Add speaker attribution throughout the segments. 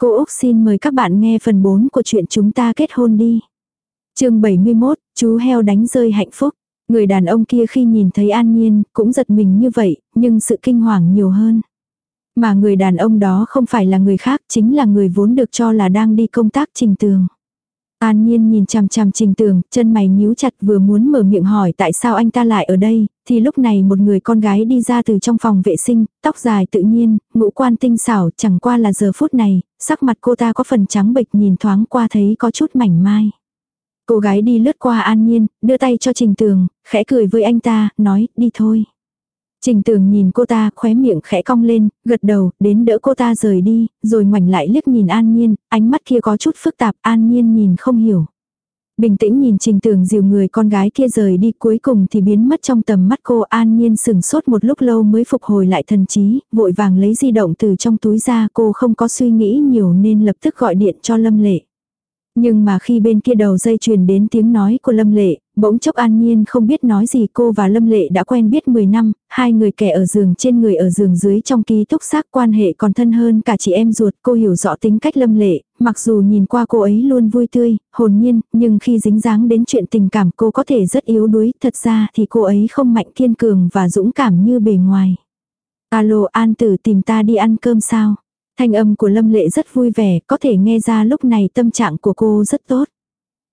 Speaker 1: Cô Úc xin mời các bạn nghe phần 4 của chuyện chúng ta kết hôn đi. chương 71, chú heo đánh rơi hạnh phúc. Người đàn ông kia khi nhìn thấy An Nhiên cũng giật mình như vậy, nhưng sự kinh hoàng nhiều hơn. Mà người đàn ông đó không phải là người khác, chính là người vốn được cho là đang đi công tác trình tường. An Nhiên nhìn chằm chằm trình tường, chân mày nhíu chặt vừa muốn mở miệng hỏi tại sao anh ta lại ở đây, thì lúc này một người con gái đi ra từ trong phòng vệ sinh, tóc dài tự nhiên, ngũ quan tinh xảo, chẳng qua là giờ phút này, sắc mặt cô ta có phần trắng bệch nhìn thoáng qua thấy có chút mảnh mai. Cô gái đi lướt qua An Nhiên, đưa tay cho Trình Tường, khẽ cười với anh ta, nói, đi thôi. Trình tường nhìn cô ta, khóe miệng khẽ cong lên, gật đầu, đến đỡ cô ta rời đi, rồi ngoảnh lại liếc nhìn An Nhiên, ánh mắt kia có chút phức tạp, An Nhiên nhìn không hiểu. Bình tĩnh nhìn trình tường dìu người con gái kia rời đi cuối cùng thì biến mất trong tầm mắt cô an nhiên sừng sốt một lúc lâu mới phục hồi lại thần trí, vội vàng lấy di động từ trong túi ra cô không có suy nghĩ nhiều nên lập tức gọi điện cho Lâm Lệ. Nhưng mà khi bên kia đầu dây truyền đến tiếng nói của Lâm Lệ, bỗng chốc an nhiên không biết nói gì cô và Lâm Lệ đã quen biết 10 năm, hai người kẻ ở giường trên người ở giường dưới trong ký túc xác quan hệ còn thân hơn cả chị em ruột. Cô hiểu rõ tính cách Lâm Lệ, mặc dù nhìn qua cô ấy luôn vui tươi, hồn nhiên, nhưng khi dính dáng đến chuyện tình cảm cô có thể rất yếu đuối, thật ra thì cô ấy không mạnh kiên cường và dũng cảm như bề ngoài. Alo An Tử tìm ta đi ăn cơm sao? Thanh âm của Lâm Lệ rất vui vẻ, có thể nghe ra lúc này tâm trạng của cô rất tốt.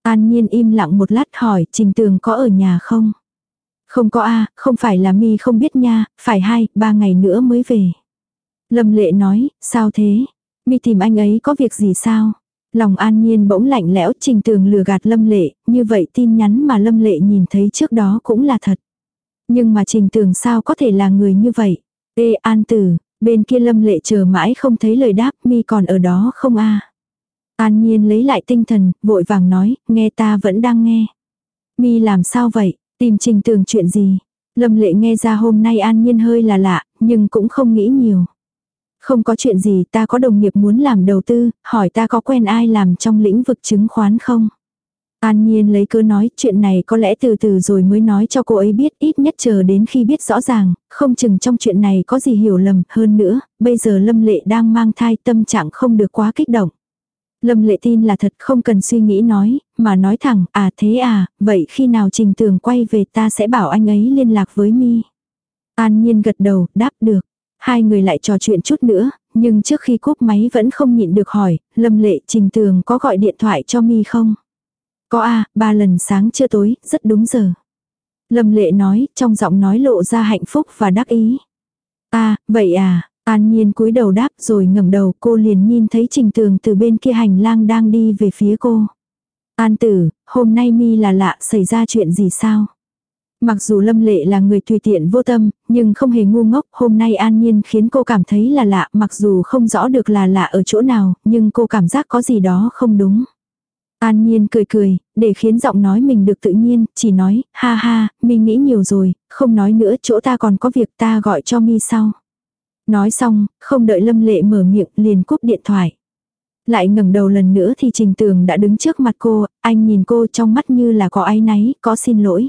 Speaker 1: An Nhiên im lặng một lát hỏi Trình Tường có ở nhà không? Không có a không phải là mi không biết nha, phải hai, ba ngày nữa mới về. Lâm Lệ nói, sao thế? Mi tìm anh ấy có việc gì sao? Lòng An Nhiên bỗng lạnh lẽo Trình Tường lừa gạt Lâm Lệ, như vậy tin nhắn mà Lâm Lệ nhìn thấy trước đó cũng là thật. Nhưng mà Trình Tường sao có thể là người như vậy? Ê An Tử, Bên kia lâm lệ chờ mãi không thấy lời đáp, mi còn ở đó không a An nhiên lấy lại tinh thần, vội vàng nói, nghe ta vẫn đang nghe. Mi làm sao vậy, tìm trình tường chuyện gì? Lâm lệ nghe ra hôm nay an nhiên hơi là lạ, nhưng cũng không nghĩ nhiều. Không có chuyện gì ta có đồng nghiệp muốn làm đầu tư, hỏi ta có quen ai làm trong lĩnh vực chứng khoán không? An Nhiên lấy cớ nói chuyện này có lẽ từ từ rồi mới nói cho cô ấy biết ít nhất chờ đến khi biết rõ ràng, không chừng trong chuyện này có gì hiểu lầm hơn nữa, bây giờ Lâm Lệ đang mang thai tâm trạng không được quá kích động. Lâm Lệ tin là thật không cần suy nghĩ nói, mà nói thẳng, à thế à, vậy khi nào Trình Tường quay về ta sẽ bảo anh ấy liên lạc với mi. An Nhiên gật đầu, đáp được. Hai người lại trò chuyện chút nữa, nhưng trước khi cúp máy vẫn không nhịn được hỏi, Lâm Lệ Trình Tường có gọi điện thoại cho mi không? Có a ba lần sáng chưa tối, rất đúng giờ. Lâm lệ nói, trong giọng nói lộ ra hạnh phúc và đắc ý. a vậy à, an nhiên cúi đầu đáp rồi ngẩng đầu cô liền nhìn thấy trình tường từ bên kia hành lang đang đi về phía cô. An tử, hôm nay mi là lạ xảy ra chuyện gì sao? Mặc dù Lâm Lệ là người tùy tiện vô tâm, nhưng không hề ngu ngốc, hôm nay an nhiên khiến cô cảm thấy là lạ, mặc dù không rõ được là lạ ở chỗ nào, nhưng cô cảm giác có gì đó không đúng. An Nhiên cười cười, để khiến giọng nói mình được tự nhiên, chỉ nói, ha ha, mi nghĩ nhiều rồi, không nói nữa chỗ ta còn có việc ta gọi cho mi sau. Nói xong, không đợi Lâm Lệ mở miệng liền cúp điện thoại. Lại ngẩng đầu lần nữa thì Trình Tường đã đứng trước mặt cô, anh nhìn cô trong mắt như là có áy náy, có xin lỗi.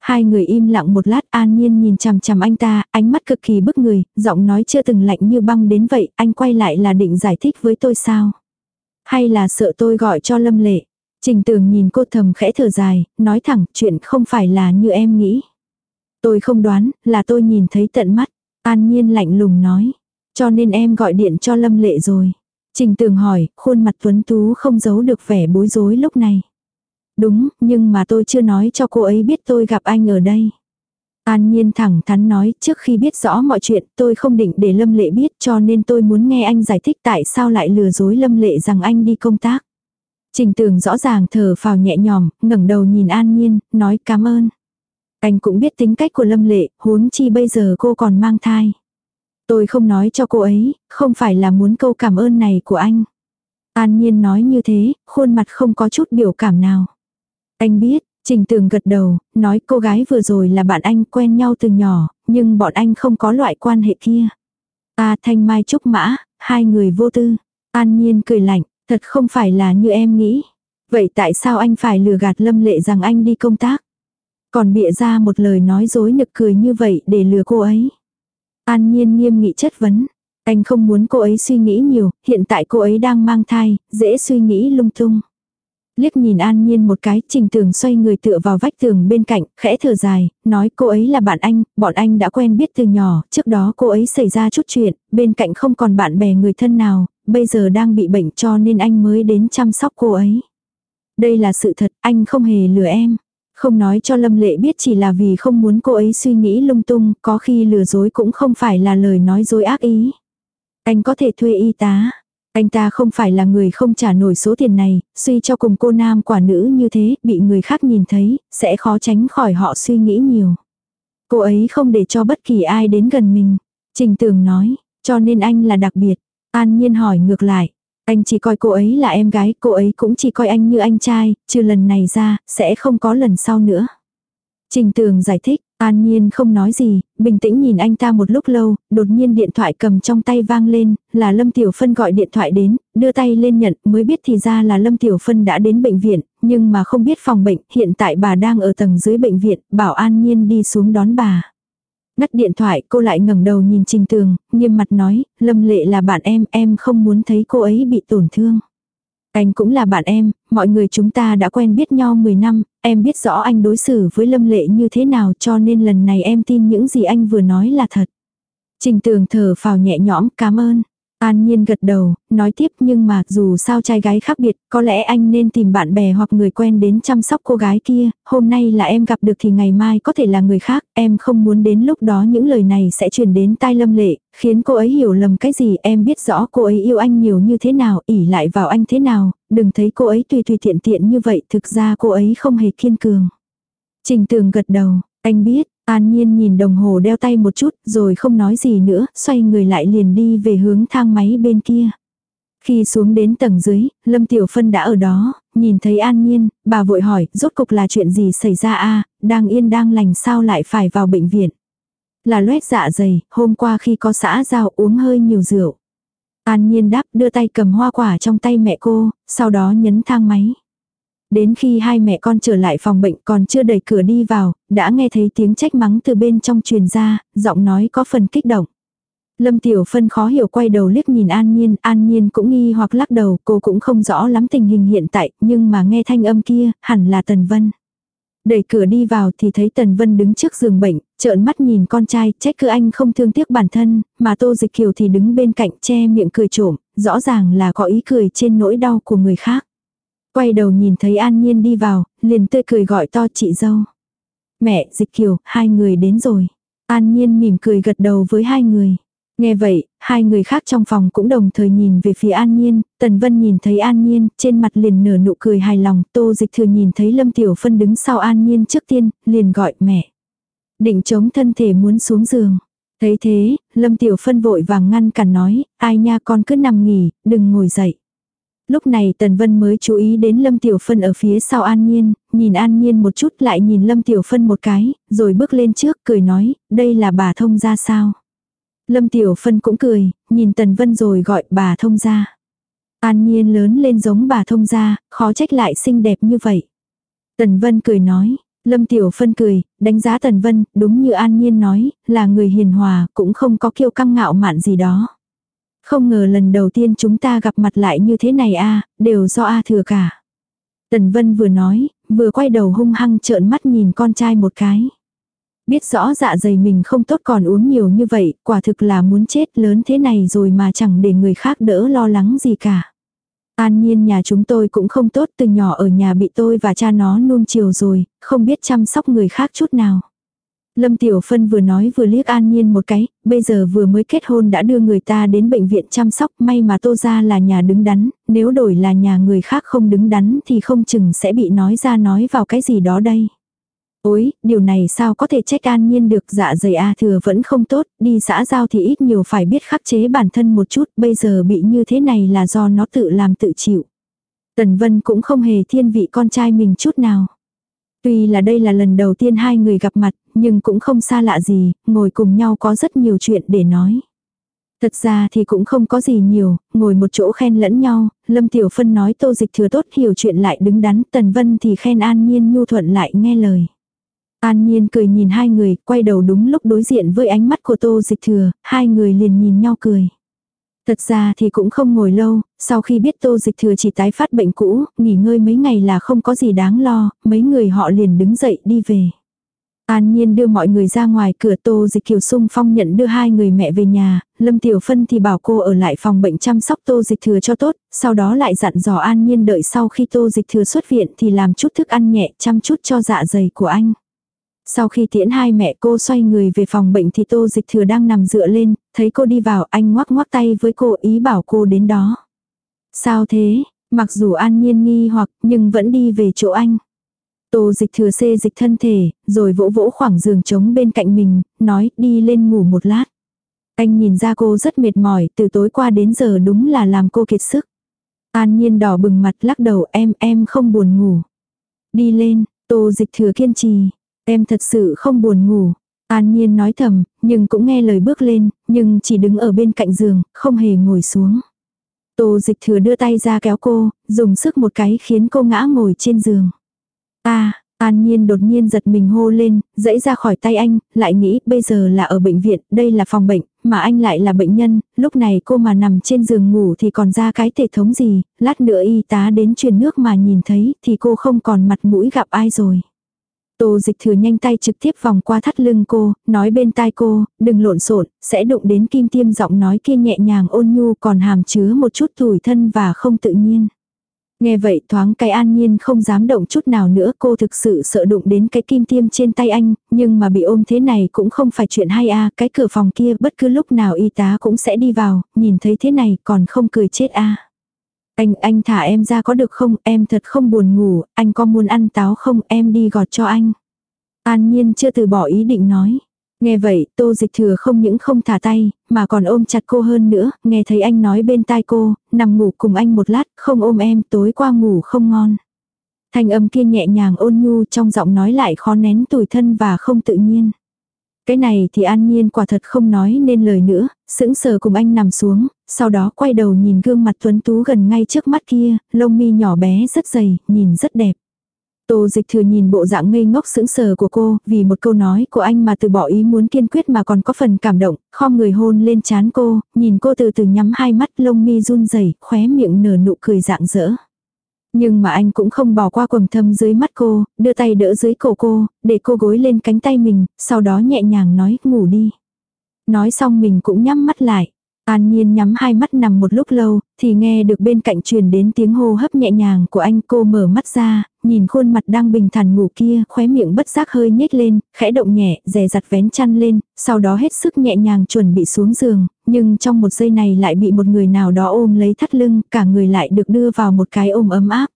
Speaker 1: Hai người im lặng một lát an nhiên nhìn chằm chằm anh ta, ánh mắt cực kỳ bức người, giọng nói chưa từng lạnh như băng đến vậy, anh quay lại là định giải thích với tôi sao. Hay là sợ tôi gọi cho lâm lệ. Trình tường nhìn cô thầm khẽ thở dài, nói thẳng chuyện không phải là như em nghĩ. Tôi không đoán, là tôi nhìn thấy tận mắt. An nhiên lạnh lùng nói. Cho nên em gọi điện cho lâm lệ rồi. Trình tường hỏi, khuôn mặt tuấn tú không giấu được vẻ bối rối lúc này. Đúng, nhưng mà tôi chưa nói cho cô ấy biết tôi gặp anh ở đây. An Nhiên thẳng thắn nói, trước khi biết rõ mọi chuyện, tôi không định để Lâm Lệ biết cho nên tôi muốn nghe anh giải thích tại sao lại lừa dối Lâm Lệ rằng anh đi công tác. Trình tường rõ ràng thở phào nhẹ nhõm, ngẩng đầu nhìn An Nhiên, nói cảm ơn. Anh cũng biết tính cách của Lâm Lệ, huống chi bây giờ cô còn mang thai. Tôi không nói cho cô ấy, không phải là muốn câu cảm ơn này của anh. An Nhiên nói như thế, khuôn mặt không có chút biểu cảm nào. Anh biết, Trình tường gật đầu, nói cô gái vừa rồi là bạn anh quen nhau từ nhỏ, nhưng bọn anh không có loại quan hệ kia. Ta thanh mai trúc mã, hai người vô tư. An nhiên cười lạnh, thật không phải là như em nghĩ. Vậy tại sao anh phải lừa gạt lâm lệ rằng anh đi công tác? Còn bịa ra một lời nói dối nực cười như vậy để lừa cô ấy. An nhiên nghiêm nghị chất vấn. Anh không muốn cô ấy suy nghĩ nhiều, hiện tại cô ấy đang mang thai, dễ suy nghĩ lung tung. Liếc nhìn An Nhiên một cái, Trình Tường xoay người tựa vào vách tường bên cạnh, khẽ thở dài, nói cô ấy là bạn anh, bọn anh đã quen biết từ nhỏ, trước đó cô ấy xảy ra chút chuyện, bên cạnh không còn bạn bè người thân nào, bây giờ đang bị bệnh cho nên anh mới đến chăm sóc cô ấy. Đây là sự thật, anh không hề lừa em. Không nói cho Lâm Lệ biết chỉ là vì không muốn cô ấy suy nghĩ lung tung, có khi lừa dối cũng không phải là lời nói dối ác ý. Anh có thể thuê y tá. Anh ta không phải là người không trả nổi số tiền này, suy cho cùng cô nam quả nữ như thế, bị người khác nhìn thấy, sẽ khó tránh khỏi họ suy nghĩ nhiều. Cô ấy không để cho bất kỳ ai đến gần mình. Trình tường nói, cho nên anh là đặc biệt. An nhiên hỏi ngược lại. Anh chỉ coi cô ấy là em gái, cô ấy cũng chỉ coi anh như anh trai, trừ lần này ra, sẽ không có lần sau nữa. Trình tường giải thích, An Nhiên không nói gì, bình tĩnh nhìn anh ta một lúc lâu, đột nhiên điện thoại cầm trong tay vang lên, là Lâm Tiểu Phân gọi điện thoại đến, đưa tay lên nhận, mới biết thì ra là Lâm Tiểu Phân đã đến bệnh viện, nhưng mà không biết phòng bệnh, hiện tại bà đang ở tầng dưới bệnh viện, bảo An Nhiên đi xuống đón bà. Ngắt điện thoại, cô lại ngẩng đầu nhìn Trình Tường, nghiêm mặt nói, Lâm Lệ là bạn em, em không muốn thấy cô ấy bị tổn thương. Anh cũng là bạn em, mọi người chúng ta đã quen biết nhau 10 năm, em biết rõ anh đối xử với Lâm Lệ như thế nào cho nên lần này em tin những gì anh vừa nói là thật. Trình tường thở phào nhẹ nhõm cảm ơn. An Nhiên gật đầu, nói tiếp nhưng mà dù sao trai gái khác biệt, có lẽ anh nên tìm bạn bè hoặc người quen đến chăm sóc cô gái kia, hôm nay là em gặp được thì ngày mai có thể là người khác, em không muốn đến lúc đó những lời này sẽ truyền đến tai lâm lệ, khiến cô ấy hiểu lầm cái gì, em biết rõ cô ấy yêu anh nhiều như thế nào, ỉ lại vào anh thế nào, đừng thấy cô ấy tùy tùy tiện tiện như vậy, thực ra cô ấy không hề kiên cường. Trình tường gật đầu, anh biết, An Nhiên nhìn đồng hồ đeo tay một chút rồi không nói gì nữa, xoay người lại liền đi về hướng thang máy bên kia. Khi xuống đến tầng dưới, Lâm Tiểu Phân đã ở đó, nhìn thấy An Nhiên, bà vội hỏi, rốt cục là chuyện gì xảy ra a đang yên đang lành sao lại phải vào bệnh viện. Là loét dạ dày, hôm qua khi có xã giao uống hơi nhiều rượu. An Nhiên đáp đưa tay cầm hoa quả trong tay mẹ cô, sau đó nhấn thang máy. Đến khi hai mẹ con trở lại phòng bệnh còn chưa đẩy cửa đi vào, đã nghe thấy tiếng trách mắng từ bên trong truyền ra, giọng nói có phần kích động. Lâm Tiểu Phân khó hiểu quay đầu liếc nhìn An Nhiên, An Nhiên cũng nghi hoặc lắc đầu, cô cũng không rõ lắm tình hình hiện tại, nhưng mà nghe thanh âm kia, hẳn là Tần Vân. Đẩy cửa đi vào thì thấy Tần Vân đứng trước giường bệnh, trợn mắt nhìn con trai, trách cứ anh không thương tiếc bản thân, mà Tô Dịch Kiều thì đứng bên cạnh che miệng cười trộm, rõ ràng là có ý cười trên nỗi đau của người khác. Quay đầu nhìn thấy An Nhiên đi vào, liền tươi cười gọi to chị dâu. Mẹ, Dịch Kiều, hai người đến rồi. An Nhiên mỉm cười gật đầu với hai người. Nghe vậy, hai người khác trong phòng cũng đồng thời nhìn về phía An Nhiên, Tần Vân nhìn thấy An Nhiên, trên mặt liền nở nụ cười hài lòng, Tô Dịch Thừa nhìn thấy Lâm Tiểu Phân đứng sau An Nhiên trước tiên, liền gọi mẹ. Định chống thân thể muốn xuống giường. Thấy thế, Lâm Tiểu Phân vội vàng ngăn cản nói, ai nha con cứ nằm nghỉ, đừng ngồi dậy. Lúc này Tần Vân mới chú ý đến Lâm Tiểu Phân ở phía sau An Nhiên, nhìn An Nhiên một chút lại nhìn Lâm Tiểu Phân một cái, rồi bước lên trước cười nói, đây là bà thông ra sao. Lâm Tiểu Phân cũng cười, nhìn Tần Vân rồi gọi bà thông ra. An Nhiên lớn lên giống bà thông ra, khó trách lại xinh đẹp như vậy. Tần Vân cười nói, Lâm Tiểu Phân cười, đánh giá Tần Vân, đúng như An Nhiên nói, là người hiền hòa, cũng không có kiêu căng ngạo mạn gì đó. Không ngờ lần đầu tiên chúng ta gặp mặt lại như thế này a đều do A thừa cả. Tần Vân vừa nói, vừa quay đầu hung hăng trợn mắt nhìn con trai một cái. Biết rõ dạ dày mình không tốt còn uống nhiều như vậy, quả thực là muốn chết lớn thế này rồi mà chẳng để người khác đỡ lo lắng gì cả. An nhiên nhà chúng tôi cũng không tốt từ nhỏ ở nhà bị tôi và cha nó nuông chiều rồi, không biết chăm sóc người khác chút nào. Lâm Tiểu Phân vừa nói vừa liếc An Nhiên một cái, bây giờ vừa mới kết hôn đã đưa người ta đến bệnh viện chăm sóc, may mà Tô ra là nhà đứng đắn, nếu đổi là nhà người khác không đứng đắn thì không chừng sẽ bị nói ra nói vào cái gì đó đây. Ôi, điều này sao có thể trách An Nhiên được dạ dày A thừa vẫn không tốt, đi xã giao thì ít nhiều phải biết khắc chế bản thân một chút, bây giờ bị như thế này là do nó tự làm tự chịu. Tần Vân cũng không hề thiên vị con trai mình chút nào. Tuy là đây là lần đầu tiên hai người gặp mặt, nhưng cũng không xa lạ gì, ngồi cùng nhau có rất nhiều chuyện để nói. Thật ra thì cũng không có gì nhiều, ngồi một chỗ khen lẫn nhau, Lâm Tiểu Phân nói tô dịch thừa tốt hiểu chuyện lại đứng đắn, Tần Vân thì khen An Nhiên nhu thuận lại nghe lời. An Nhiên cười nhìn hai người, quay đầu đúng lúc đối diện với ánh mắt của tô dịch thừa, hai người liền nhìn nhau cười. Thật ra thì cũng không ngồi lâu, sau khi biết tô dịch thừa chỉ tái phát bệnh cũ, nghỉ ngơi mấy ngày là không có gì đáng lo, mấy người họ liền đứng dậy đi về. An Nhiên đưa mọi người ra ngoài cửa Tô Dịch Kiều sung phong nhận đưa hai người mẹ về nhà, Lâm Tiểu Phân thì bảo cô ở lại phòng bệnh chăm sóc Tô Dịch Thừa cho tốt, sau đó lại dặn dò An Nhiên đợi sau khi Tô Dịch Thừa xuất viện thì làm chút thức ăn nhẹ chăm chút cho dạ dày của anh. Sau khi tiễn hai mẹ cô xoay người về phòng bệnh thì Tô Dịch Thừa đang nằm dựa lên, thấy cô đi vào anh ngoắc ngoắc tay với cô ý bảo cô đến đó. Sao thế, mặc dù An Nhiên nghi hoặc nhưng vẫn đi về chỗ anh. Tô dịch thừa xê dịch thân thể, rồi vỗ vỗ khoảng giường trống bên cạnh mình, nói đi lên ngủ một lát. Anh nhìn ra cô rất mệt mỏi, từ tối qua đến giờ đúng là làm cô kiệt sức. An nhiên đỏ bừng mặt lắc đầu em, em không buồn ngủ. Đi lên, tô dịch thừa kiên trì, em thật sự không buồn ngủ. An nhiên nói thầm, nhưng cũng nghe lời bước lên, nhưng chỉ đứng ở bên cạnh giường, không hề ngồi xuống. Tô dịch thừa đưa tay ra kéo cô, dùng sức một cái khiến cô ngã ngồi trên giường. À, An Nhiên đột nhiên giật mình hô lên, dẫy ra khỏi tay anh, lại nghĩ bây giờ là ở bệnh viện, đây là phòng bệnh, mà anh lại là bệnh nhân, lúc này cô mà nằm trên giường ngủ thì còn ra cái thể thống gì, lát nữa y tá đến truyền nước mà nhìn thấy thì cô không còn mặt mũi gặp ai rồi. Tô dịch thừa nhanh tay trực tiếp vòng qua thắt lưng cô, nói bên tai cô, đừng lộn xộn, sẽ đụng đến kim tiêm giọng nói kia nhẹ nhàng ôn nhu còn hàm chứa một chút tủi thân và không tự nhiên. Nghe vậy thoáng cái an nhiên không dám động chút nào nữa cô thực sự sợ đụng đến cái kim tiêm trên tay anh, nhưng mà bị ôm thế này cũng không phải chuyện hay a cái cửa phòng kia bất cứ lúc nào y tá cũng sẽ đi vào, nhìn thấy thế này còn không cười chết a anh, anh thả em ra có được không, em thật không buồn ngủ, anh có muốn ăn táo không, em đi gọt cho anh. An nhiên chưa từ bỏ ý định nói. Nghe vậy, tô dịch thừa không những không thả tay, mà còn ôm chặt cô hơn nữa, nghe thấy anh nói bên tai cô, nằm ngủ cùng anh một lát, không ôm em, tối qua ngủ không ngon. Thanh âm kia nhẹ nhàng ôn nhu trong giọng nói lại khó nén tủi thân và không tự nhiên. Cái này thì an nhiên quả thật không nói nên lời nữa, sững sờ cùng anh nằm xuống, sau đó quay đầu nhìn gương mặt tuấn tú gần ngay trước mắt kia, lông mi nhỏ bé rất dày, nhìn rất đẹp. Tô dịch thừa nhìn bộ dạng ngây ngốc sững sờ của cô, vì một câu nói của anh mà từ bỏ ý muốn kiên quyết mà còn có phần cảm động, khom người hôn lên chán cô, nhìn cô từ từ nhắm hai mắt lông mi run rẩy khóe miệng nở nụ cười dạng dỡ. Nhưng mà anh cũng không bỏ qua quầng thâm dưới mắt cô, đưa tay đỡ dưới cổ cô, để cô gối lên cánh tay mình, sau đó nhẹ nhàng nói ngủ đi. Nói xong mình cũng nhắm mắt lại. An Nhiên nhắm hai mắt nằm một lúc lâu, thì nghe được bên cạnh truyền đến tiếng hô hấp nhẹ nhàng của anh cô mở mắt ra, nhìn khuôn mặt đang bình thản ngủ kia, khóe miệng bất giác hơi nhếch lên, khẽ động nhẹ, dè dặt vén chăn lên, sau đó hết sức nhẹ nhàng chuẩn bị xuống giường, nhưng trong một giây này lại bị một người nào đó ôm lấy thắt lưng, cả người lại được đưa vào một cái ôm ấm áp.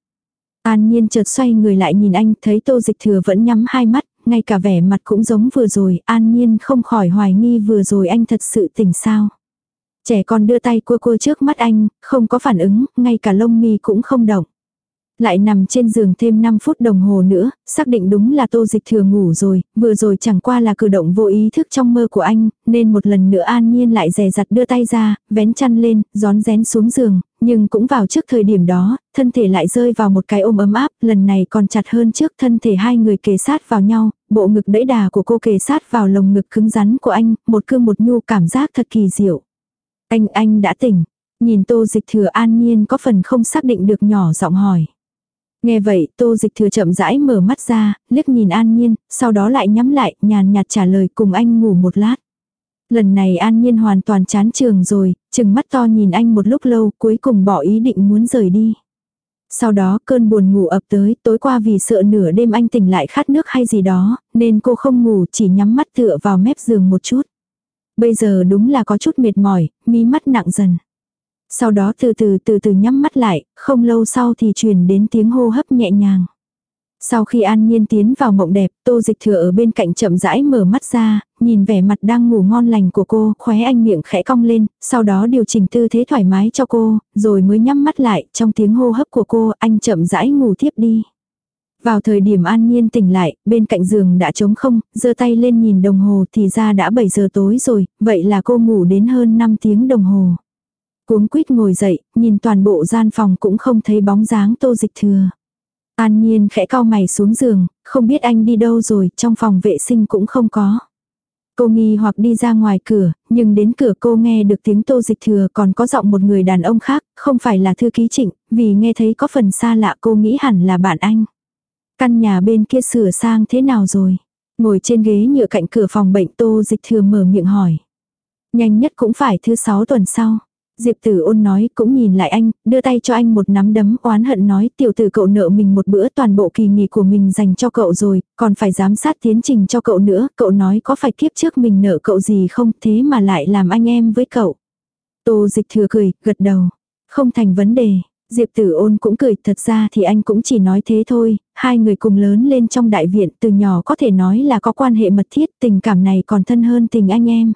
Speaker 1: An Nhiên chợt xoay người lại nhìn anh, thấy Tô Dịch Thừa vẫn nhắm hai mắt, ngay cả vẻ mặt cũng giống vừa rồi, An Nhiên không khỏi hoài nghi vừa rồi anh thật sự tỉnh sao. Trẻ con đưa tay cua cua trước mắt anh, không có phản ứng, ngay cả lông mi cũng không động. Lại nằm trên giường thêm 5 phút đồng hồ nữa, xác định đúng là tô dịch thừa ngủ rồi, vừa rồi chẳng qua là cử động vô ý thức trong mơ của anh, nên một lần nữa an nhiên lại rè rặt đưa tay ra, vén chăn lên, gión rén xuống giường, nhưng cũng vào trước thời điểm đó, thân thể lại rơi vào một cái ôm ấm áp, lần này còn chặt hơn trước thân thể hai người kề sát vào nhau, bộ ngực đẫy đà của cô kề sát vào lồng ngực cứng rắn của anh, một cương một nhu cảm giác thật kỳ diệu. Anh, anh đã tỉnh. Nhìn tô dịch thừa an nhiên có phần không xác định được nhỏ giọng hỏi. Nghe vậy, tô dịch thừa chậm rãi mở mắt ra, liếc nhìn an nhiên, sau đó lại nhắm lại, nhàn nhạt trả lời cùng anh ngủ một lát. Lần này an nhiên hoàn toàn chán trường rồi, chừng mắt to nhìn anh một lúc lâu, cuối cùng bỏ ý định muốn rời đi. Sau đó cơn buồn ngủ ập tới, tối qua vì sợ nửa đêm anh tỉnh lại khát nước hay gì đó, nên cô không ngủ chỉ nhắm mắt tựa vào mép giường một chút. Bây giờ đúng là có chút mệt mỏi, mí mắt nặng dần. Sau đó từ từ từ từ nhắm mắt lại, không lâu sau thì truyền đến tiếng hô hấp nhẹ nhàng. Sau khi an nhiên tiến vào mộng đẹp, tô dịch thừa ở bên cạnh chậm rãi mở mắt ra, nhìn vẻ mặt đang ngủ ngon lành của cô, khóe anh miệng khẽ cong lên, sau đó điều chỉnh tư thế thoải mái cho cô, rồi mới nhắm mắt lại, trong tiếng hô hấp của cô, anh chậm rãi ngủ tiếp đi. Vào thời điểm an nhiên tỉnh lại, bên cạnh giường đã trống không, giơ tay lên nhìn đồng hồ thì ra đã 7 giờ tối rồi, vậy là cô ngủ đến hơn 5 tiếng đồng hồ. Cuống quýt ngồi dậy, nhìn toàn bộ gian phòng cũng không thấy bóng dáng tô dịch thừa. An nhiên khẽ cau mày xuống giường, không biết anh đi đâu rồi, trong phòng vệ sinh cũng không có. Cô nghi hoặc đi ra ngoài cửa, nhưng đến cửa cô nghe được tiếng tô dịch thừa còn có giọng một người đàn ông khác, không phải là thư ký trịnh, vì nghe thấy có phần xa lạ cô nghĩ hẳn là bạn anh. Căn nhà bên kia sửa sang thế nào rồi? Ngồi trên ghế nhựa cạnh cửa phòng bệnh tô dịch thừa mở miệng hỏi. Nhanh nhất cũng phải thứ sáu tuần sau. Diệp tử ôn nói cũng nhìn lại anh, đưa tay cho anh một nắm đấm oán hận nói tiểu tử cậu nợ mình một bữa toàn bộ kỳ nghỉ của mình dành cho cậu rồi, còn phải giám sát tiến trình cho cậu nữa, cậu nói có phải kiếp trước mình nợ cậu gì không thế mà lại làm anh em với cậu. Tô dịch thừa cười, gật đầu. Không thành vấn đề. Diệp tử ôn cũng cười, thật ra thì anh cũng chỉ nói thế thôi, hai người cùng lớn lên trong đại viện từ nhỏ có thể nói là có quan hệ mật thiết, tình cảm này còn thân hơn tình anh em.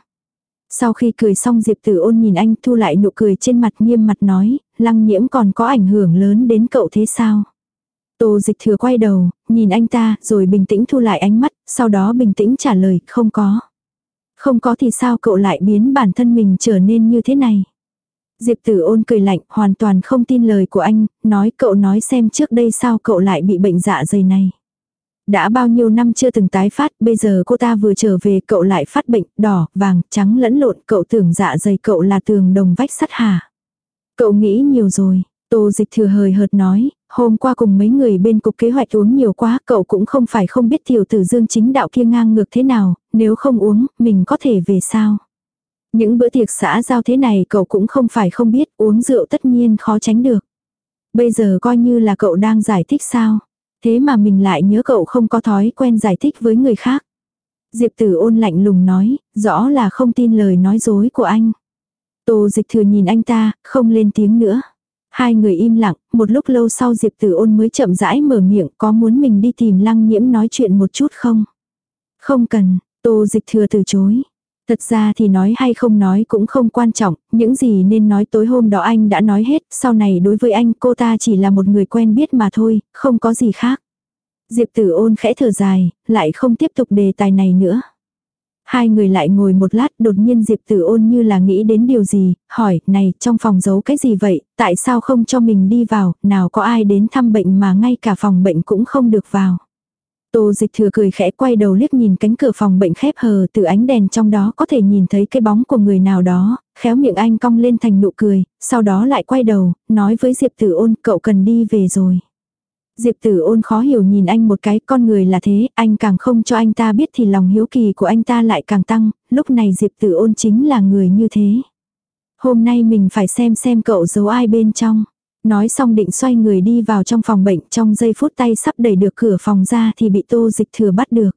Speaker 1: Sau khi cười xong Diệp Tử ôn nhìn anh thu lại nụ cười trên mặt nghiêm mặt nói, lăng nhiễm còn có ảnh hưởng lớn đến cậu thế sao? Tô dịch thừa quay đầu, nhìn anh ta rồi bình tĩnh thu lại ánh mắt, sau đó bình tĩnh trả lời không có. Không có thì sao cậu lại biến bản thân mình trở nên như thế này? Diệp tử ôn cười lạnh, hoàn toàn không tin lời của anh, nói cậu nói xem trước đây sao cậu lại bị bệnh dạ dày này. Đã bao nhiêu năm chưa từng tái phát, bây giờ cô ta vừa trở về cậu lại phát bệnh, đỏ, vàng, trắng lẫn lộn, cậu tưởng dạ dày cậu là tường đồng vách sắt hả. Cậu nghĩ nhiều rồi, Tô dịch thừa hời hợt nói, hôm qua cùng mấy người bên cục kế hoạch uống nhiều quá, cậu cũng không phải không biết tiểu tử dương chính đạo kia ngang ngược thế nào, nếu không uống, mình có thể về sao. Những bữa tiệc xã giao thế này cậu cũng không phải không biết, uống rượu tất nhiên khó tránh được. Bây giờ coi như là cậu đang giải thích sao. Thế mà mình lại nhớ cậu không có thói quen giải thích với người khác. Diệp tử ôn lạnh lùng nói, rõ là không tin lời nói dối của anh. Tô dịch thừa nhìn anh ta, không lên tiếng nữa. Hai người im lặng, một lúc lâu sau Diệp tử ôn mới chậm rãi mở miệng có muốn mình đi tìm lăng nhiễm nói chuyện một chút không? Không cần, tô dịch thừa từ chối. Thật ra thì nói hay không nói cũng không quan trọng, những gì nên nói tối hôm đó anh đã nói hết, sau này đối với anh cô ta chỉ là một người quen biết mà thôi, không có gì khác. Diệp tử ôn khẽ thở dài, lại không tiếp tục đề tài này nữa. Hai người lại ngồi một lát đột nhiên Diệp tử ôn như là nghĩ đến điều gì, hỏi, này, trong phòng giấu cái gì vậy, tại sao không cho mình đi vào, nào có ai đến thăm bệnh mà ngay cả phòng bệnh cũng không được vào. Tô dịch thừa cười khẽ quay đầu liếc nhìn cánh cửa phòng bệnh khép hờ từ ánh đèn trong đó có thể nhìn thấy cái bóng của người nào đó, khéo miệng anh cong lên thành nụ cười, sau đó lại quay đầu, nói với Diệp tử ôn cậu cần đi về rồi. Diệp tử ôn khó hiểu nhìn anh một cái con người là thế, anh càng không cho anh ta biết thì lòng hiếu kỳ của anh ta lại càng tăng, lúc này Diệp tử ôn chính là người như thế. Hôm nay mình phải xem xem cậu giấu ai bên trong. Nói xong định xoay người đi vào trong phòng bệnh trong giây phút tay sắp đẩy được cửa phòng ra thì bị tô dịch thừa bắt được.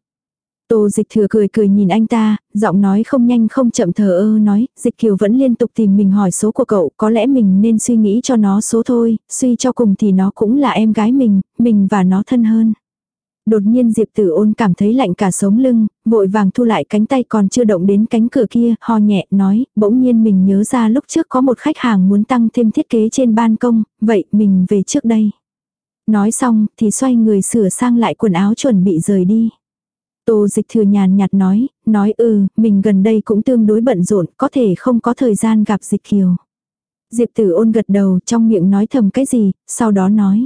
Speaker 1: Tô dịch thừa cười cười nhìn anh ta, giọng nói không nhanh không chậm thờ ơ nói, dịch kiều vẫn liên tục tìm mình hỏi số của cậu, có lẽ mình nên suy nghĩ cho nó số thôi, suy cho cùng thì nó cũng là em gái mình, mình và nó thân hơn. Đột nhiên Diệp Tử ôn cảm thấy lạnh cả sống lưng, vội vàng thu lại cánh tay còn chưa động đến cánh cửa kia, ho nhẹ, nói, bỗng nhiên mình nhớ ra lúc trước có một khách hàng muốn tăng thêm thiết kế trên ban công, vậy mình về trước đây. Nói xong thì xoay người sửa sang lại quần áo chuẩn bị rời đi. Tô dịch thừa nhàn nhạt nói, nói ừ, mình gần đây cũng tương đối bận rộn, có thể không có thời gian gặp dịch kiều. Diệp tử ôn gật đầu trong miệng nói thầm cái gì, sau đó nói.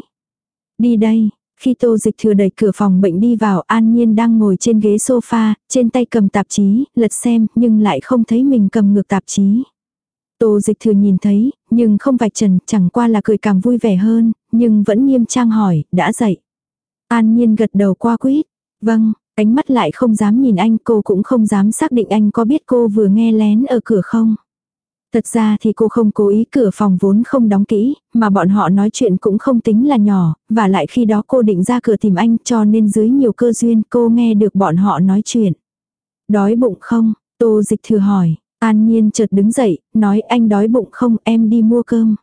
Speaker 1: Đi đây, khi tô dịch thừa đẩy cửa phòng bệnh đi vào an nhiên đang ngồi trên ghế sofa, trên tay cầm tạp chí, lật xem, nhưng lại không thấy mình cầm ngược tạp chí. Tô dịch thừa nhìn thấy, nhưng không vạch trần, chẳng qua là cười càng vui vẻ hơn, nhưng vẫn nghiêm trang hỏi, đã dậy. An nhiên gật đầu qua quýt. Vâng, ánh mắt lại không dám nhìn anh, cô cũng không dám xác định anh có biết cô vừa nghe lén ở cửa không. Thật ra thì cô không cố ý cửa phòng vốn không đóng kỹ, mà bọn họ nói chuyện cũng không tính là nhỏ, và lại khi đó cô định ra cửa tìm anh cho nên dưới nhiều cơ duyên cô nghe được bọn họ nói chuyện. Đói bụng không? Tô dịch thừa hỏi. An nhiên chợt đứng dậy, nói anh đói bụng không em đi mua cơm.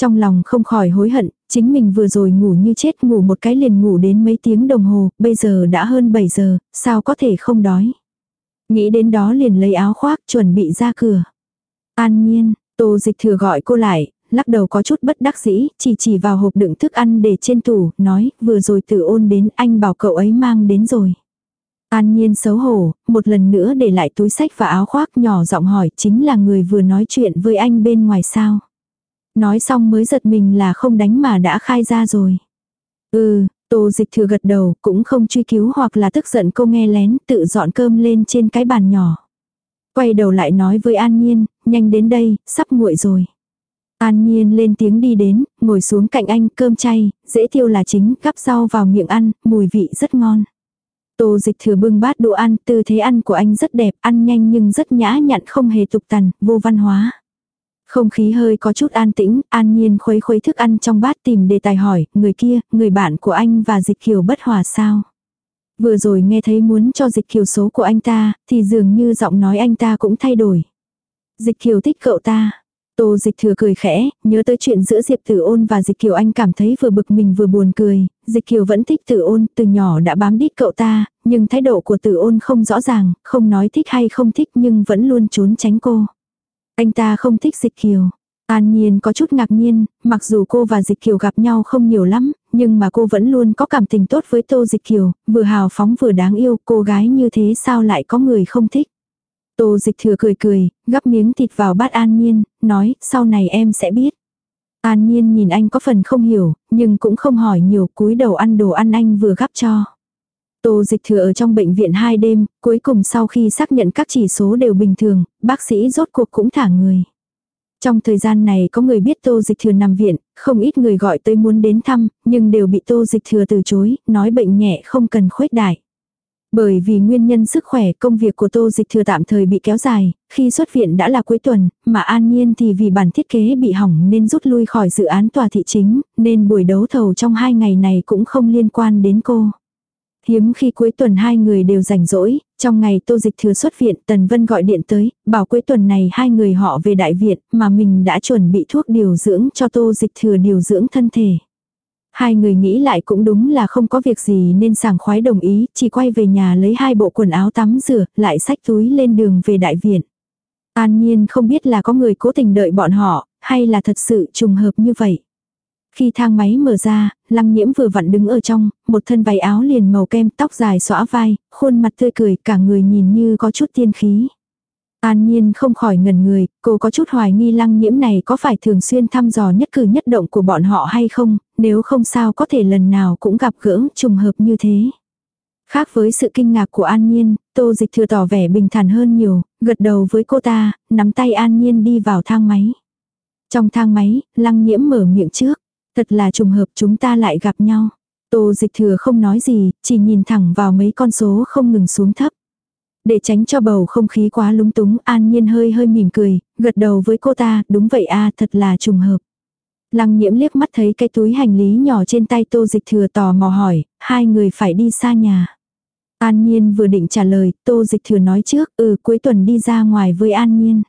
Speaker 1: Trong lòng không khỏi hối hận, chính mình vừa rồi ngủ như chết ngủ một cái liền ngủ đến mấy tiếng đồng hồ, bây giờ đã hơn 7 giờ, sao có thể không đói. Nghĩ đến đó liền lấy áo khoác chuẩn bị ra cửa. An nhiên, tô dịch thừa gọi cô lại, lắc đầu có chút bất đắc dĩ, chỉ chỉ vào hộp đựng thức ăn để trên tủ, nói, vừa rồi Tử ôn đến, anh bảo cậu ấy mang đến rồi. An nhiên xấu hổ, một lần nữa để lại túi sách và áo khoác nhỏ giọng hỏi, chính là người vừa nói chuyện với anh bên ngoài sao. Nói xong mới giật mình là không đánh mà đã khai ra rồi. Ừ, Tô dịch thừa gật đầu, cũng không truy cứu hoặc là tức giận cô nghe lén, tự dọn cơm lên trên cái bàn nhỏ. Quay đầu lại nói với An Nhiên, nhanh đến đây, sắp nguội rồi. An Nhiên lên tiếng đi đến, ngồi xuống cạnh anh, cơm chay, dễ tiêu là chính, gắp rau vào miệng ăn, mùi vị rất ngon. Tô dịch thừa bưng bát đồ ăn, tư thế ăn của anh rất đẹp, ăn nhanh nhưng rất nhã nhặn không hề tục tằn, vô văn hóa. Không khí hơi có chút an tĩnh, an nhiên khuấy khuấy thức ăn trong bát tìm đề tài hỏi, người kia, người bạn của anh và dịch kiều bất hòa sao. Vừa rồi nghe thấy muốn cho dịch kiều số của anh ta, thì dường như giọng nói anh ta cũng thay đổi. Dịch kiều thích cậu ta. Tô dịch thừa cười khẽ, nhớ tới chuyện giữa Diệp Tử Ôn và Dịch Kiều anh cảm thấy vừa bực mình vừa buồn cười, Dịch Kiều vẫn thích Tử Ôn, từ nhỏ đã bám đít cậu ta, nhưng thái độ của Tử Ôn không rõ ràng, không nói thích hay không thích nhưng vẫn luôn trốn tránh cô. Anh ta không thích Dịch Kiều. An Nhiên có chút ngạc nhiên, mặc dù cô và Dịch Kiều gặp nhau không nhiều lắm, nhưng mà cô vẫn luôn có cảm tình tốt với Tô Dịch Kiều, vừa hào phóng vừa đáng yêu, cô gái như thế sao lại có người không thích. Tô Dịch Thừa cười cười, gắp miếng thịt vào bát An Nhiên, nói, sau này em sẽ biết. An Nhiên nhìn anh có phần không hiểu, nhưng cũng không hỏi nhiều, cúi đầu ăn đồ ăn anh vừa gắp cho. Tô dịch thừa ở trong bệnh viện hai đêm, cuối cùng sau khi xác nhận các chỉ số đều bình thường, bác sĩ rốt cuộc cũng thả người. Trong thời gian này có người biết tô dịch thừa nằm viện, không ít người gọi tới muốn đến thăm, nhưng đều bị tô dịch thừa từ chối, nói bệnh nhẹ không cần khuếch đại. Bởi vì nguyên nhân sức khỏe công việc của Tô Dịch Thừa tạm thời bị kéo dài, khi xuất viện đã là cuối tuần, mà An Nhiên thì vì bản thiết kế bị hỏng nên rút lui khỏi dự án tòa thị chính, nên buổi đấu thầu trong hai ngày này cũng không liên quan đến cô. Hiếm khi cuối tuần hai người đều rảnh rỗi, trong ngày Tô Dịch Thừa xuất viện Tần Vân gọi điện tới, bảo cuối tuần này hai người họ về Đại Viện mà mình đã chuẩn bị thuốc điều dưỡng cho Tô Dịch Thừa điều dưỡng thân thể. Hai người nghĩ lại cũng đúng là không có việc gì nên sảng khoái đồng ý, chỉ quay về nhà lấy hai bộ quần áo tắm rửa, lại xách túi lên đường về đại viện. An nhiên không biết là có người cố tình đợi bọn họ, hay là thật sự trùng hợp như vậy. Khi thang máy mở ra, lăng nhiễm vừa vặn đứng ở trong, một thân váy áo liền màu kem tóc dài xõa vai, khuôn mặt tươi cười cả người nhìn như có chút tiên khí. An Nhiên không khỏi ngần người, cô có chút hoài nghi lăng nhiễm này có phải thường xuyên thăm dò nhất cử nhất động của bọn họ hay không, nếu không sao có thể lần nào cũng gặp gỡ trùng hợp như thế. Khác với sự kinh ngạc của An Nhiên, Tô Dịch thừa tỏ vẻ bình thản hơn nhiều, gật đầu với cô ta, nắm tay An Nhiên đi vào thang máy. Trong thang máy, lăng nhiễm mở miệng trước, thật là trùng hợp chúng ta lại gặp nhau. Tô Dịch thừa không nói gì, chỉ nhìn thẳng vào mấy con số không ngừng xuống thấp. Để tránh cho bầu không khí quá lúng túng, An Nhiên hơi hơi mỉm cười, gật đầu với cô ta, đúng vậy a thật là trùng hợp. Lăng nhiễm liếc mắt thấy cái túi hành lý nhỏ trên tay tô dịch thừa tò mò hỏi, hai người phải đi xa nhà. An Nhiên vừa định trả lời, tô dịch thừa nói trước, ừ cuối tuần đi ra ngoài với An Nhiên.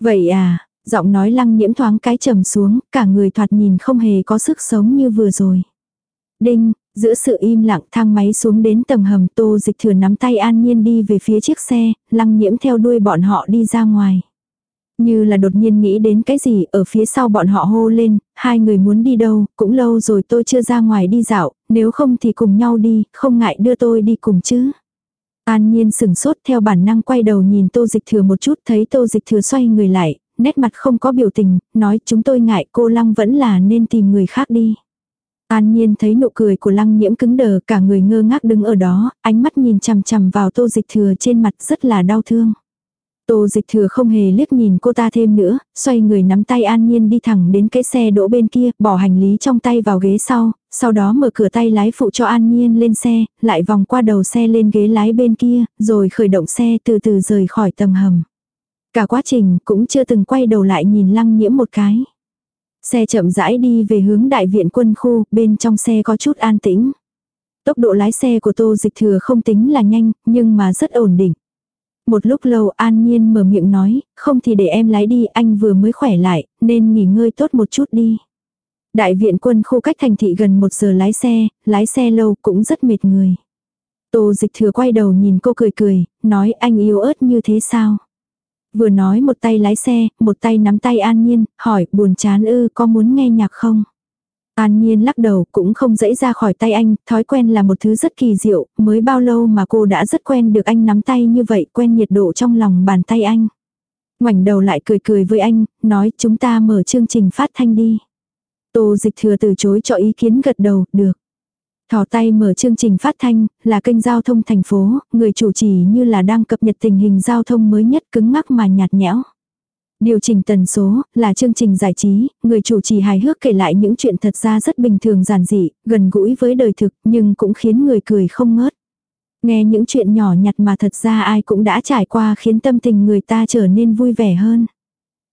Speaker 1: Vậy à, giọng nói lăng nhiễm thoáng cái trầm xuống, cả người thoạt nhìn không hề có sức sống như vừa rồi. Đinh, Giữa sự im lặng thang máy xuống đến tầng hầm tô dịch thừa nắm tay an nhiên đi về phía chiếc xe, lăng nhiễm theo đuôi bọn họ đi ra ngoài. Như là đột nhiên nghĩ đến cái gì ở phía sau bọn họ hô lên, hai người muốn đi đâu, cũng lâu rồi tôi chưa ra ngoài đi dạo, nếu không thì cùng nhau đi, không ngại đưa tôi đi cùng chứ. An nhiên sừng sốt theo bản năng quay đầu nhìn tô dịch thừa một chút thấy tô dịch thừa xoay người lại, nét mặt không có biểu tình, nói chúng tôi ngại cô lăng vẫn là nên tìm người khác đi. An Nhiên thấy nụ cười của lăng nhiễm cứng đờ cả người ngơ ngác đứng ở đó, ánh mắt nhìn chằm chằm vào tô dịch thừa trên mặt rất là đau thương. Tô dịch thừa không hề liếc nhìn cô ta thêm nữa, xoay người nắm tay An Nhiên đi thẳng đến cái xe đỗ bên kia, bỏ hành lý trong tay vào ghế sau, sau đó mở cửa tay lái phụ cho An Nhiên lên xe, lại vòng qua đầu xe lên ghế lái bên kia, rồi khởi động xe từ từ rời khỏi tầng hầm. Cả quá trình cũng chưa từng quay đầu lại nhìn lăng nhiễm một cái. Xe chậm rãi đi về hướng đại viện quân khu, bên trong xe có chút an tĩnh. Tốc độ lái xe của tô dịch thừa không tính là nhanh, nhưng mà rất ổn định. Một lúc lâu an nhiên mở miệng nói, không thì để em lái đi, anh vừa mới khỏe lại, nên nghỉ ngơi tốt một chút đi. Đại viện quân khu cách thành thị gần một giờ lái xe, lái xe lâu cũng rất mệt người. Tô dịch thừa quay đầu nhìn cô cười cười, nói anh yêu ớt như thế sao? Vừa nói một tay lái xe, một tay nắm tay An Nhiên, hỏi buồn chán ư có muốn nghe nhạc không? An Nhiên lắc đầu cũng không dễ ra khỏi tay anh, thói quen là một thứ rất kỳ diệu, mới bao lâu mà cô đã rất quen được anh nắm tay như vậy, quen nhiệt độ trong lòng bàn tay anh. Ngoảnh đầu lại cười cười với anh, nói chúng ta mở chương trình phát thanh đi. Tô dịch thừa từ chối cho ý kiến gật đầu, được. Thò tay mở chương trình phát thanh, là kênh giao thông thành phố, người chủ trì như là đang cập nhật tình hình giao thông mới nhất cứng ngắc mà nhạt nhẽo. Điều chỉnh tần số là chương trình giải trí, người chủ trì hài hước kể lại những chuyện thật ra rất bình thường giản dị, gần gũi với đời thực nhưng cũng khiến người cười không ngớt. Nghe những chuyện nhỏ nhặt mà thật ra ai cũng đã trải qua khiến tâm tình người ta trở nên vui vẻ hơn.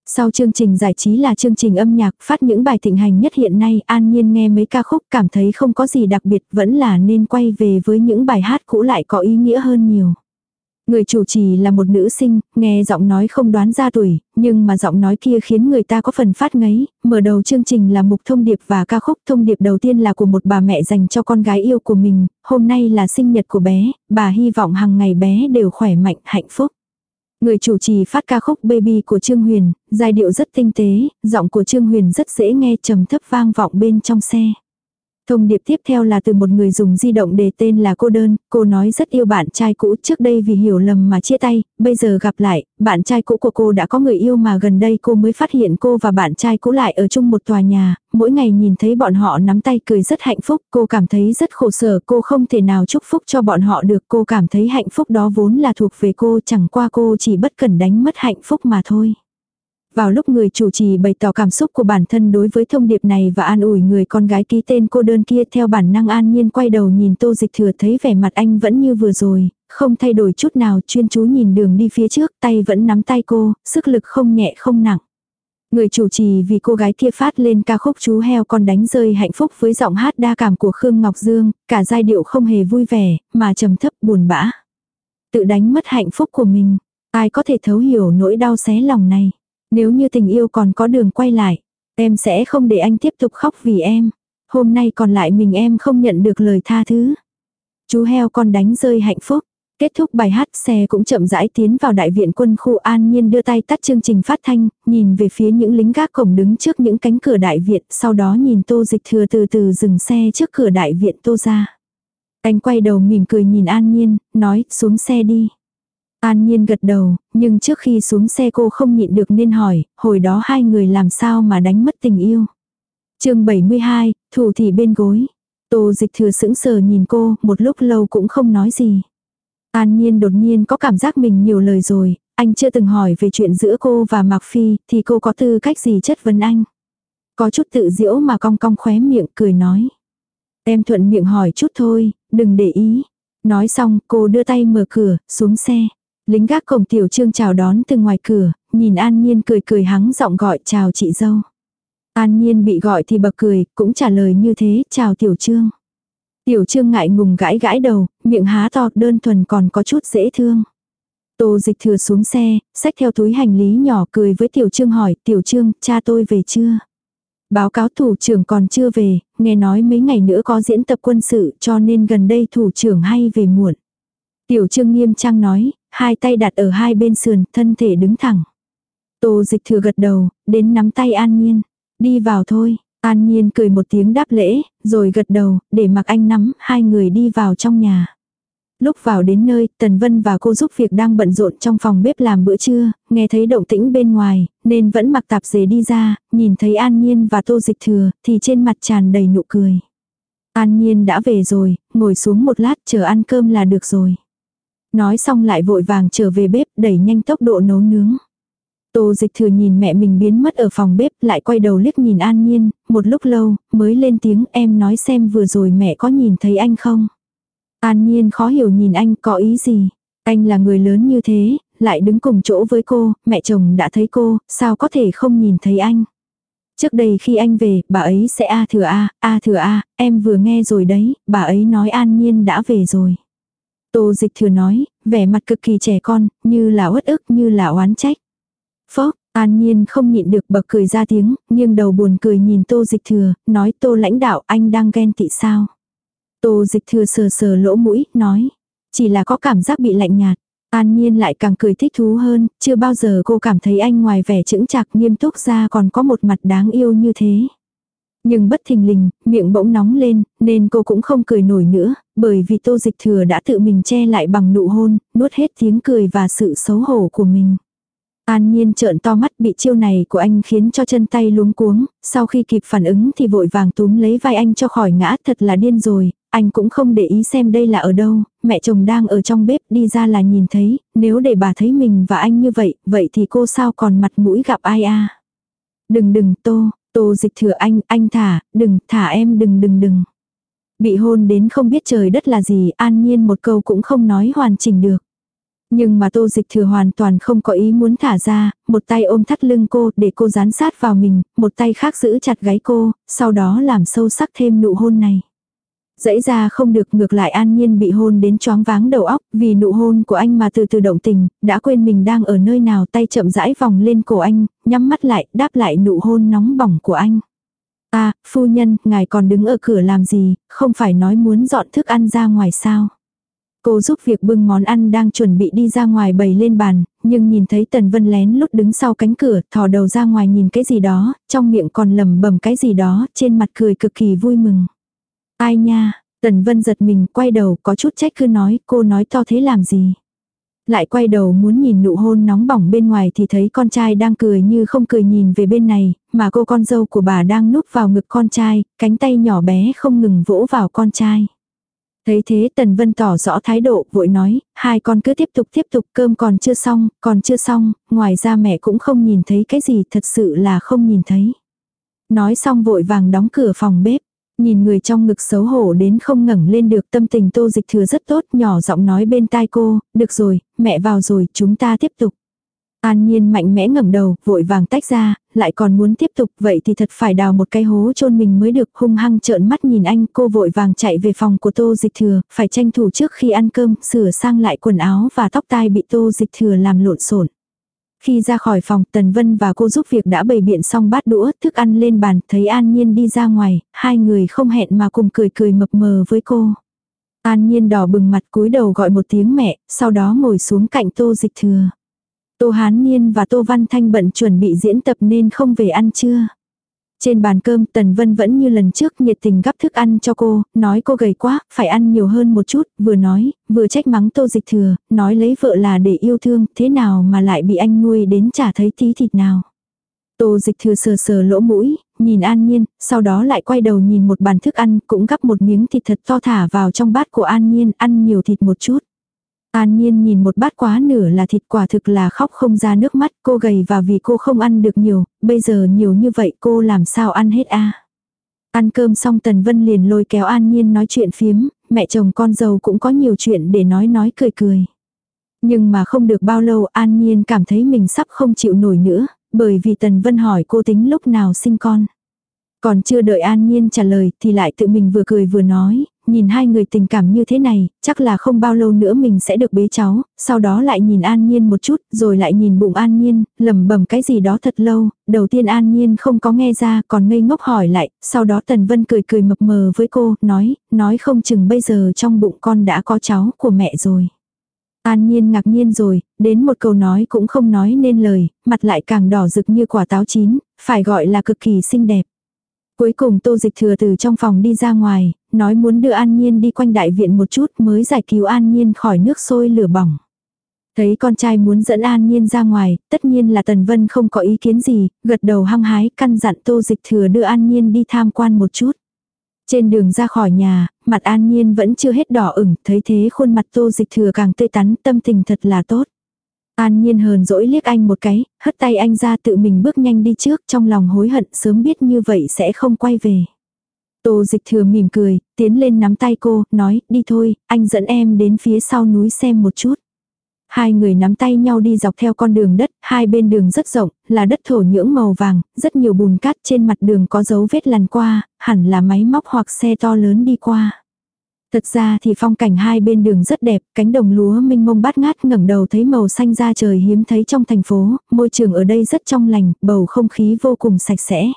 Speaker 1: Sau chương trình giải trí là chương trình âm nhạc phát những bài thịnh hành nhất hiện nay an nhiên nghe mấy ca khúc cảm thấy không có gì đặc biệt vẫn là nên quay về với những bài hát cũ lại có ý nghĩa hơn nhiều. Người chủ trì là một nữ sinh, nghe giọng nói không đoán ra tuổi, nhưng mà giọng nói kia khiến người ta có phần phát ngấy. Mở đầu chương trình là mục thông điệp và ca khúc thông điệp đầu tiên là của một bà mẹ dành cho con gái yêu của mình. Hôm nay là sinh nhật của bé, bà hy vọng hàng ngày bé đều khỏe mạnh, hạnh phúc. Người chủ trì phát ca khúc Baby của Trương Huyền, giai điệu rất tinh tế, giọng của Trương Huyền rất dễ nghe trầm thấp vang vọng bên trong xe. Thông điệp tiếp theo là từ một người dùng di động để tên là cô đơn, cô nói rất yêu bạn trai cũ trước đây vì hiểu lầm mà chia tay, bây giờ gặp lại, bạn trai cũ của cô đã có người yêu mà gần đây cô mới phát hiện cô và bạn trai cũ lại ở chung một tòa nhà, mỗi ngày nhìn thấy bọn họ nắm tay cười rất hạnh phúc, cô cảm thấy rất khổ sở, cô không thể nào chúc phúc cho bọn họ được, cô cảm thấy hạnh phúc đó vốn là thuộc về cô, chẳng qua cô chỉ bất cần đánh mất hạnh phúc mà thôi. Vào lúc người chủ trì bày tỏ cảm xúc của bản thân đối với thông điệp này và an ủi người con gái ký tên cô đơn kia theo bản năng an nhiên quay đầu nhìn tô dịch thừa thấy vẻ mặt anh vẫn như vừa rồi, không thay đổi chút nào chuyên chú nhìn đường đi phía trước tay vẫn nắm tay cô, sức lực không nhẹ không nặng. Người chủ trì vì cô gái kia phát lên ca khúc chú heo con đánh rơi hạnh phúc với giọng hát đa cảm của Khương Ngọc Dương, cả giai điệu không hề vui vẻ, mà trầm thấp buồn bã. Tự đánh mất hạnh phúc của mình, ai có thể thấu hiểu nỗi đau xé lòng này. Nếu như tình yêu còn có đường quay lại, em sẽ không để anh tiếp tục khóc vì em. Hôm nay còn lại mình em không nhận được lời tha thứ. Chú heo con đánh rơi hạnh phúc. Kết thúc bài hát xe cũng chậm rãi tiến vào đại viện quân khu an nhiên đưa tay tắt chương trình phát thanh, nhìn về phía những lính gác cổng đứng trước những cánh cửa đại viện, sau đó nhìn tô dịch thừa từ từ dừng xe trước cửa đại viện tô ra. Anh quay đầu mỉm cười nhìn an nhiên, nói xuống xe đi. An Nhiên gật đầu, nhưng trước khi xuống xe cô không nhịn được nên hỏi, hồi đó hai người làm sao mà đánh mất tình yêu. chương 72, thủ thị bên gối. Tô dịch thừa sững sờ nhìn cô, một lúc lâu cũng không nói gì. An Nhiên đột nhiên có cảm giác mình nhiều lời rồi, anh chưa từng hỏi về chuyện giữa cô và Mạc Phi, thì cô có tư cách gì chất vấn anh. Có chút tự diễu mà cong cong khóe miệng cười nói. Em thuận miệng hỏi chút thôi, đừng để ý. Nói xong cô đưa tay mở cửa, xuống xe. Lính gác cổng tiểu trương chào đón từ ngoài cửa, nhìn An Nhiên cười cười hắng giọng gọi chào chị dâu. An Nhiên bị gọi thì bật cười, cũng trả lời như thế, chào tiểu trương. Tiểu trương ngại ngùng gãi gãi đầu, miệng há to đơn thuần còn có chút dễ thương. Tô dịch thừa xuống xe, xách theo túi hành lý nhỏ cười với tiểu trương hỏi, tiểu trương, cha tôi về chưa? Báo cáo thủ trưởng còn chưa về, nghe nói mấy ngày nữa có diễn tập quân sự cho nên gần đây thủ trưởng hay về muộn. Tiểu trương nghiêm trang nói, hai tay đặt ở hai bên sườn, thân thể đứng thẳng. Tô dịch thừa gật đầu, đến nắm tay An Nhiên. Đi vào thôi, An Nhiên cười một tiếng đáp lễ, rồi gật đầu, để mặc anh nắm, hai người đi vào trong nhà. Lúc vào đến nơi, Tần Vân và cô giúp việc đang bận rộn trong phòng bếp làm bữa trưa, nghe thấy động tĩnh bên ngoài, nên vẫn mặc tạp dề đi ra, nhìn thấy An Nhiên và Tô Dịch Thừa, thì trên mặt tràn đầy nụ cười. An Nhiên đã về rồi, ngồi xuống một lát chờ ăn cơm là được rồi. Nói xong lại vội vàng trở về bếp đẩy nhanh tốc độ nấu nướng. Tô dịch thừa nhìn mẹ mình biến mất ở phòng bếp lại quay đầu liếc nhìn an nhiên, một lúc lâu mới lên tiếng em nói xem vừa rồi mẹ có nhìn thấy anh không. An nhiên khó hiểu nhìn anh có ý gì. Anh là người lớn như thế, lại đứng cùng chỗ với cô, mẹ chồng đã thấy cô, sao có thể không nhìn thấy anh. Trước đây khi anh về, bà ấy sẽ a thừa a, a thừa a, em vừa nghe rồi đấy, bà ấy nói an nhiên đã về rồi. Tô dịch thừa nói, vẻ mặt cực kỳ trẻ con, như là uất ức như là oán trách. Phốc, an nhiên không nhịn được bật cười ra tiếng, nghiêng đầu buồn cười nhìn tô dịch thừa, nói tô lãnh đạo anh đang ghen tị sao. Tô dịch thừa sờ sờ lỗ mũi, nói, chỉ là có cảm giác bị lạnh nhạt. An Nhiên lại càng cười thích thú hơn, chưa bao giờ cô cảm thấy anh ngoài vẻ chững chạc nghiêm túc ra còn có một mặt đáng yêu như thế. Nhưng bất thình lình, miệng bỗng nóng lên, nên cô cũng không cười nổi nữa, bởi vì tô dịch thừa đã tự mình che lại bằng nụ hôn, nuốt hết tiếng cười và sự xấu hổ của mình. An nhiên trợn to mắt bị chiêu này của anh khiến cho chân tay luống cuống, sau khi kịp phản ứng thì vội vàng túm lấy vai anh cho khỏi ngã thật là điên rồi, anh cũng không để ý xem đây là ở đâu, mẹ chồng đang ở trong bếp đi ra là nhìn thấy, nếu để bà thấy mình và anh như vậy, vậy thì cô sao còn mặt mũi gặp ai a Đừng đừng tô, tô dịch thừa anh, anh thả, đừng, thả em đừng đừng đừng. Bị hôn đến không biết trời đất là gì, an nhiên một câu cũng không nói hoàn chỉnh được. Nhưng mà tô dịch thừa hoàn toàn không có ý muốn thả ra, một tay ôm thắt lưng cô để cô dán sát vào mình, một tay khác giữ chặt gáy cô, sau đó làm sâu sắc thêm nụ hôn này. Dãy ra không được ngược lại an nhiên bị hôn đến choáng váng đầu óc, vì nụ hôn của anh mà từ từ động tình, đã quên mình đang ở nơi nào tay chậm rãi vòng lên cổ anh, nhắm mắt lại, đáp lại nụ hôn nóng bỏng của anh. À, phu nhân, ngài còn đứng ở cửa làm gì, không phải nói muốn dọn thức ăn ra ngoài sao. Cô giúp việc bưng món ăn đang chuẩn bị đi ra ngoài bày lên bàn, nhưng nhìn thấy Tần Vân lén lút đứng sau cánh cửa, thò đầu ra ngoài nhìn cái gì đó, trong miệng còn lầm bầm cái gì đó, trên mặt cười cực kỳ vui mừng. Ai nha, Tần Vân giật mình, quay đầu có chút trách cứ nói, cô nói to thế làm gì. Lại quay đầu muốn nhìn nụ hôn nóng bỏng bên ngoài thì thấy con trai đang cười như không cười nhìn về bên này, mà cô con dâu của bà đang núp vào ngực con trai, cánh tay nhỏ bé không ngừng vỗ vào con trai. Thấy thế Tần Vân tỏ rõ thái độ, vội nói, hai con cứ tiếp tục tiếp tục cơm còn chưa xong, còn chưa xong, ngoài ra mẹ cũng không nhìn thấy cái gì thật sự là không nhìn thấy. Nói xong vội vàng đóng cửa phòng bếp. Nhìn người trong ngực xấu hổ đến không ngẩng lên được tâm tình tô dịch thừa rất tốt, nhỏ giọng nói bên tai cô, được rồi, mẹ vào rồi, chúng ta tiếp tục. An nhiên mạnh mẽ ngẩng đầu, vội vàng tách ra, lại còn muốn tiếp tục, vậy thì thật phải đào một cái hố chôn mình mới được, hung hăng trợn mắt nhìn anh, cô vội vàng chạy về phòng của tô dịch thừa, phải tranh thủ trước khi ăn cơm, sửa sang lại quần áo và tóc tai bị tô dịch thừa làm lộn xộn. Khi ra khỏi phòng, Tần Vân và cô giúp việc đã bày biện xong bát đũa, thức ăn lên bàn, thấy An Nhiên đi ra ngoài, hai người không hẹn mà cùng cười cười mập mờ với cô. An Nhiên đỏ bừng mặt cúi đầu gọi một tiếng mẹ, sau đó ngồi xuống cạnh tô dịch thừa. Tô Hán Niên và Tô Văn Thanh bận chuẩn bị diễn tập nên không về ăn trưa. Trên bàn cơm Tần Vân vẫn như lần trước nhiệt tình gắp thức ăn cho cô, nói cô gầy quá, phải ăn nhiều hơn một chút, vừa nói, vừa trách mắng tô dịch thừa, nói lấy vợ là để yêu thương, thế nào mà lại bị anh nuôi đến chả thấy tí thịt nào. Tô dịch thừa sờ sờ lỗ mũi, nhìn an nhiên, sau đó lại quay đầu nhìn một bàn thức ăn, cũng gắp một miếng thịt thật to thả vào trong bát của an nhiên, ăn nhiều thịt một chút. An Nhiên nhìn một bát quá nửa là thịt quả thực là khóc không ra nước mắt, cô gầy và vì cô không ăn được nhiều, bây giờ nhiều như vậy cô làm sao ăn hết a? Ăn cơm xong Tần Vân liền lôi kéo An Nhiên nói chuyện phiếm, mẹ chồng con dâu cũng có nhiều chuyện để nói nói cười cười. Nhưng mà không được bao lâu An Nhiên cảm thấy mình sắp không chịu nổi nữa, bởi vì Tần Vân hỏi cô tính lúc nào sinh con. Còn chưa đợi An Nhiên trả lời thì lại tự mình vừa cười vừa nói, nhìn hai người tình cảm như thế này, chắc là không bao lâu nữa mình sẽ được bế cháu, sau đó lại nhìn An Nhiên một chút, rồi lại nhìn bụng An Nhiên, lẩm bẩm cái gì đó thật lâu, đầu tiên An Nhiên không có nghe ra, còn ngây ngốc hỏi lại, sau đó Tần Vân cười cười mập mờ với cô, nói, nói không chừng bây giờ trong bụng con đã có cháu của mẹ rồi. An Nhiên ngạc nhiên rồi, đến một câu nói cũng không nói nên lời, mặt lại càng đỏ rực như quả táo chín, phải gọi là cực kỳ xinh đẹp. Cuối cùng tô dịch thừa từ trong phòng đi ra ngoài, nói muốn đưa An Nhiên đi quanh đại viện một chút mới giải cứu An Nhiên khỏi nước sôi lửa bỏng. Thấy con trai muốn dẫn An Nhiên ra ngoài, tất nhiên là Tần Vân không có ý kiến gì, gật đầu hăng hái căn dặn tô dịch thừa đưa An Nhiên đi tham quan một chút. Trên đường ra khỏi nhà, mặt An Nhiên vẫn chưa hết đỏ ửng, thấy thế khuôn mặt tô dịch thừa càng tươi tắn, tâm tình thật là tốt. An nhiên hờn dỗi liếc anh một cái, hất tay anh ra tự mình bước nhanh đi trước trong lòng hối hận sớm biết như vậy sẽ không quay về. Tô dịch thừa mỉm cười, tiến lên nắm tay cô, nói, đi thôi, anh dẫn em đến phía sau núi xem một chút. Hai người nắm tay nhau đi dọc theo con đường đất, hai bên đường rất rộng, là đất thổ nhưỡng màu vàng, rất nhiều bùn cát trên mặt đường có dấu vết lằn qua, hẳn là máy móc hoặc xe to lớn đi qua. Thật ra thì phong cảnh hai bên đường rất đẹp, cánh đồng lúa minh mông bát ngát ngẩng đầu thấy màu xanh da trời hiếm thấy trong thành phố, môi trường ở đây rất trong lành, bầu không khí vô cùng sạch sẽ.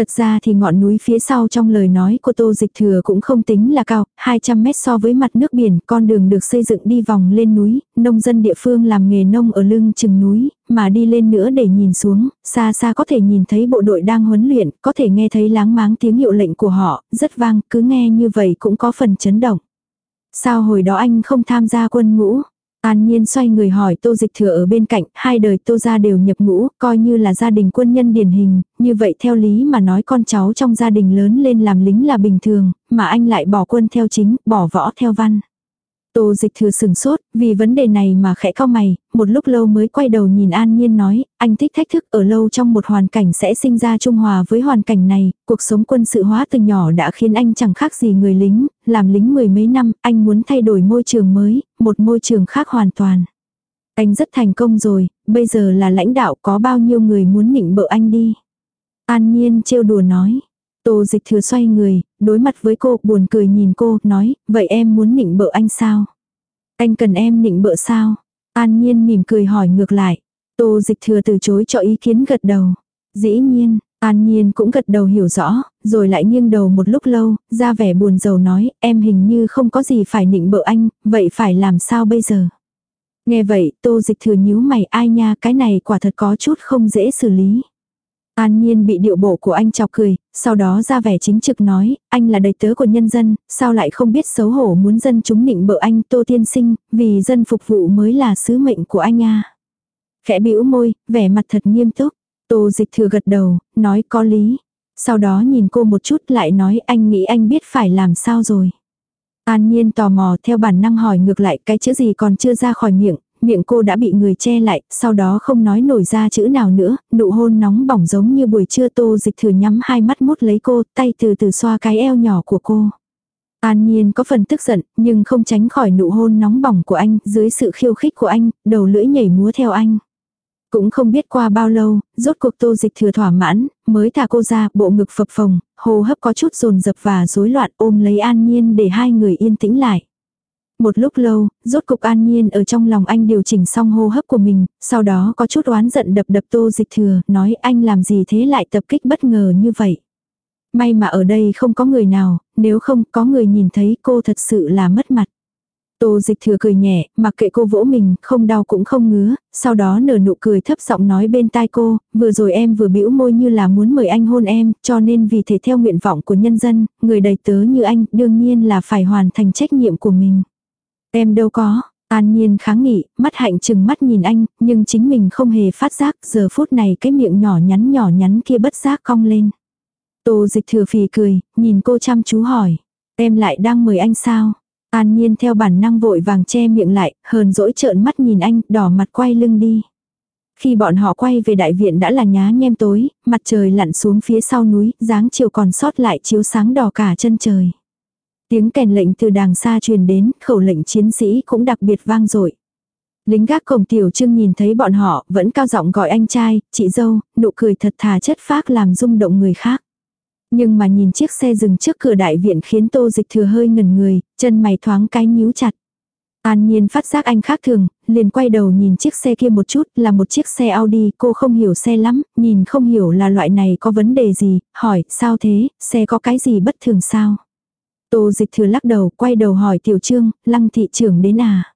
Speaker 1: Thật ra thì ngọn núi phía sau trong lời nói của Tô Dịch Thừa cũng không tính là cao, 200 mét so với mặt nước biển, con đường được xây dựng đi vòng lên núi, nông dân địa phương làm nghề nông ở lưng chừng núi, mà đi lên nữa để nhìn xuống, xa xa có thể nhìn thấy bộ đội đang huấn luyện, có thể nghe thấy láng máng tiếng hiệu lệnh của họ, rất vang, cứ nghe như vậy cũng có phần chấn động. Sao hồi đó anh không tham gia quân ngũ? An Nhiên xoay người hỏi Tô Dịch Thừa ở bên cạnh, hai đời Tô gia đều nhập ngũ, coi như là gia đình quân nhân điển hình, như vậy theo lý mà nói con cháu trong gia đình lớn lên làm lính là bình thường, mà anh lại bỏ quân theo chính, bỏ võ theo văn. Tô dịch thừa sừng sốt, vì vấn đề này mà khẽ cao mày, một lúc lâu mới quay đầu nhìn An Nhiên nói, anh thích thách thức ở lâu trong một hoàn cảnh sẽ sinh ra trung hòa với hoàn cảnh này, cuộc sống quân sự hóa từ nhỏ đã khiến anh chẳng khác gì người lính, làm lính mười mấy năm, anh muốn thay đổi môi trường mới, một môi trường khác hoàn toàn. Anh rất thành công rồi, bây giờ là lãnh đạo có bao nhiêu người muốn nịnh bợ anh đi. An Nhiên trêu đùa nói. Tô dịch thừa xoay người, đối mặt với cô, buồn cười nhìn cô, nói, vậy em muốn nịnh bợ anh sao? Anh cần em nịnh bợ sao? An nhiên mỉm cười hỏi ngược lại. Tô dịch thừa từ chối cho ý kiến gật đầu. Dĩ nhiên, An Nhiên cũng gật đầu hiểu rõ, rồi lại nghiêng đầu một lúc lâu, ra vẻ buồn rầu nói, em hình như không có gì phải nịnh bợ anh, vậy phải làm sao bây giờ? Nghe vậy, tô dịch thừa nhíu mày ai nha, cái này quả thật có chút không dễ xử lý. An Nhiên bị điệu bộ của anh chọc cười, sau đó ra vẻ chính trực nói, anh là đầy tớ của nhân dân, sao lại không biết xấu hổ muốn dân chúng nịnh bợ anh Tô Tiên Sinh, vì dân phục vụ mới là sứ mệnh của anh à. Khẽ bĩu môi, vẻ mặt thật nghiêm túc. Tô Dịch thừa gật đầu, nói có lý. Sau đó nhìn cô một chút lại nói anh nghĩ anh biết phải làm sao rồi. An Nhiên tò mò theo bản năng hỏi ngược lại cái chữ gì còn chưa ra khỏi miệng, miệng cô đã bị người che lại, sau đó không nói nổi ra chữ nào nữa, nụ hôn nóng bỏng giống như buổi trưa tô dịch thừa nhắm hai mắt mút lấy cô, tay từ từ xoa cái eo nhỏ của cô. An Nhiên có phần tức giận, nhưng không tránh khỏi nụ hôn nóng bỏng của anh, dưới sự khiêu khích của anh, đầu lưỡi nhảy múa theo anh. Cũng không biết qua bao lâu, rốt cuộc tô dịch thừa thỏa mãn, mới thả cô ra, bộ ngực phập phồng, hô hấp có chút rồn rập và rối loạn ôm lấy An Nhiên để hai người yên tĩnh lại. Một lúc lâu, rốt cục an nhiên ở trong lòng anh điều chỉnh xong hô hấp của mình, sau đó có chút oán giận đập đập tô dịch thừa, nói anh làm gì thế lại tập kích bất ngờ như vậy. May mà ở đây không có người nào, nếu không có người nhìn thấy cô thật sự là mất mặt. Tô dịch thừa cười nhẹ, mặc kệ cô vỗ mình, không đau cũng không ngứa, sau đó nở nụ cười thấp giọng nói bên tai cô, vừa rồi em vừa bĩu môi như là muốn mời anh hôn em, cho nên vì thể theo nguyện vọng của nhân dân, người đầy tớ như anh, đương nhiên là phải hoàn thành trách nhiệm của mình. Em đâu có, An Nhiên kháng nghị, mắt hạnh chừng mắt nhìn anh, nhưng chính mình không hề phát giác, giờ phút này cái miệng nhỏ nhắn nhỏ nhắn kia bất giác cong lên. Tô dịch thừa phì cười, nhìn cô chăm chú hỏi, em lại đang mời anh sao? An Nhiên theo bản năng vội vàng che miệng lại, hờn dỗi trợn mắt nhìn anh, đỏ mặt quay lưng đi. Khi bọn họ quay về đại viện đã là nhá nhem tối, mặt trời lặn xuống phía sau núi, dáng chiều còn sót lại chiếu sáng đỏ cả chân trời. Tiếng kèn lệnh từ đàng xa truyền đến, khẩu lệnh chiến sĩ cũng đặc biệt vang dội. Lính gác cổng tiểu trương nhìn thấy bọn họ, vẫn cao giọng gọi anh trai, chị dâu, nụ cười thật thà chất phác làm rung động người khác. Nhưng mà nhìn chiếc xe dừng trước cửa đại viện khiến tô dịch thừa hơi ngẩn người, chân mày thoáng cái nhíu chặt. An nhiên phát giác anh khác thường, liền quay đầu nhìn chiếc xe kia một chút, là một chiếc xe Audi, cô không hiểu xe lắm, nhìn không hiểu là loại này có vấn đề gì, hỏi, sao thế, xe có cái gì bất thường sao? Tô dịch thừa lắc đầu, quay đầu hỏi tiểu trương, lăng thị trưởng đến à.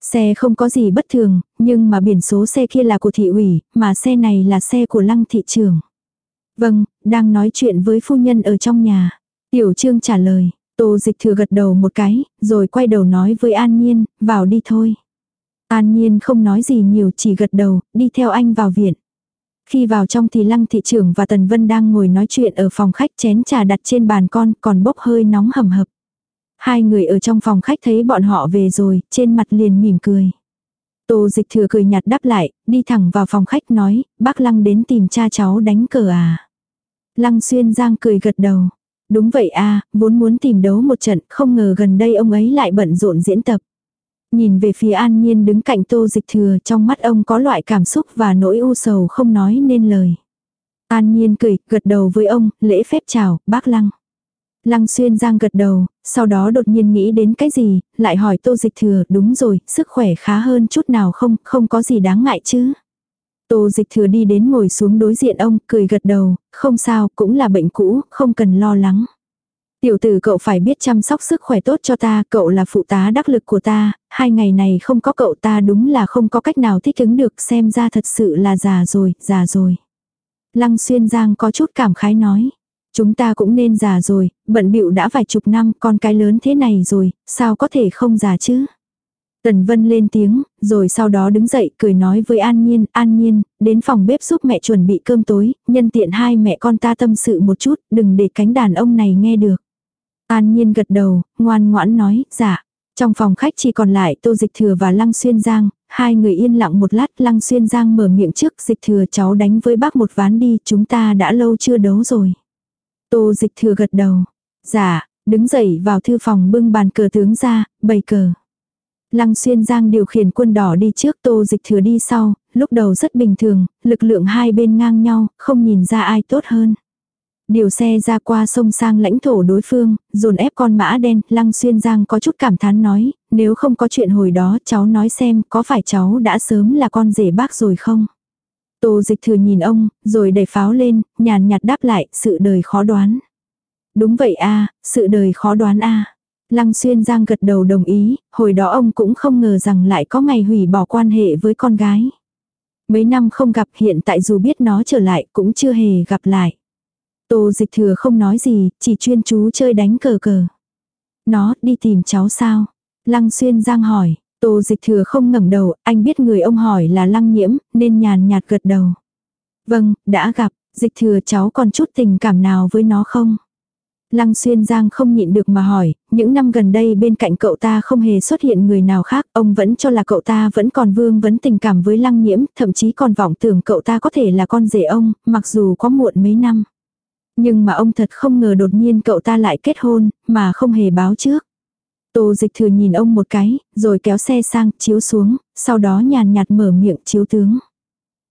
Speaker 1: Xe không có gì bất thường, nhưng mà biển số xe kia là của thị ủy, mà xe này là xe của lăng thị trưởng. Vâng, đang nói chuyện với phu nhân ở trong nhà. Tiểu trương trả lời, tô dịch thừa gật đầu một cái, rồi quay đầu nói với An Nhiên, vào đi thôi. An Nhiên không nói gì nhiều chỉ gật đầu, đi theo anh vào viện. Khi vào trong thì lăng thị trưởng và Tần Vân đang ngồi nói chuyện ở phòng khách chén trà đặt trên bàn con còn bốc hơi nóng hầm hập. Hai người ở trong phòng khách thấy bọn họ về rồi, trên mặt liền mỉm cười. Tô dịch thừa cười nhạt đáp lại, đi thẳng vào phòng khách nói, bác Lăng đến tìm cha cháu đánh cờ à. Lăng xuyên giang cười gật đầu. Đúng vậy à, vốn muốn tìm đấu một trận, không ngờ gần đây ông ấy lại bận rộn diễn tập. Nhìn về phía an nhiên đứng cạnh tô dịch thừa trong mắt ông có loại cảm xúc và nỗi u sầu không nói nên lời. An nhiên cười, gật đầu với ông, lễ phép chào, bác lăng. Lăng xuyên giang gật đầu, sau đó đột nhiên nghĩ đến cái gì, lại hỏi tô dịch thừa, đúng rồi, sức khỏe khá hơn chút nào không, không có gì đáng ngại chứ. Tô dịch thừa đi đến ngồi xuống đối diện ông, cười gật đầu, không sao, cũng là bệnh cũ, không cần lo lắng. Tiểu tử cậu phải biết chăm sóc sức khỏe tốt cho ta, cậu là phụ tá đắc lực của ta, hai ngày này không có cậu ta đúng là không có cách nào thích ứng được xem ra thật sự là già rồi, già rồi. Lăng xuyên giang có chút cảm khái nói. Chúng ta cũng nên già rồi, bận bịu đã vài chục năm, con cái lớn thế này rồi, sao có thể không già chứ? Tần Vân lên tiếng, rồi sau đó đứng dậy cười nói với An Nhiên, An Nhiên, đến phòng bếp giúp mẹ chuẩn bị cơm tối, nhân tiện hai mẹ con ta tâm sự một chút, đừng để cánh đàn ông này nghe được. An Nhiên gật đầu, ngoan ngoãn nói, dạ. Trong phòng khách chỉ còn lại Tô Dịch Thừa và Lăng Xuyên Giang, hai người yên lặng một lát, Lăng Xuyên Giang mở miệng trước, Dịch Thừa cháu đánh với bác một ván đi, chúng ta đã lâu chưa đấu rồi. Tô Dịch Thừa gật đầu, dạ, đứng dậy vào thư phòng bưng bàn cờ tướng ra, bày cờ. Lăng xuyên giang điều khiển quân đỏ đi trước tô dịch thừa đi sau, lúc đầu rất bình thường, lực lượng hai bên ngang nhau, không nhìn ra ai tốt hơn. Điều xe ra qua sông sang lãnh thổ đối phương, dồn ép con mã đen, lăng xuyên giang có chút cảm thán nói, nếu không có chuyện hồi đó cháu nói xem có phải cháu đã sớm là con rể bác rồi không? Tô dịch thừa nhìn ông, rồi đẩy pháo lên, nhàn nhạt đáp lại, sự đời khó đoán. Đúng vậy a sự đời khó đoán a Lăng xuyên giang gật đầu đồng ý, hồi đó ông cũng không ngờ rằng lại có ngày hủy bỏ quan hệ với con gái. Mấy năm không gặp hiện tại dù biết nó trở lại cũng chưa hề gặp lại. Tô dịch thừa không nói gì, chỉ chuyên chú chơi đánh cờ cờ. Nó đi tìm cháu sao? Lăng xuyên giang hỏi, tô dịch thừa không ngẩng đầu, anh biết người ông hỏi là lăng nhiễm, nên nhàn nhạt gật đầu. Vâng, đã gặp, dịch thừa cháu còn chút tình cảm nào với nó không? Lăng xuyên giang không nhịn được mà hỏi, những năm gần đây bên cạnh cậu ta không hề xuất hiện người nào khác, ông vẫn cho là cậu ta vẫn còn vương vấn tình cảm với lăng nhiễm, thậm chí còn vọng tưởng cậu ta có thể là con rể ông, mặc dù có muộn mấy năm. Nhưng mà ông thật không ngờ đột nhiên cậu ta lại kết hôn, mà không hề báo trước. Tô dịch thừa nhìn ông một cái, rồi kéo xe sang, chiếu xuống, sau đó nhàn nhạt mở miệng chiếu tướng.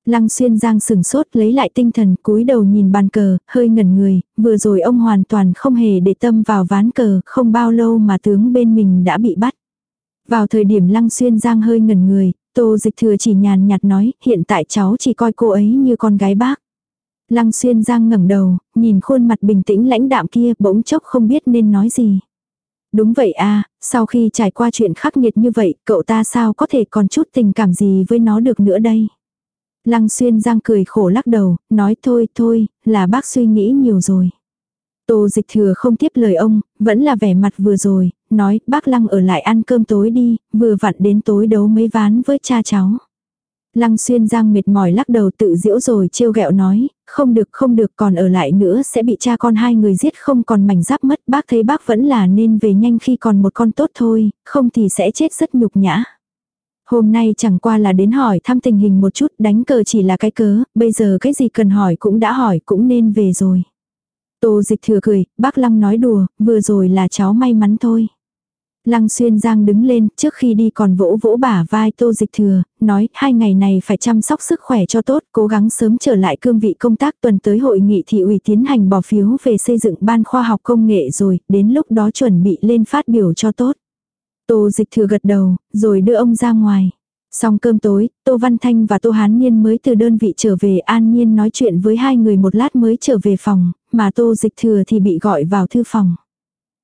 Speaker 1: Lăng xuyên giang sừng sốt lấy lại tinh thần cúi đầu nhìn bàn cờ, hơi ngẩn người, vừa rồi ông hoàn toàn không hề để tâm vào ván cờ, không bao lâu mà tướng bên mình đã bị bắt. Vào thời điểm lăng xuyên giang hơi ngẩn người, tô dịch thừa chỉ nhàn nhạt nói, hiện tại cháu chỉ coi cô ấy như con gái bác. Lăng xuyên giang ngẩng đầu, nhìn khuôn mặt bình tĩnh lãnh đạm kia bỗng chốc không biết nên nói gì. Đúng vậy à, sau khi trải qua chuyện khắc nghiệt như vậy, cậu ta sao có thể còn chút tình cảm gì với nó được nữa đây. Lăng xuyên giang cười khổ lắc đầu, nói thôi thôi, là bác suy nghĩ nhiều rồi. Tô dịch thừa không tiếp lời ông, vẫn là vẻ mặt vừa rồi, nói bác lăng ở lại ăn cơm tối đi, vừa vặn đến tối đấu mấy ván với cha cháu. Lăng xuyên giang mệt mỏi lắc đầu tự diễu rồi trêu ghẹo nói, không được không được còn ở lại nữa sẽ bị cha con hai người giết không còn mảnh giáp mất bác thấy bác vẫn là nên về nhanh khi còn một con tốt thôi, không thì sẽ chết rất nhục nhã. Hôm nay chẳng qua là đến hỏi thăm tình hình một chút đánh cờ chỉ là cái cớ, bây giờ cái gì cần hỏi cũng đã hỏi cũng nên về rồi. Tô dịch thừa cười, bác Lăng nói đùa, vừa rồi là cháu may mắn thôi. Lăng xuyên giang đứng lên, trước khi đi còn vỗ vỗ bả vai tô dịch thừa, nói hai ngày này phải chăm sóc sức khỏe cho tốt, cố gắng sớm trở lại cương vị công tác tuần tới hội nghị thị ủy tiến hành bỏ phiếu về xây dựng ban khoa học công nghệ rồi, đến lúc đó chuẩn bị lên phát biểu cho tốt. Tô dịch thừa gật đầu, rồi đưa ông ra ngoài. Xong cơm tối, Tô Văn Thanh và Tô Hán nhiên mới từ đơn vị trở về an nhiên nói chuyện với hai người một lát mới trở về phòng, mà Tô Dịch Thừa thì bị gọi vào thư phòng.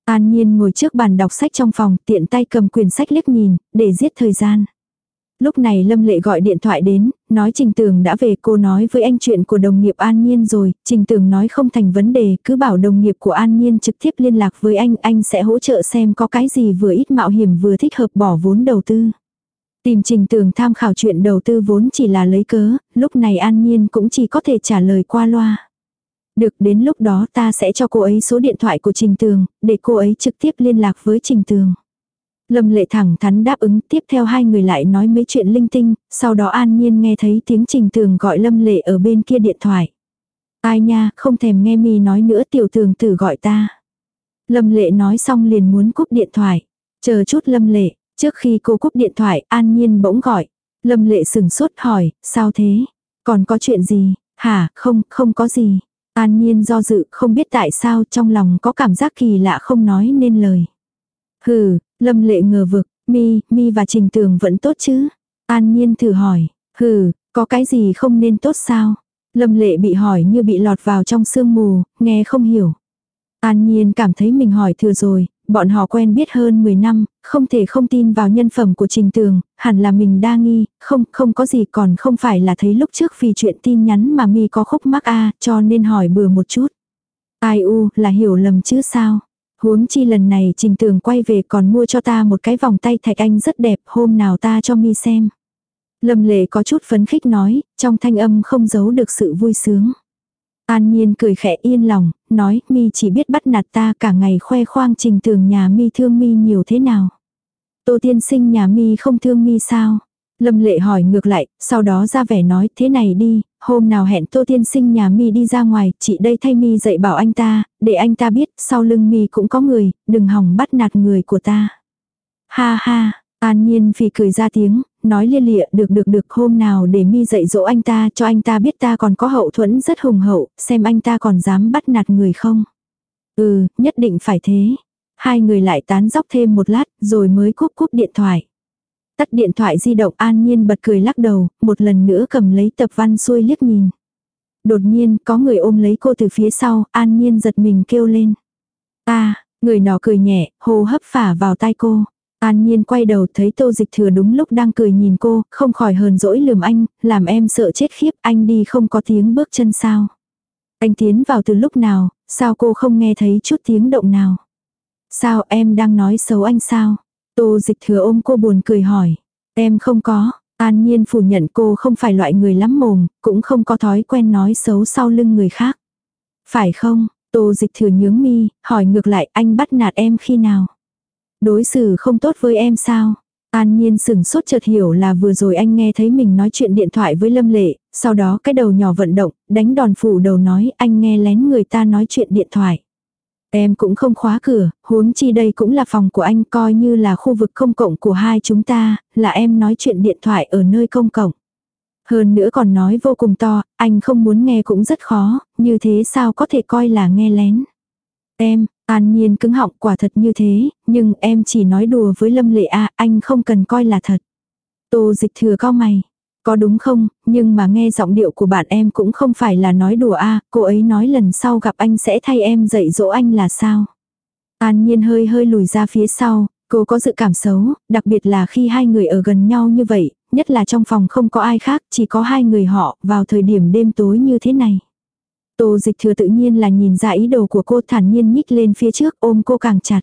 Speaker 1: An nhiên ngồi trước bàn đọc sách trong phòng, tiện tay cầm quyển sách liếc nhìn, để giết thời gian. Lúc này Lâm Lệ gọi điện thoại đến, nói Trình Tường đã về cô nói với anh chuyện của đồng nghiệp An Nhiên rồi, Trình Tường nói không thành vấn đề, cứ bảo đồng nghiệp của An Nhiên trực tiếp liên lạc với anh, anh sẽ hỗ trợ xem có cái gì vừa ít mạo hiểm vừa thích hợp bỏ vốn đầu tư. Tìm Trình Tường tham khảo chuyện đầu tư vốn chỉ là lấy cớ, lúc này An Nhiên cũng chỉ có thể trả lời qua loa. Được đến lúc đó ta sẽ cho cô ấy số điện thoại của Trình Tường, để cô ấy trực tiếp liên lạc với Trình Tường. Lâm lệ thẳng thắn đáp ứng tiếp theo hai người lại nói mấy chuyện linh tinh, sau đó an nhiên nghe thấy tiếng trình tường gọi lâm lệ ở bên kia điện thoại. Ai nha, không thèm nghe mi nói nữa tiểu tường tử gọi ta. Lâm lệ nói xong liền muốn cúp điện thoại. Chờ chút lâm lệ, trước khi cô cúp điện thoại an nhiên bỗng gọi. Lâm lệ sừng sốt hỏi, sao thế? Còn có chuyện gì? Hả, không, không có gì. An nhiên do dự, không biết tại sao trong lòng có cảm giác kỳ lạ không nói nên lời. Hừ, Lâm lệ ngờ vực, mi, mi và trình tường vẫn tốt chứ? An nhiên thử hỏi, hừ, có cái gì không nên tốt sao? Lâm lệ bị hỏi như bị lọt vào trong sương mù, nghe không hiểu. An nhiên cảm thấy mình hỏi thừa rồi, bọn họ quen biết hơn 10 năm, không thể không tin vào nhân phẩm của Trình Tường, hẳn là mình đa nghi, không, không có gì còn không phải là thấy lúc trước vì chuyện tin nhắn mà mi có khúc mắc a cho nên hỏi bừa một chút. Ai u, là hiểu lầm chứ sao? Huống chi lần này trình tường quay về còn mua cho ta một cái vòng tay thạch anh rất đẹp hôm nào ta cho mi xem. Lâm lệ có chút phấn khích nói, trong thanh âm không giấu được sự vui sướng. An Nhiên cười khẽ yên lòng, nói mi chỉ biết bắt nạt ta cả ngày khoe khoang trình tường nhà mi thương mi nhiều thế nào. Tô tiên sinh nhà mi không thương mi sao? Lâm lệ hỏi ngược lại, sau đó ra vẻ nói thế này đi, hôm nào hẹn tô tiên sinh nhà mi đi ra ngoài, chị đây thay mi dạy bảo anh ta, để anh ta biết sau lưng mi cũng có người, đừng hỏng bắt nạt người của ta. Ha ha, an nhiên phì cười ra tiếng, nói lia lịa được được được hôm nào để mi dạy dỗ anh ta cho anh ta biết ta còn có hậu thuẫn rất hùng hậu, xem anh ta còn dám bắt nạt người không. Ừ, nhất định phải thế. Hai người lại tán dóc thêm một lát rồi mới cúp cúp điện thoại. Tắt điện thoại di động an nhiên bật cười lắc đầu, một lần nữa cầm lấy tập văn xuôi liếc nhìn. Đột nhiên có người ôm lấy cô từ phía sau, an nhiên giật mình kêu lên. À người nọ cười nhẹ, hô hấp phả vào tai cô. An Nhiên quay đầu thấy Tô Dịch Thừa đúng lúc đang cười nhìn cô, không khỏi hờn dỗi lườm anh, làm em sợ chết khiếp, anh đi không có tiếng bước chân sao. Anh tiến vào từ lúc nào, sao cô không nghe thấy chút tiếng động nào. Sao em đang nói xấu anh sao? Tô Dịch Thừa ôm cô buồn cười hỏi. Em không có, An Nhiên phủ nhận cô không phải loại người lắm mồm, cũng không có thói quen nói xấu sau lưng người khác. Phải không? Tô Dịch Thừa nhướng mi, hỏi ngược lại anh bắt nạt em khi nào? Đối xử không tốt với em sao? An Nhiên sừng sốt chợt hiểu là vừa rồi anh nghe thấy mình nói chuyện điện thoại với Lâm Lệ, sau đó cái đầu nhỏ vận động, đánh đòn phủ đầu nói anh nghe lén người ta nói chuyện điện thoại. Em cũng không khóa cửa, huống chi đây cũng là phòng của anh coi như là khu vực công cộng của hai chúng ta, là em nói chuyện điện thoại ở nơi công cộng. Hơn nữa còn nói vô cùng to, anh không muốn nghe cũng rất khó, như thế sao có thể coi là nghe lén. Em, An nhiên cứng họng quả thật như thế, nhưng em chỉ nói đùa với Lâm Lệ A, anh không cần coi là thật. Tô dịch thừa cao mày. Có đúng không, nhưng mà nghe giọng điệu của bạn em cũng không phải là nói đùa a cô ấy nói lần sau gặp anh sẽ thay em dạy dỗ anh là sao. An nhiên hơi hơi lùi ra phía sau, cô có dự cảm xấu, đặc biệt là khi hai người ở gần nhau như vậy, nhất là trong phòng không có ai khác, chỉ có hai người họ, vào thời điểm đêm tối như thế này. Tô dịch thừa tự nhiên là nhìn ra ý đồ của cô thản nhiên nhích lên phía trước ôm cô càng chặt.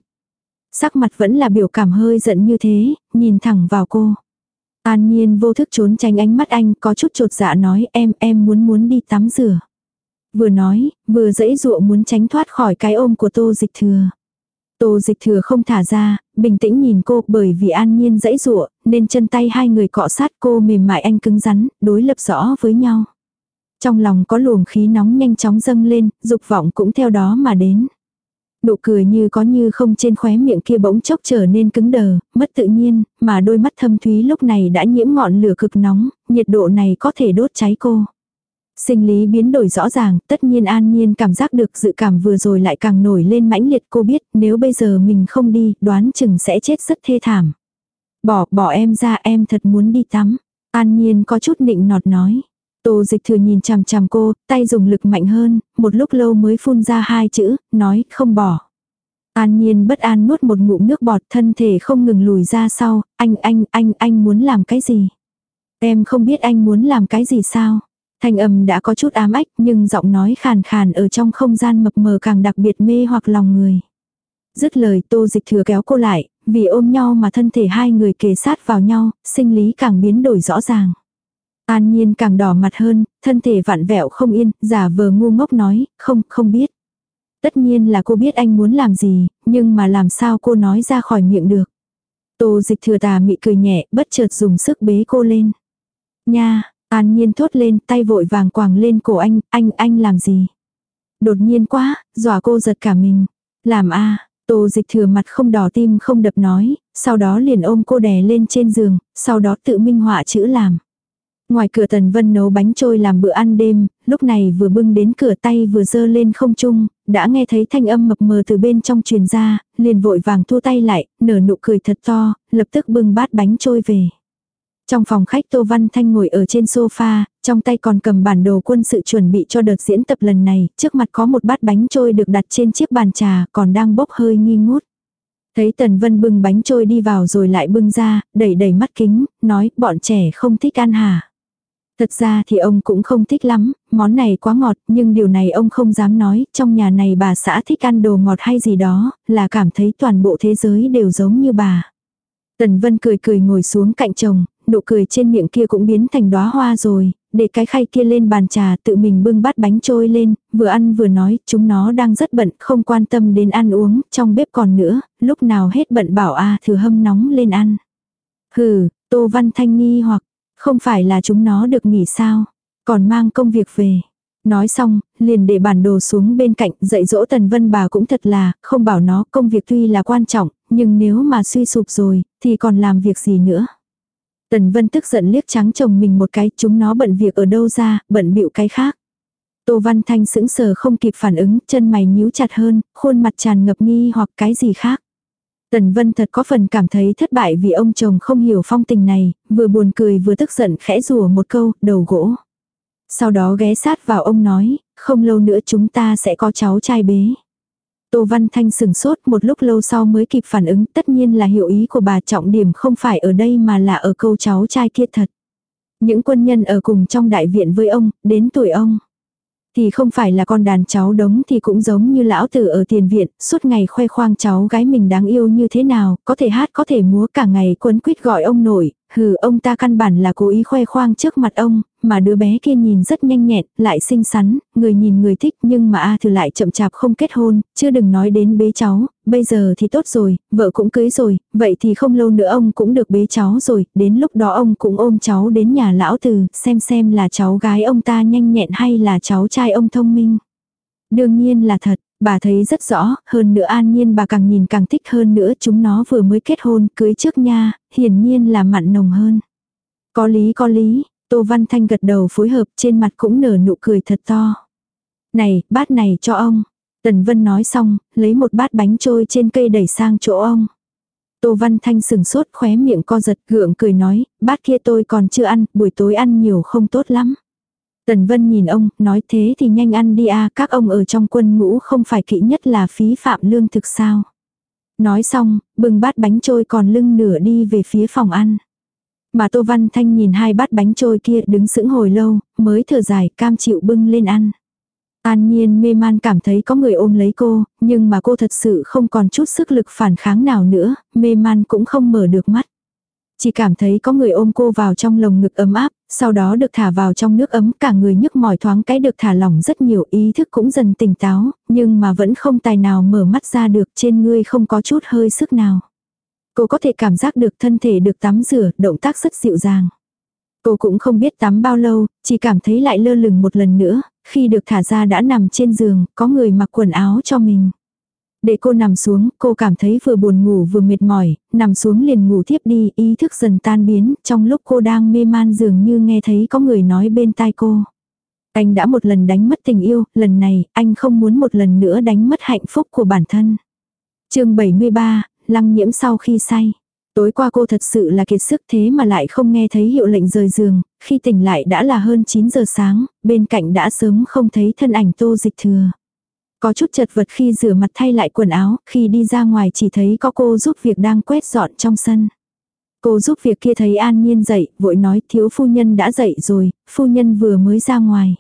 Speaker 1: Sắc mặt vẫn là biểu cảm hơi giận như thế, nhìn thẳng vào cô. An nhiên vô thức trốn tránh ánh mắt anh có chút trột dạ nói em em muốn muốn đi tắm rửa. Vừa nói, vừa dãy dụa muốn tránh thoát khỏi cái ôm của tô dịch thừa. Tô dịch thừa không thả ra, bình tĩnh nhìn cô bởi vì an nhiên dãy dụa, nên chân tay hai người cọ sát cô mềm mại anh cứng rắn, đối lập rõ với nhau. Trong lòng có luồng khí nóng nhanh chóng dâng lên, dục vọng cũng theo đó mà đến. Nụ cười như có như không trên khóe miệng kia bỗng chốc trở nên cứng đờ, mất tự nhiên, mà đôi mắt thâm thúy lúc này đã nhiễm ngọn lửa cực nóng, nhiệt độ này có thể đốt cháy cô. Sinh lý biến đổi rõ ràng, tất nhiên an nhiên cảm giác được dự cảm vừa rồi lại càng nổi lên mãnh liệt cô biết nếu bây giờ mình không đi, đoán chừng sẽ chết rất thê thảm. Bỏ, bỏ em ra em thật muốn đi tắm. An nhiên có chút nịnh nọt nói. Tô dịch thừa nhìn chằm chằm cô, tay dùng lực mạnh hơn, một lúc lâu mới phun ra hai chữ, nói không bỏ. An nhiên bất an nuốt một ngụm nước bọt thân thể không ngừng lùi ra sau, anh anh anh anh muốn làm cái gì? Em không biết anh muốn làm cái gì sao? Thanh âm đã có chút ám ách nhưng giọng nói khàn khàn ở trong không gian mập mờ càng đặc biệt mê hoặc lòng người. Dứt lời tô dịch thừa kéo cô lại, vì ôm nhau mà thân thể hai người kề sát vào nhau, sinh lý càng biến đổi rõ ràng. An nhiên càng đỏ mặt hơn, thân thể vặn vẹo không yên, giả vờ ngu ngốc nói, không, không biết. Tất nhiên là cô biết anh muốn làm gì, nhưng mà làm sao cô nói ra khỏi miệng được. Tô dịch thừa tà mị cười nhẹ, bất chợt dùng sức bế cô lên. Nha, an nhiên thốt lên, tay vội vàng quàng lên cổ anh, anh, anh làm gì? Đột nhiên quá, dọa cô giật cả mình. Làm a Tô dịch thừa mặt không đỏ tim không đập nói, sau đó liền ôm cô đè lên trên giường, sau đó tự minh họa chữ làm. Ngoài cửa Tần Vân nấu bánh trôi làm bữa ăn đêm, lúc này vừa bưng đến cửa tay vừa dơ lên không trung, đã nghe thấy thanh âm mập mờ từ bên trong truyền ra, liền vội vàng thu tay lại, nở nụ cười thật to, lập tức bưng bát bánh trôi về. Trong phòng khách Tô Văn Thanh ngồi ở trên sofa, trong tay còn cầm bản đồ quân sự chuẩn bị cho đợt diễn tập lần này, trước mặt có một bát bánh trôi được đặt trên chiếc bàn trà, còn đang bốc hơi nghi ngút. Thấy Tần Vân bưng bánh trôi đi vào rồi lại bưng ra, đẩy đẩy mắt kính, nói bọn trẻ không thích ăn hả. Thật ra thì ông cũng không thích lắm, món này quá ngọt, nhưng điều này ông không dám nói, trong nhà này bà xã thích ăn đồ ngọt hay gì đó, là cảm thấy toàn bộ thế giới đều giống như bà. Tần Vân cười cười ngồi xuống cạnh chồng, nụ cười trên miệng kia cũng biến thành đóa hoa rồi, để cái khay kia lên bàn trà tự mình bưng bát bánh trôi lên, vừa ăn vừa nói, chúng nó đang rất bận, không quan tâm đến ăn uống, trong bếp còn nữa, lúc nào hết bận bảo a thử hâm nóng lên ăn. Hừ, Tô Văn Thanh nghi hoặc, không phải là chúng nó được nghỉ sao, còn mang công việc về. Nói xong, liền để bản đồ xuống bên cạnh, dạy dỗ Tần Vân bà cũng thật là, không bảo nó công việc tuy là quan trọng, nhưng nếu mà suy sụp rồi, thì còn làm việc gì nữa. Tần Vân tức giận liếc trắng chồng mình một cái, chúng nó bận việc ở đâu ra, bận bịu cái khác. Tô Văn Thanh sững sờ không kịp phản ứng, chân mày nhíu chặt hơn, khuôn mặt tràn ngập nghi hoặc cái gì khác. Tần Vân thật có phần cảm thấy thất bại vì ông chồng không hiểu phong tình này, vừa buồn cười vừa tức giận khẽ rủa một câu, đầu gỗ. Sau đó ghé sát vào ông nói, không lâu nữa chúng ta sẽ có cháu trai bế. Tô Văn Thanh sừng sốt một lúc lâu sau mới kịp phản ứng tất nhiên là hiểu ý của bà trọng điểm không phải ở đây mà là ở câu cháu trai kia thật. Những quân nhân ở cùng trong đại viện với ông, đến tuổi ông. Thì không phải là con đàn cháu đống thì cũng giống như lão tử ở tiền viện, suốt ngày khoe khoang cháu gái mình đáng yêu như thế nào, có thể hát có thể múa cả ngày quấn quýt gọi ông nội hừ ông ta căn bản là cố ý khoe khoang trước mặt ông, mà đứa bé kia nhìn rất nhanh nhẹn, lại xinh xắn, người nhìn người thích nhưng mà A Thư lại chậm chạp không kết hôn, chưa đừng nói đến bế cháu, bây giờ thì tốt rồi, vợ cũng cưới rồi, vậy thì không lâu nữa ông cũng được bế cháu rồi, đến lúc đó ông cũng ôm cháu đến nhà lão từ, xem xem là cháu gái ông ta nhanh nhẹn hay là cháu trai ông thông minh. Đương nhiên là thật, bà thấy rất rõ, hơn nữa an nhiên bà càng nhìn càng thích hơn nữa chúng nó vừa mới kết hôn, cưới trước nha, hiển nhiên là mặn nồng hơn. Có lý có lý, Tô Văn Thanh gật đầu phối hợp trên mặt cũng nở nụ cười thật to. Này, bát này cho ông. Tần Vân nói xong, lấy một bát bánh trôi trên cây đẩy sang chỗ ông. Tô Văn Thanh sừng sốt khóe miệng co giật gượng cười nói, bát kia tôi còn chưa ăn, buổi tối ăn nhiều không tốt lắm. Tần Vân nhìn ông, nói thế thì nhanh ăn đi a các ông ở trong quân ngũ không phải kỹ nhất là phí phạm lương thực sao. Nói xong, bưng bát bánh trôi còn lưng nửa đi về phía phòng ăn. Mà Tô Văn Thanh nhìn hai bát bánh trôi kia đứng sững hồi lâu, mới thở dài cam chịu bưng lên ăn. An nhiên mê man cảm thấy có người ôm lấy cô, nhưng mà cô thật sự không còn chút sức lực phản kháng nào nữa, mê man cũng không mở được mắt. Chỉ cảm thấy có người ôm cô vào trong lồng ngực ấm áp, sau đó được thả vào trong nước ấm cả người nhức mỏi thoáng cái được thả lỏng rất nhiều ý thức cũng dần tỉnh táo, nhưng mà vẫn không tài nào mở mắt ra được trên người không có chút hơi sức nào. Cô có thể cảm giác được thân thể được tắm rửa, động tác rất dịu dàng. Cô cũng không biết tắm bao lâu, chỉ cảm thấy lại lơ lửng một lần nữa, khi được thả ra đã nằm trên giường, có người mặc quần áo cho mình. Để cô nằm xuống, cô cảm thấy vừa buồn ngủ vừa mệt mỏi, nằm xuống liền ngủ tiếp đi, ý thức dần tan biến, trong lúc cô đang mê man dường như nghe thấy có người nói bên tai cô. Anh đã một lần đánh mất tình yêu, lần này, anh không muốn một lần nữa đánh mất hạnh phúc của bản thân. chương 73, lăng nhiễm sau khi say. Tối qua cô thật sự là kiệt sức thế mà lại không nghe thấy hiệu lệnh rời giường, khi tỉnh lại đã là hơn 9 giờ sáng, bên cạnh đã sớm không thấy thân ảnh tô dịch thừa. Có chút chật vật khi rửa mặt thay lại quần áo, khi đi ra ngoài chỉ thấy có cô giúp việc đang quét dọn trong sân. Cô giúp việc kia thấy an nhiên dậy, vội nói thiếu phu nhân đã dậy rồi, phu nhân vừa mới ra ngoài.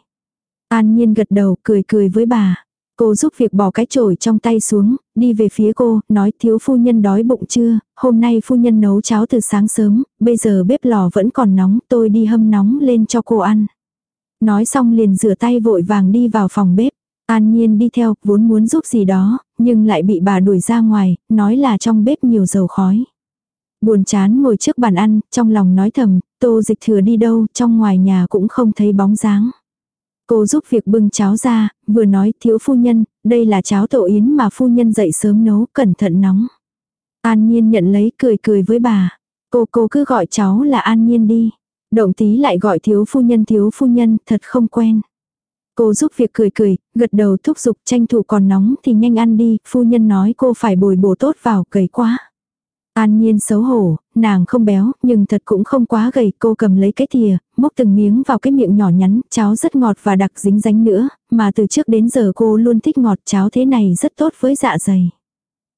Speaker 1: An nhiên gật đầu cười cười với bà. Cô giúp việc bỏ cái chổi trong tay xuống, đi về phía cô, nói thiếu phu nhân đói bụng chưa, hôm nay phu nhân nấu cháo từ sáng sớm, bây giờ bếp lò vẫn còn nóng, tôi đi hâm nóng lên cho cô ăn. Nói xong liền rửa tay vội vàng đi vào phòng bếp. An Nhiên đi theo, vốn muốn giúp gì đó, nhưng lại bị bà đuổi ra ngoài, nói là trong bếp nhiều dầu khói. Buồn chán ngồi trước bàn ăn, trong lòng nói thầm, tô dịch thừa đi đâu, trong ngoài nhà cũng không thấy bóng dáng. Cô giúp việc bưng cháo ra, vừa nói thiếu phu nhân, đây là cháo tổ yến mà phu nhân dậy sớm nấu, cẩn thận nóng. An Nhiên nhận lấy cười cười với bà. Cô cô cứ gọi cháu là An Nhiên đi. Động tí lại gọi thiếu phu nhân thiếu phu nhân, thật không quen. Cô giúp việc cười cười, gật đầu thúc giục tranh thủ còn nóng thì nhanh ăn đi, phu nhân nói cô phải bồi bổ tốt vào, gầy quá. An nhiên xấu hổ, nàng không béo, nhưng thật cũng không quá gầy, cô cầm lấy cái thìa, múc từng miếng vào cái miệng nhỏ nhắn, cháo rất ngọt và đặc dính dánh nữa, mà từ trước đến giờ cô luôn thích ngọt cháo thế này rất tốt với dạ dày.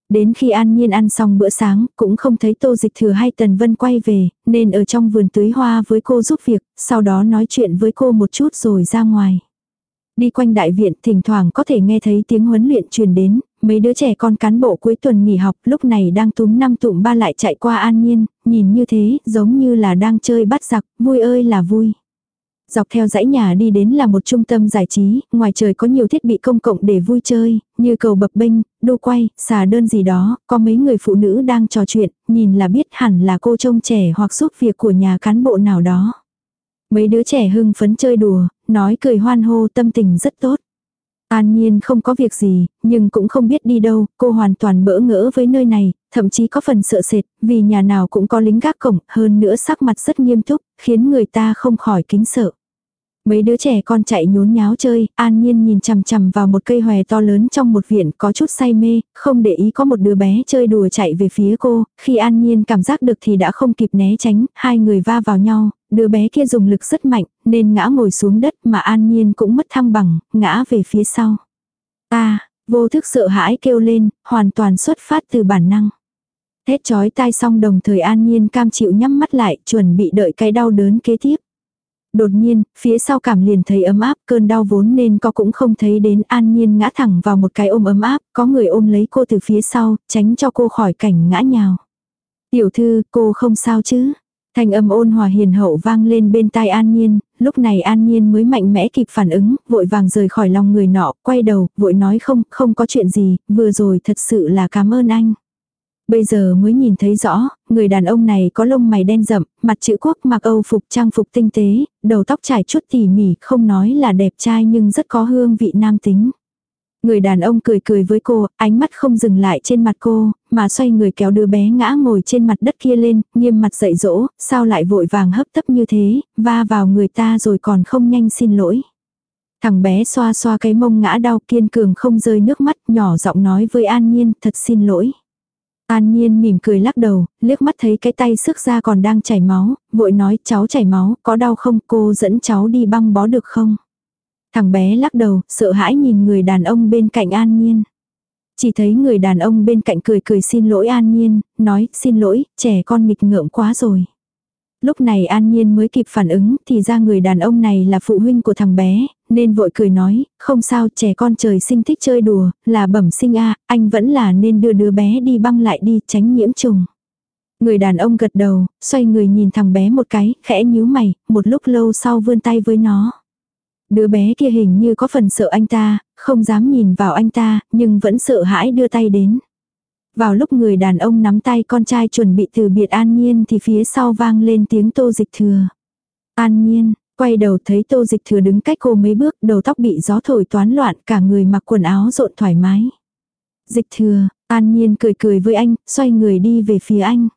Speaker 1: Đến khi An Nhiên ăn xong bữa sáng, cũng không thấy Tô Dịch Thừa hay Tần Vân quay về, nên ở trong vườn tưới hoa với cô giúp việc, sau đó nói chuyện với cô một chút rồi ra ngoài. Đi quanh đại viện thỉnh thoảng có thể nghe thấy tiếng huấn luyện truyền đến, mấy đứa trẻ con cán bộ cuối tuần nghỉ học lúc này đang túm năm tụm ba lại chạy qua An Nhiên, nhìn như thế giống như là đang chơi bắt giặc, vui ơi là vui. Dọc theo dãy nhà đi đến là một trung tâm giải trí, ngoài trời có nhiều thiết bị công cộng để vui chơi, như cầu bập bênh, đô quay, xà đơn gì đó, có mấy người phụ nữ đang trò chuyện, nhìn là biết hẳn là cô trông trẻ hoặc giúp việc của nhà cán bộ nào đó. Mấy đứa trẻ hưng phấn chơi đùa, nói cười hoan hô tâm tình rất tốt. An Nhiên không có việc gì, nhưng cũng không biết đi đâu, cô hoàn toàn bỡ ngỡ với nơi này, thậm chí có phần sợ sệt, vì nhà nào cũng có lính gác cổng, hơn nữa sắc mặt rất nghiêm túc, khiến người ta không khỏi kính sợ. Mấy đứa trẻ con chạy nhốn nháo chơi, an nhiên nhìn chằm chằm vào một cây hòe to lớn trong một viện có chút say mê, không để ý có một đứa bé chơi đùa chạy về phía cô, khi an nhiên cảm giác được thì đã không kịp né tránh, hai người va vào nhau, đứa bé kia dùng lực rất mạnh, nên ngã ngồi xuống đất mà an nhiên cũng mất thăng bằng, ngã về phía sau. Ta, vô thức sợ hãi kêu lên, hoàn toàn xuất phát từ bản năng. Thét chói tai xong đồng thời an nhiên cam chịu nhắm mắt lại, chuẩn bị đợi cái đau đớn kế tiếp. Đột nhiên, phía sau cảm liền thấy ấm áp, cơn đau vốn nên có cũng không thấy đến an nhiên ngã thẳng vào một cái ôm ấm áp, có người ôm lấy cô từ phía sau, tránh cho cô khỏi cảnh ngã nhào. Tiểu thư, cô không sao chứ? Thanh âm ôn hòa hiền hậu vang lên bên tai An Nhiên, lúc này An Nhiên mới mạnh mẽ kịp phản ứng, vội vàng rời khỏi lòng người nọ, quay đầu, vội nói không, không có chuyện gì, vừa rồi thật sự là cảm ơn anh. Bây giờ mới nhìn thấy rõ, người đàn ông này có lông mày đen rậm, mặt chữ quốc mặc âu phục trang phục tinh tế, đầu tóc trải chút tỉ mỉ, không nói là đẹp trai nhưng rất có hương vị nam tính. Người đàn ông cười cười với cô, ánh mắt không dừng lại trên mặt cô, mà xoay người kéo đứa bé ngã ngồi trên mặt đất kia lên, nghiêm mặt dạy dỗ, sao lại vội vàng hấp tấp như thế, va vào người ta rồi còn không nhanh xin lỗi. Thằng bé xoa xoa cái mông ngã đau kiên cường không rơi nước mắt, nhỏ giọng nói với An Nhiên, thật xin lỗi. An Nhiên mỉm cười lắc đầu, liếc mắt thấy cái tay sức ra còn đang chảy máu, vội nói cháu chảy máu, có đau không, cô dẫn cháu đi băng bó được không? Thằng bé lắc đầu, sợ hãi nhìn người đàn ông bên cạnh An Nhiên. Chỉ thấy người đàn ông bên cạnh cười cười xin lỗi An Nhiên, nói xin lỗi, trẻ con nghịch ngợm quá rồi. Lúc này An Nhiên mới kịp phản ứng thì ra người đàn ông này là phụ huynh của thằng bé, nên vội cười nói, không sao trẻ con trời sinh thích chơi đùa, là bẩm sinh a anh vẫn là nên đưa đứa bé đi băng lại đi tránh nhiễm trùng. Người đàn ông gật đầu, xoay người nhìn thằng bé một cái, khẽ nhíu mày, một lúc lâu sau vươn tay với nó. Đứa bé kia hình như có phần sợ anh ta, không dám nhìn vào anh ta, nhưng vẫn sợ hãi đưa tay đến. Vào lúc người đàn ông nắm tay con trai chuẩn bị từ biệt an nhiên thì phía sau vang lên tiếng tô dịch thừa. An nhiên, quay đầu thấy tô dịch thừa đứng cách cô mấy bước, đầu tóc bị gió thổi toán loạn, cả người mặc quần áo rộn thoải mái. Dịch thừa, an nhiên cười cười với anh, xoay người đi về phía anh.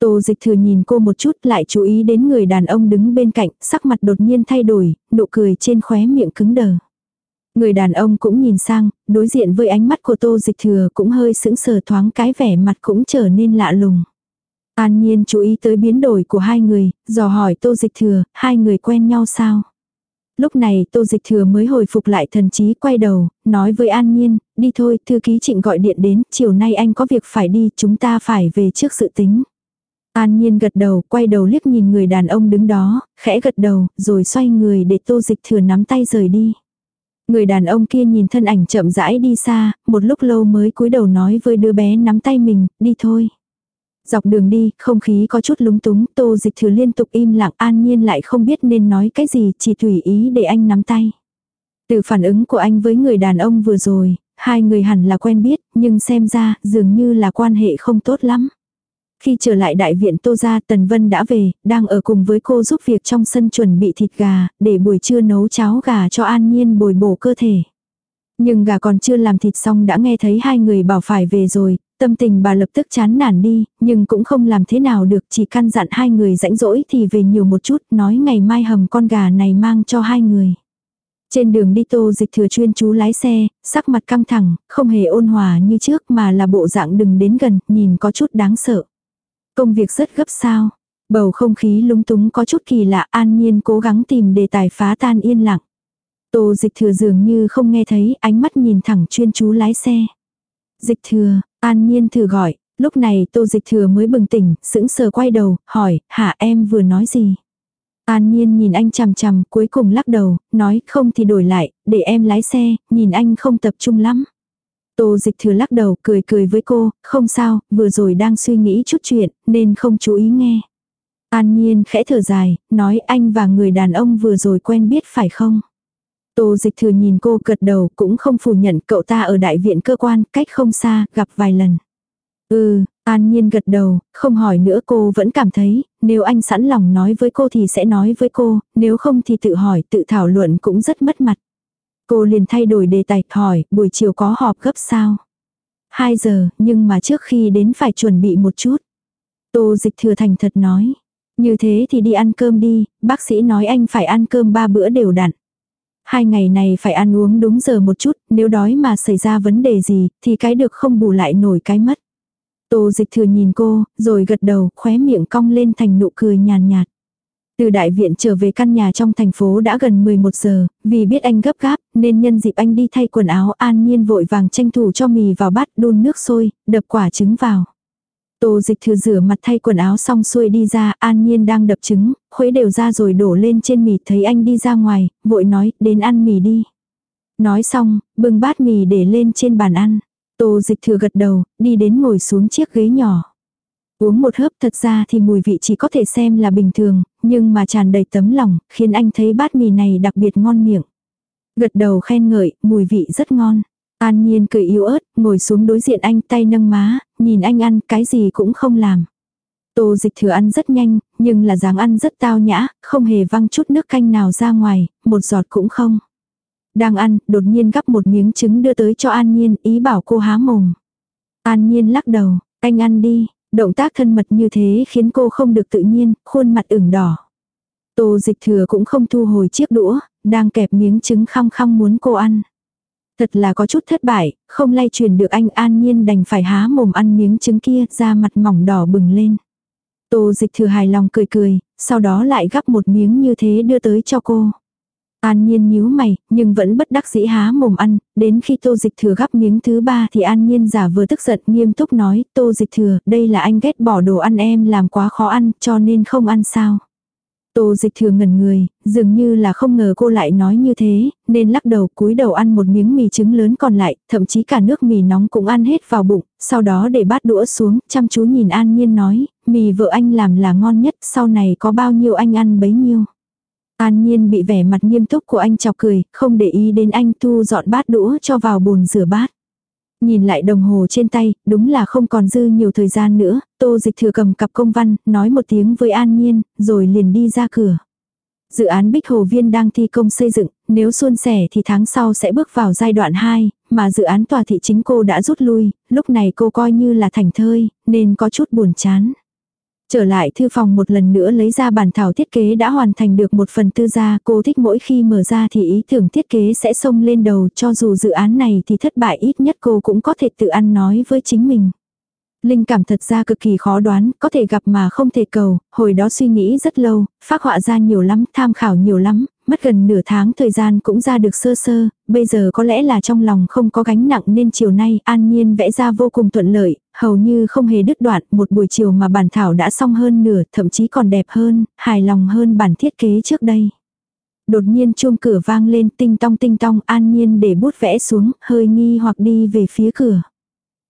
Speaker 1: Tô dịch thừa nhìn cô một chút lại chú ý đến người đàn ông đứng bên cạnh, sắc mặt đột nhiên thay đổi, nụ cười trên khóe miệng cứng đờ. Người đàn ông cũng nhìn sang, đối diện với ánh mắt của tô dịch thừa cũng hơi sững sờ thoáng cái vẻ mặt cũng trở nên lạ lùng. An nhiên chú ý tới biến đổi của hai người, dò hỏi tô dịch thừa, hai người quen nhau sao? Lúc này tô dịch thừa mới hồi phục lại thần trí quay đầu, nói với An Nhiên, đi thôi, thư ký trịnh gọi điện đến, chiều nay anh có việc phải đi, chúng ta phải về trước sự tính. An Nhiên gật đầu, quay đầu liếc nhìn người đàn ông đứng đó, khẽ gật đầu, rồi xoay người để tô dịch thừa nắm tay rời đi. Người đàn ông kia nhìn thân ảnh chậm rãi đi xa, một lúc lâu mới cúi đầu nói với đứa bé nắm tay mình, đi thôi. Dọc đường đi, không khí có chút lúng túng, tô dịch thừa liên tục im lặng an nhiên lại không biết nên nói cái gì, chỉ tùy ý để anh nắm tay. Từ phản ứng của anh với người đàn ông vừa rồi, hai người hẳn là quen biết, nhưng xem ra, dường như là quan hệ không tốt lắm. Khi trở lại đại viện Tô Gia Tần Vân đã về, đang ở cùng với cô giúp việc trong sân chuẩn bị thịt gà, để buổi trưa nấu cháo gà cho An Nhiên bồi bổ cơ thể. Nhưng gà còn chưa làm thịt xong đã nghe thấy hai người bảo phải về rồi, tâm tình bà lập tức chán nản đi, nhưng cũng không làm thế nào được chỉ căn dặn hai người rãnh rỗi thì về nhiều một chút, nói ngày mai hầm con gà này mang cho hai người. Trên đường đi tô dịch thừa chuyên chú lái xe, sắc mặt căng thẳng, không hề ôn hòa như trước mà là bộ dạng đừng đến gần, nhìn có chút đáng sợ. Công việc rất gấp sao. Bầu không khí lúng túng có chút kỳ lạ an nhiên cố gắng tìm đề tài phá tan yên lặng. Tô dịch thừa dường như không nghe thấy ánh mắt nhìn thẳng chuyên chú lái xe. Dịch thừa, An Nhiên thử gọi, lúc này Tô Dịch Thừa mới bừng tỉnh, sững sờ quay đầu, hỏi, hả em vừa nói gì? An Nhiên nhìn anh chằm chằm, cuối cùng lắc đầu, nói không thì đổi lại, để em lái xe, nhìn anh không tập trung lắm. Tô dịch thừa lắc đầu cười cười với cô, không sao, vừa rồi đang suy nghĩ chút chuyện, nên không chú ý nghe. An Nhiên khẽ thở dài, nói anh và người đàn ông vừa rồi quen biết phải không? Tô dịch thừa nhìn cô gật đầu cũng không phủ nhận cậu ta ở đại viện cơ quan, cách không xa, gặp vài lần. Ừ, An Nhiên gật đầu, không hỏi nữa cô vẫn cảm thấy, nếu anh sẵn lòng nói với cô thì sẽ nói với cô, nếu không thì tự hỏi, tự thảo luận cũng rất mất mặt. Cô liền thay đổi đề tài, hỏi, buổi chiều có họp gấp sao? 2 giờ, nhưng mà trước khi đến phải chuẩn bị một chút. Tô dịch thừa thành thật nói. Như thế thì đi ăn cơm đi, bác sĩ nói anh phải ăn cơm ba bữa đều đặn. Hai ngày này phải ăn uống đúng giờ một chút, nếu đói mà xảy ra vấn đề gì, thì cái được không bù lại nổi cái mất. Tô dịch thừa nhìn cô, rồi gật đầu, khóe miệng cong lên thành nụ cười nhàn nhạt. Từ đại viện trở về căn nhà trong thành phố đã gần 11 giờ, vì biết anh gấp gáp, nên nhân dịp anh đi thay quần áo an nhiên vội vàng tranh thủ cho mì vào bát đun nước sôi, đập quả trứng vào. Tô dịch thừa rửa mặt thay quần áo xong xuôi đi ra, an nhiên đang đập trứng, khuấy đều ra rồi đổ lên trên mì thấy anh đi ra ngoài, vội nói, đến ăn mì đi. Nói xong, bưng bát mì để lên trên bàn ăn. Tô dịch thừa gật đầu, đi đến ngồi xuống chiếc ghế nhỏ. Uống một hớp thật ra thì mùi vị chỉ có thể xem là bình thường, nhưng mà tràn đầy tấm lòng, khiến anh thấy bát mì này đặc biệt ngon miệng. Gật đầu khen ngợi, mùi vị rất ngon. An Nhiên cười yếu ớt, ngồi xuống đối diện anh tay nâng má, nhìn anh ăn cái gì cũng không làm. Tô dịch thừa ăn rất nhanh, nhưng là dáng ăn rất tao nhã, không hề văng chút nước canh nào ra ngoài, một giọt cũng không. Đang ăn, đột nhiên gắp một miếng trứng đưa tới cho An Nhiên, ý bảo cô há mồm. An Nhiên lắc đầu, anh ăn đi, động tác thân mật như thế khiến cô không được tự nhiên, khuôn mặt ửng đỏ. Tô dịch thừa cũng không thu hồi chiếc đũa, đang kẹp miếng trứng khăng khăng muốn cô ăn. Thật là có chút thất bại, không lay truyền được anh an nhiên đành phải há mồm ăn miếng trứng kia ra mặt mỏng đỏ bừng lên. Tô dịch thừa hài lòng cười cười, sau đó lại gắp một miếng như thế đưa tới cho cô. An Nhiên nhíu mày, nhưng vẫn bất đắc dĩ há mồm ăn, đến khi tô dịch thừa gắp miếng thứ ba thì An Nhiên giả vừa tức giận nghiêm túc nói, tô dịch thừa, đây là anh ghét bỏ đồ ăn em làm quá khó ăn, cho nên không ăn sao. Tô dịch thừa ngẩn người, dường như là không ngờ cô lại nói như thế, nên lắc đầu cúi đầu ăn một miếng mì trứng lớn còn lại, thậm chí cả nước mì nóng cũng ăn hết vào bụng, sau đó để bát đũa xuống, chăm chú nhìn An Nhiên nói, mì vợ anh làm là ngon nhất, sau này có bao nhiêu anh ăn bấy nhiêu. An Nhiên bị vẻ mặt nghiêm túc của anh chọc cười, không để ý đến anh thu dọn bát đũa cho vào bồn rửa bát. Nhìn lại đồng hồ trên tay, đúng là không còn dư nhiều thời gian nữa, tô dịch thừa cầm cặp công văn, nói một tiếng với An Nhiên, rồi liền đi ra cửa. Dự án Bích Hồ Viên đang thi công xây dựng, nếu suôn sẻ thì tháng sau sẽ bước vào giai đoạn 2, mà dự án tòa thị chính cô đã rút lui, lúc này cô coi như là thành thơi, nên có chút buồn chán. Trở lại thư phòng một lần nữa lấy ra bản thảo thiết kế đã hoàn thành được một phần tư gia, cô thích mỗi khi mở ra thì ý tưởng thiết kế sẽ xông lên đầu, cho dù dự án này thì thất bại ít nhất cô cũng có thể tự ăn nói với chính mình. Linh cảm thật ra cực kỳ khó đoán, có thể gặp mà không thể cầu, hồi đó suy nghĩ rất lâu, phát họa ra nhiều lắm, tham khảo nhiều lắm, mất gần nửa tháng thời gian cũng ra được sơ sơ, bây giờ có lẽ là trong lòng không có gánh nặng nên chiều nay an nhiên vẽ ra vô cùng thuận lợi, hầu như không hề đứt đoạn, một buổi chiều mà bản thảo đã xong hơn nửa, thậm chí còn đẹp hơn, hài lòng hơn bản thiết kế trước đây. Đột nhiên chuông cửa vang lên tinh tong tinh tong an nhiên để bút vẽ xuống, hơi nghi hoặc đi về phía cửa.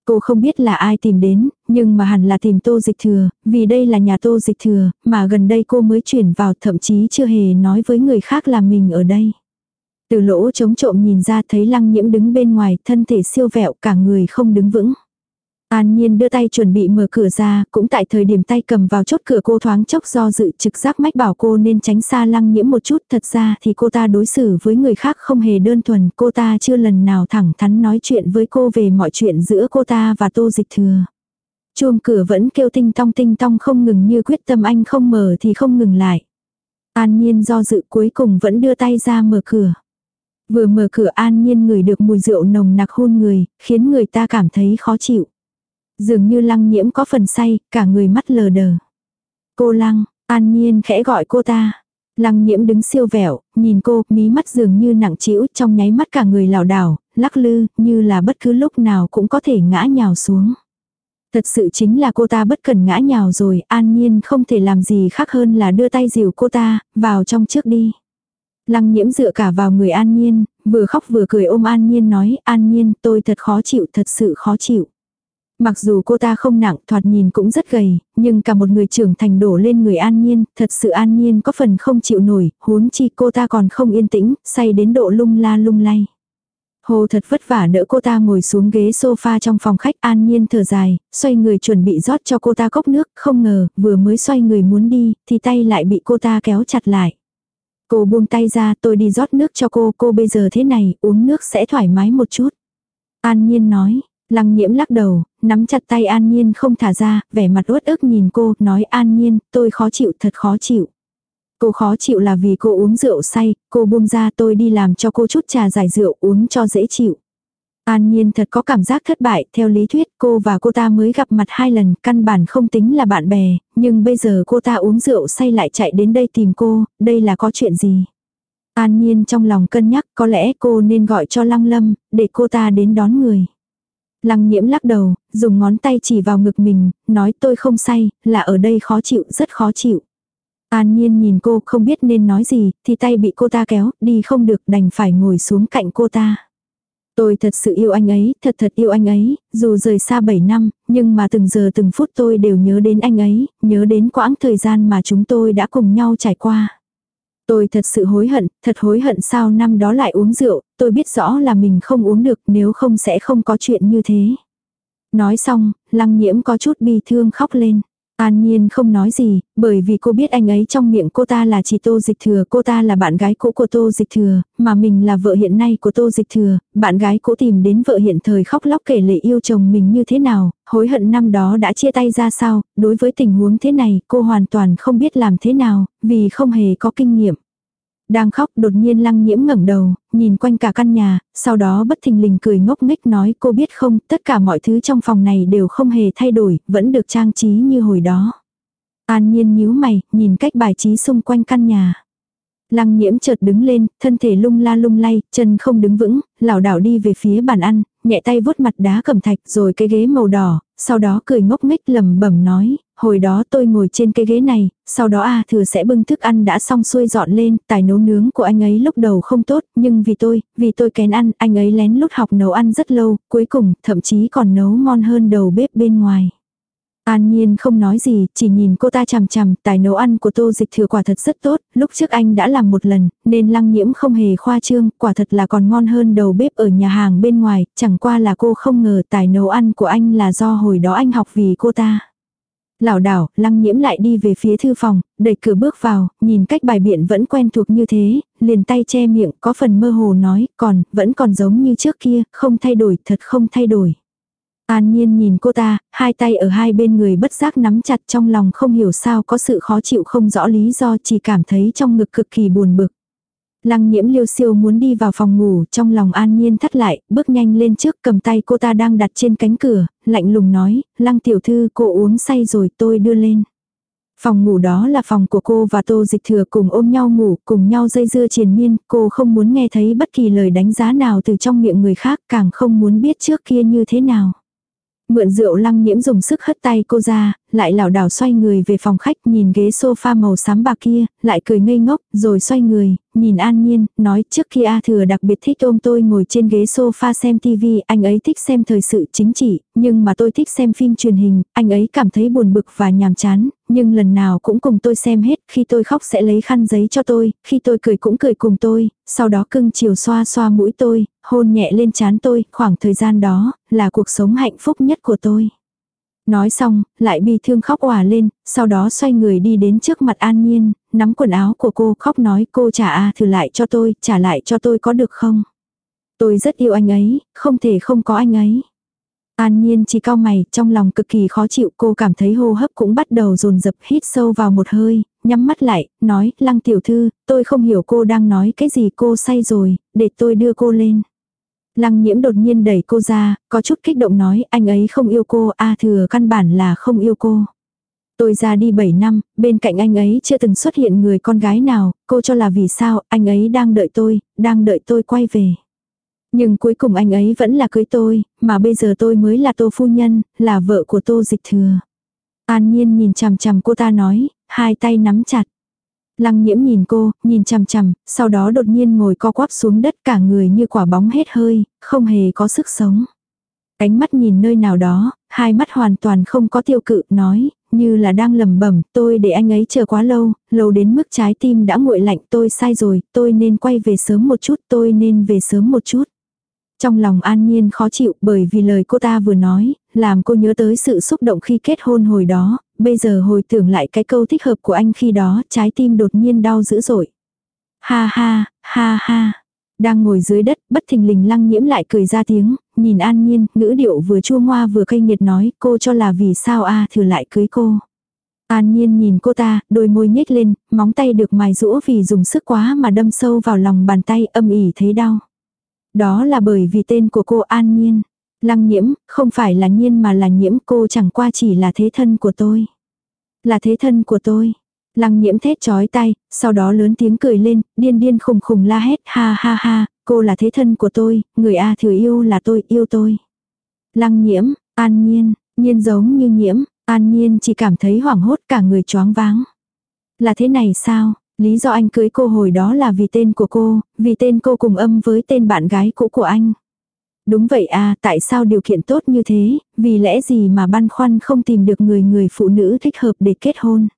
Speaker 1: Cô không biết là ai tìm đến, nhưng mà hẳn là tìm tô dịch thừa, vì đây là nhà tô dịch thừa, mà gần đây cô mới chuyển vào thậm chí chưa hề nói với người khác là mình ở đây. Từ lỗ chống trộm nhìn ra thấy lăng nhiễm đứng bên ngoài, thân thể siêu vẹo cả người không đứng vững. An Nhiên đưa tay chuẩn bị mở cửa ra, cũng tại thời điểm tay cầm vào chốt cửa cô thoáng chốc do dự trực giác mách bảo cô nên tránh xa lăng nhiễm một chút. Thật ra thì cô ta đối xử với người khác không hề đơn thuần, cô ta chưa lần nào thẳng thắn nói chuyện với cô về mọi chuyện giữa cô ta và tô dịch thừa. Chuông cửa vẫn kêu tinh tong tinh tong không ngừng như quyết tâm anh không mở thì không ngừng lại. An Nhiên do dự cuối cùng vẫn đưa tay ra mở cửa. Vừa mở cửa An Nhiên ngửi được mùi rượu nồng nặc hôn người, khiến người ta cảm thấy khó chịu. Dường như lăng nhiễm có phần say, cả người mắt lờ đờ. Cô lăng, an nhiên khẽ gọi cô ta. Lăng nhiễm đứng siêu vẹo, nhìn cô, mí mắt dường như nặng trĩu trong nháy mắt cả người lảo đảo, lắc lư, như là bất cứ lúc nào cũng có thể ngã nhào xuống. Thật sự chính là cô ta bất cần ngã nhào rồi, an nhiên không thể làm gì khác hơn là đưa tay dìu cô ta, vào trong trước đi. Lăng nhiễm dựa cả vào người an nhiên, vừa khóc vừa cười ôm an nhiên nói, an nhiên tôi thật khó chịu, thật sự khó chịu. Mặc dù cô ta không nặng, thoạt nhìn cũng rất gầy, nhưng cả một người trưởng thành đổ lên người an nhiên, thật sự an nhiên có phần không chịu nổi, huống chi cô ta còn không yên tĩnh, say đến độ lung la lung lay. Hồ thật vất vả đỡ cô ta ngồi xuống ghế sofa trong phòng khách an nhiên thở dài, xoay người chuẩn bị rót cho cô ta cốc nước, không ngờ, vừa mới xoay người muốn đi, thì tay lại bị cô ta kéo chặt lại. Cô buông tay ra tôi đi rót nước cho cô, cô bây giờ thế này, uống nước sẽ thoải mái một chút. An nhiên nói, lăng nhiễm lắc đầu, nắm chặt tay an nhiên không thả ra, vẻ mặt uất ức nhìn cô, nói an nhiên, tôi khó chịu, thật khó chịu. Cô khó chịu là vì cô uống rượu say, cô buông ra tôi đi làm cho cô chút trà giải rượu uống cho dễ chịu. An Nhiên thật có cảm giác thất bại, theo lý thuyết cô và cô ta mới gặp mặt hai lần, căn bản không tính là bạn bè, nhưng bây giờ cô ta uống rượu say lại chạy đến đây tìm cô, đây là có chuyện gì? An Nhiên trong lòng cân nhắc có lẽ cô nên gọi cho Lăng Lâm, để cô ta đến đón người. Lăng nhiễm lắc đầu, dùng ngón tay chỉ vào ngực mình, nói tôi không say, là ở đây khó chịu, rất khó chịu. An Nhiên nhìn cô không biết nên nói gì, thì tay bị cô ta kéo, đi không được đành phải ngồi xuống cạnh cô ta. Tôi thật sự yêu anh ấy, thật thật yêu anh ấy, dù rời xa 7 năm, nhưng mà từng giờ từng phút tôi đều nhớ đến anh ấy, nhớ đến quãng thời gian mà chúng tôi đã cùng nhau trải qua. Tôi thật sự hối hận, thật hối hận sao năm đó lại uống rượu, tôi biết rõ là mình không uống được nếu không sẽ không có chuyện như thế. Nói xong, lăng nhiễm có chút bi thương khóc lên. An Nhiên không nói gì, bởi vì cô biết anh ấy trong miệng cô ta là chỉ Tô Dịch Thừa, cô ta là bạn gái cũ của Tô Dịch Thừa, mà mình là vợ hiện nay của Tô Dịch Thừa, bạn gái cũ tìm đến vợ hiện thời khóc lóc kể lệ yêu chồng mình như thế nào, hối hận năm đó đã chia tay ra sao, đối với tình huống thế này cô hoàn toàn không biết làm thế nào, vì không hề có kinh nghiệm. Đang khóc đột nhiên lăng nhiễm ngẩng đầu, nhìn quanh cả căn nhà, sau đó bất thình lình cười ngốc nghếch nói cô biết không, tất cả mọi thứ trong phòng này đều không hề thay đổi, vẫn được trang trí như hồi đó. An nhiên nhíu mày, nhìn cách bài trí xung quanh căn nhà. Lăng nhiễm chợt đứng lên, thân thể lung la lung lay, chân không đứng vững, lảo đảo đi về phía bàn ăn, nhẹ tay vuốt mặt đá cẩm thạch rồi cái ghế màu đỏ, sau đó cười ngốc nghếch lầm bẩm nói, hồi đó tôi ngồi trên cái ghế này, sau đó a thừa sẽ bưng thức ăn đã xong xuôi dọn lên, tài nấu nướng của anh ấy lúc đầu không tốt, nhưng vì tôi, vì tôi kén ăn, anh ấy lén lút học nấu ăn rất lâu, cuối cùng thậm chí còn nấu ngon hơn đầu bếp bên ngoài. An Nhiên không nói gì, chỉ nhìn cô ta chằm chằm, tài nấu ăn của tô dịch thừa quả thật rất tốt, lúc trước anh đã làm một lần, nên lăng nhiễm không hề khoa trương, quả thật là còn ngon hơn đầu bếp ở nhà hàng bên ngoài, chẳng qua là cô không ngờ tài nấu ăn của anh là do hồi đó anh học vì cô ta. lão đảo, lăng nhiễm lại đi về phía thư phòng, đẩy cửa bước vào, nhìn cách bài biện vẫn quen thuộc như thế, liền tay che miệng có phần mơ hồ nói, còn, vẫn còn giống như trước kia, không thay đổi, thật không thay đổi. An Nhiên nhìn cô ta, hai tay ở hai bên người bất giác nắm chặt trong lòng không hiểu sao có sự khó chịu không rõ lý do chỉ cảm thấy trong ngực cực kỳ buồn bực. Lăng nhiễm liêu siêu muốn đi vào phòng ngủ trong lòng an nhiên thắt lại, bước nhanh lên trước cầm tay cô ta đang đặt trên cánh cửa, lạnh lùng nói, lăng tiểu thư cô uống say rồi tôi đưa lên. Phòng ngủ đó là phòng của cô và tô dịch thừa cùng ôm nhau ngủ, cùng nhau dây dưa triền miên, cô không muốn nghe thấy bất kỳ lời đánh giá nào từ trong miệng người khác, càng không muốn biết trước kia như thế nào. Mượn rượu lăng nhiễm dùng sức hất tay cô ra, lại lảo đảo xoay người về phòng khách nhìn ghế sofa màu xám bạc kia, lại cười ngây ngốc, rồi xoay người, nhìn an nhiên, nói trước khi A thừa đặc biệt thích ôm tôi ngồi trên ghế sofa xem TV, anh ấy thích xem thời sự chính trị, nhưng mà tôi thích xem phim truyền hình, anh ấy cảm thấy buồn bực và nhàm chán, nhưng lần nào cũng cùng tôi xem hết, khi tôi khóc sẽ lấy khăn giấy cho tôi, khi tôi cười cũng cười cùng tôi, sau đó cưng chiều xoa xoa mũi tôi, hôn nhẹ lên trán tôi, khoảng thời gian đó, là cuộc sống hạnh phúc nhất của tôi. Nói xong, lại bi thương khóc òa lên, sau đó xoay người đi đến trước mặt An Nhiên, nắm quần áo của cô khóc nói cô trả a thử lại cho tôi, trả lại cho tôi có được không? Tôi rất yêu anh ấy, không thể không có anh ấy. An Nhiên chỉ cao mày, trong lòng cực kỳ khó chịu cô cảm thấy hô hấp cũng bắt đầu dồn dập hít sâu vào một hơi, nhắm mắt lại, nói, lăng tiểu thư, tôi không hiểu cô đang nói cái gì cô say rồi, để tôi đưa cô lên. Lăng nhiễm đột nhiên đẩy cô ra, có chút kích động nói anh ấy không yêu cô, a thừa căn bản là không yêu cô. Tôi ra đi 7 năm, bên cạnh anh ấy chưa từng xuất hiện người con gái nào, cô cho là vì sao, anh ấy đang đợi tôi, đang đợi tôi quay về. Nhưng cuối cùng anh ấy vẫn là cưới tôi, mà bây giờ tôi mới là tô phu nhân, là vợ của tô dịch thừa. An nhiên nhìn chằm chằm cô ta nói, hai tay nắm chặt. Lăng nhiễm nhìn cô, nhìn chằm chằm, sau đó đột nhiên ngồi co quắp xuống đất cả người như quả bóng hết hơi, không hề có sức sống. Cánh mắt nhìn nơi nào đó, hai mắt hoàn toàn không có tiêu cự, nói, như là đang lầm bẩm tôi để anh ấy chờ quá lâu, lâu đến mức trái tim đã nguội lạnh tôi sai rồi, tôi nên quay về sớm một chút, tôi nên về sớm một chút. Trong lòng an nhiên khó chịu bởi vì lời cô ta vừa nói, làm cô nhớ tới sự xúc động khi kết hôn hồi đó, bây giờ hồi tưởng lại cái câu thích hợp của anh khi đó, trái tim đột nhiên đau dữ dội. Ha ha, ha ha. Đang ngồi dưới đất, bất thình lình lăng nhiễm lại cười ra tiếng, nhìn an nhiên, ngữ điệu vừa chua ngoa vừa cay nghiệt nói, cô cho là vì sao a thừa lại cưới cô. An nhiên nhìn cô ta, đôi môi nhếch lên, móng tay được mài rũa vì dùng sức quá mà đâm sâu vào lòng bàn tay âm ỉ thấy đau. Đó là bởi vì tên của cô An Nhiên. Lăng nhiễm, không phải là nhiên mà là nhiễm cô chẳng qua chỉ là thế thân của tôi. Là thế thân của tôi. Lăng nhiễm thét chói tay, sau đó lớn tiếng cười lên, điên điên khùng khùng la hét ha ha ha, cô là thế thân của tôi, người A thừa yêu là tôi, yêu tôi. Lăng nhiễm, an nhiên, nhiên giống như nhiễm, an nhiên chỉ cảm thấy hoảng hốt cả người choáng váng. Là thế này sao, lý do anh cưới cô hồi đó là vì tên của cô, vì tên cô cùng âm với tên bạn gái cũ của anh. Đúng vậy à, tại sao điều kiện tốt như thế, vì lẽ gì mà băn khoăn không tìm được người người phụ nữ thích hợp để kết hôn.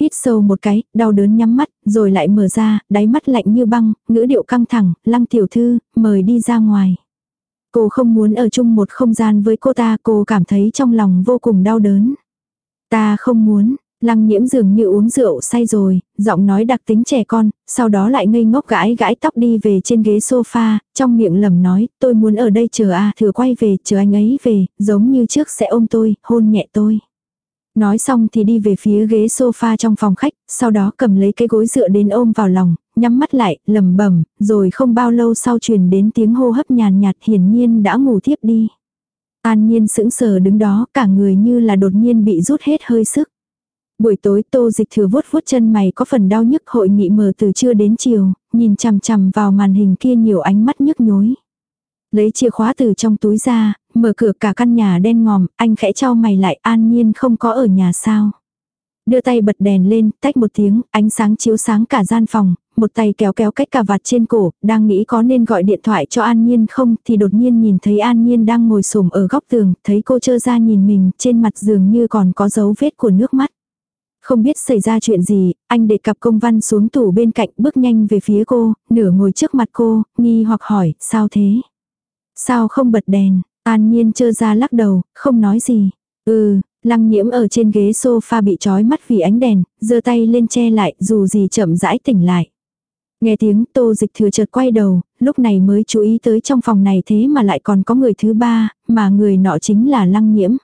Speaker 1: Hít sâu một cái, đau đớn nhắm mắt, rồi lại mở ra, đáy mắt lạnh như băng, ngữ điệu căng thẳng, lăng tiểu thư, mời đi ra ngoài. Cô không muốn ở chung một không gian với cô ta, cô cảm thấy trong lòng vô cùng đau đớn. Ta không muốn, Lăng nhiễm dường như uống rượu say rồi, giọng nói đặc tính trẻ con, sau đó lại ngây ngốc gãi gãi tóc đi về trên ghế sofa, trong miệng lầm nói, tôi muốn ở đây chờ a thừa quay về, chờ anh ấy về, giống như trước sẽ ôm tôi, hôn nhẹ tôi. Nói xong thì đi về phía ghế sofa trong phòng khách, sau đó cầm lấy cái gối dựa đến ôm vào lòng, nhắm mắt lại, lầm bẩm rồi không bao lâu sau truyền đến tiếng hô hấp nhàn nhạt hiển nhiên đã ngủ thiếp đi. An nhiên sững sờ đứng đó, cả người như là đột nhiên bị rút hết hơi sức. Buổi tối tô dịch thừa vuốt vuốt chân mày có phần đau nhức hội nghị mờ từ trưa đến chiều, nhìn chằm chằm vào màn hình kia nhiều ánh mắt nhức nhối. Lấy chìa khóa từ trong túi ra, mở cửa cả căn nhà đen ngòm, anh khẽ trao mày lại an nhiên không có ở nhà sao. Đưa tay bật đèn lên, tách một tiếng, ánh sáng chiếu sáng cả gian phòng, một tay kéo kéo cách cà vạt trên cổ, đang nghĩ có nên gọi điện thoại cho An Nhiên không, thì đột nhiên nhìn thấy An Nhiên đang ngồi xổm ở góc tường, thấy cô trơ ra nhìn mình, trên mặt dường như còn có dấu vết của nước mắt. Không biết xảy ra chuyện gì, anh để cặp công văn xuống tủ bên cạnh bước nhanh về phía cô, nửa ngồi trước mặt cô, nghi hoặc hỏi, sao thế? Sao không bật đèn? An nhiên chơ ra lắc đầu, không nói gì. Ừ, lăng nhiễm ở trên ghế sofa bị trói mắt vì ánh đèn, giơ tay lên che lại dù gì chậm rãi tỉnh lại. Nghe tiếng tô dịch thừa chợt quay đầu, lúc này mới chú ý tới trong phòng này thế mà lại còn có người thứ ba, mà người nọ chính là lăng nhiễm.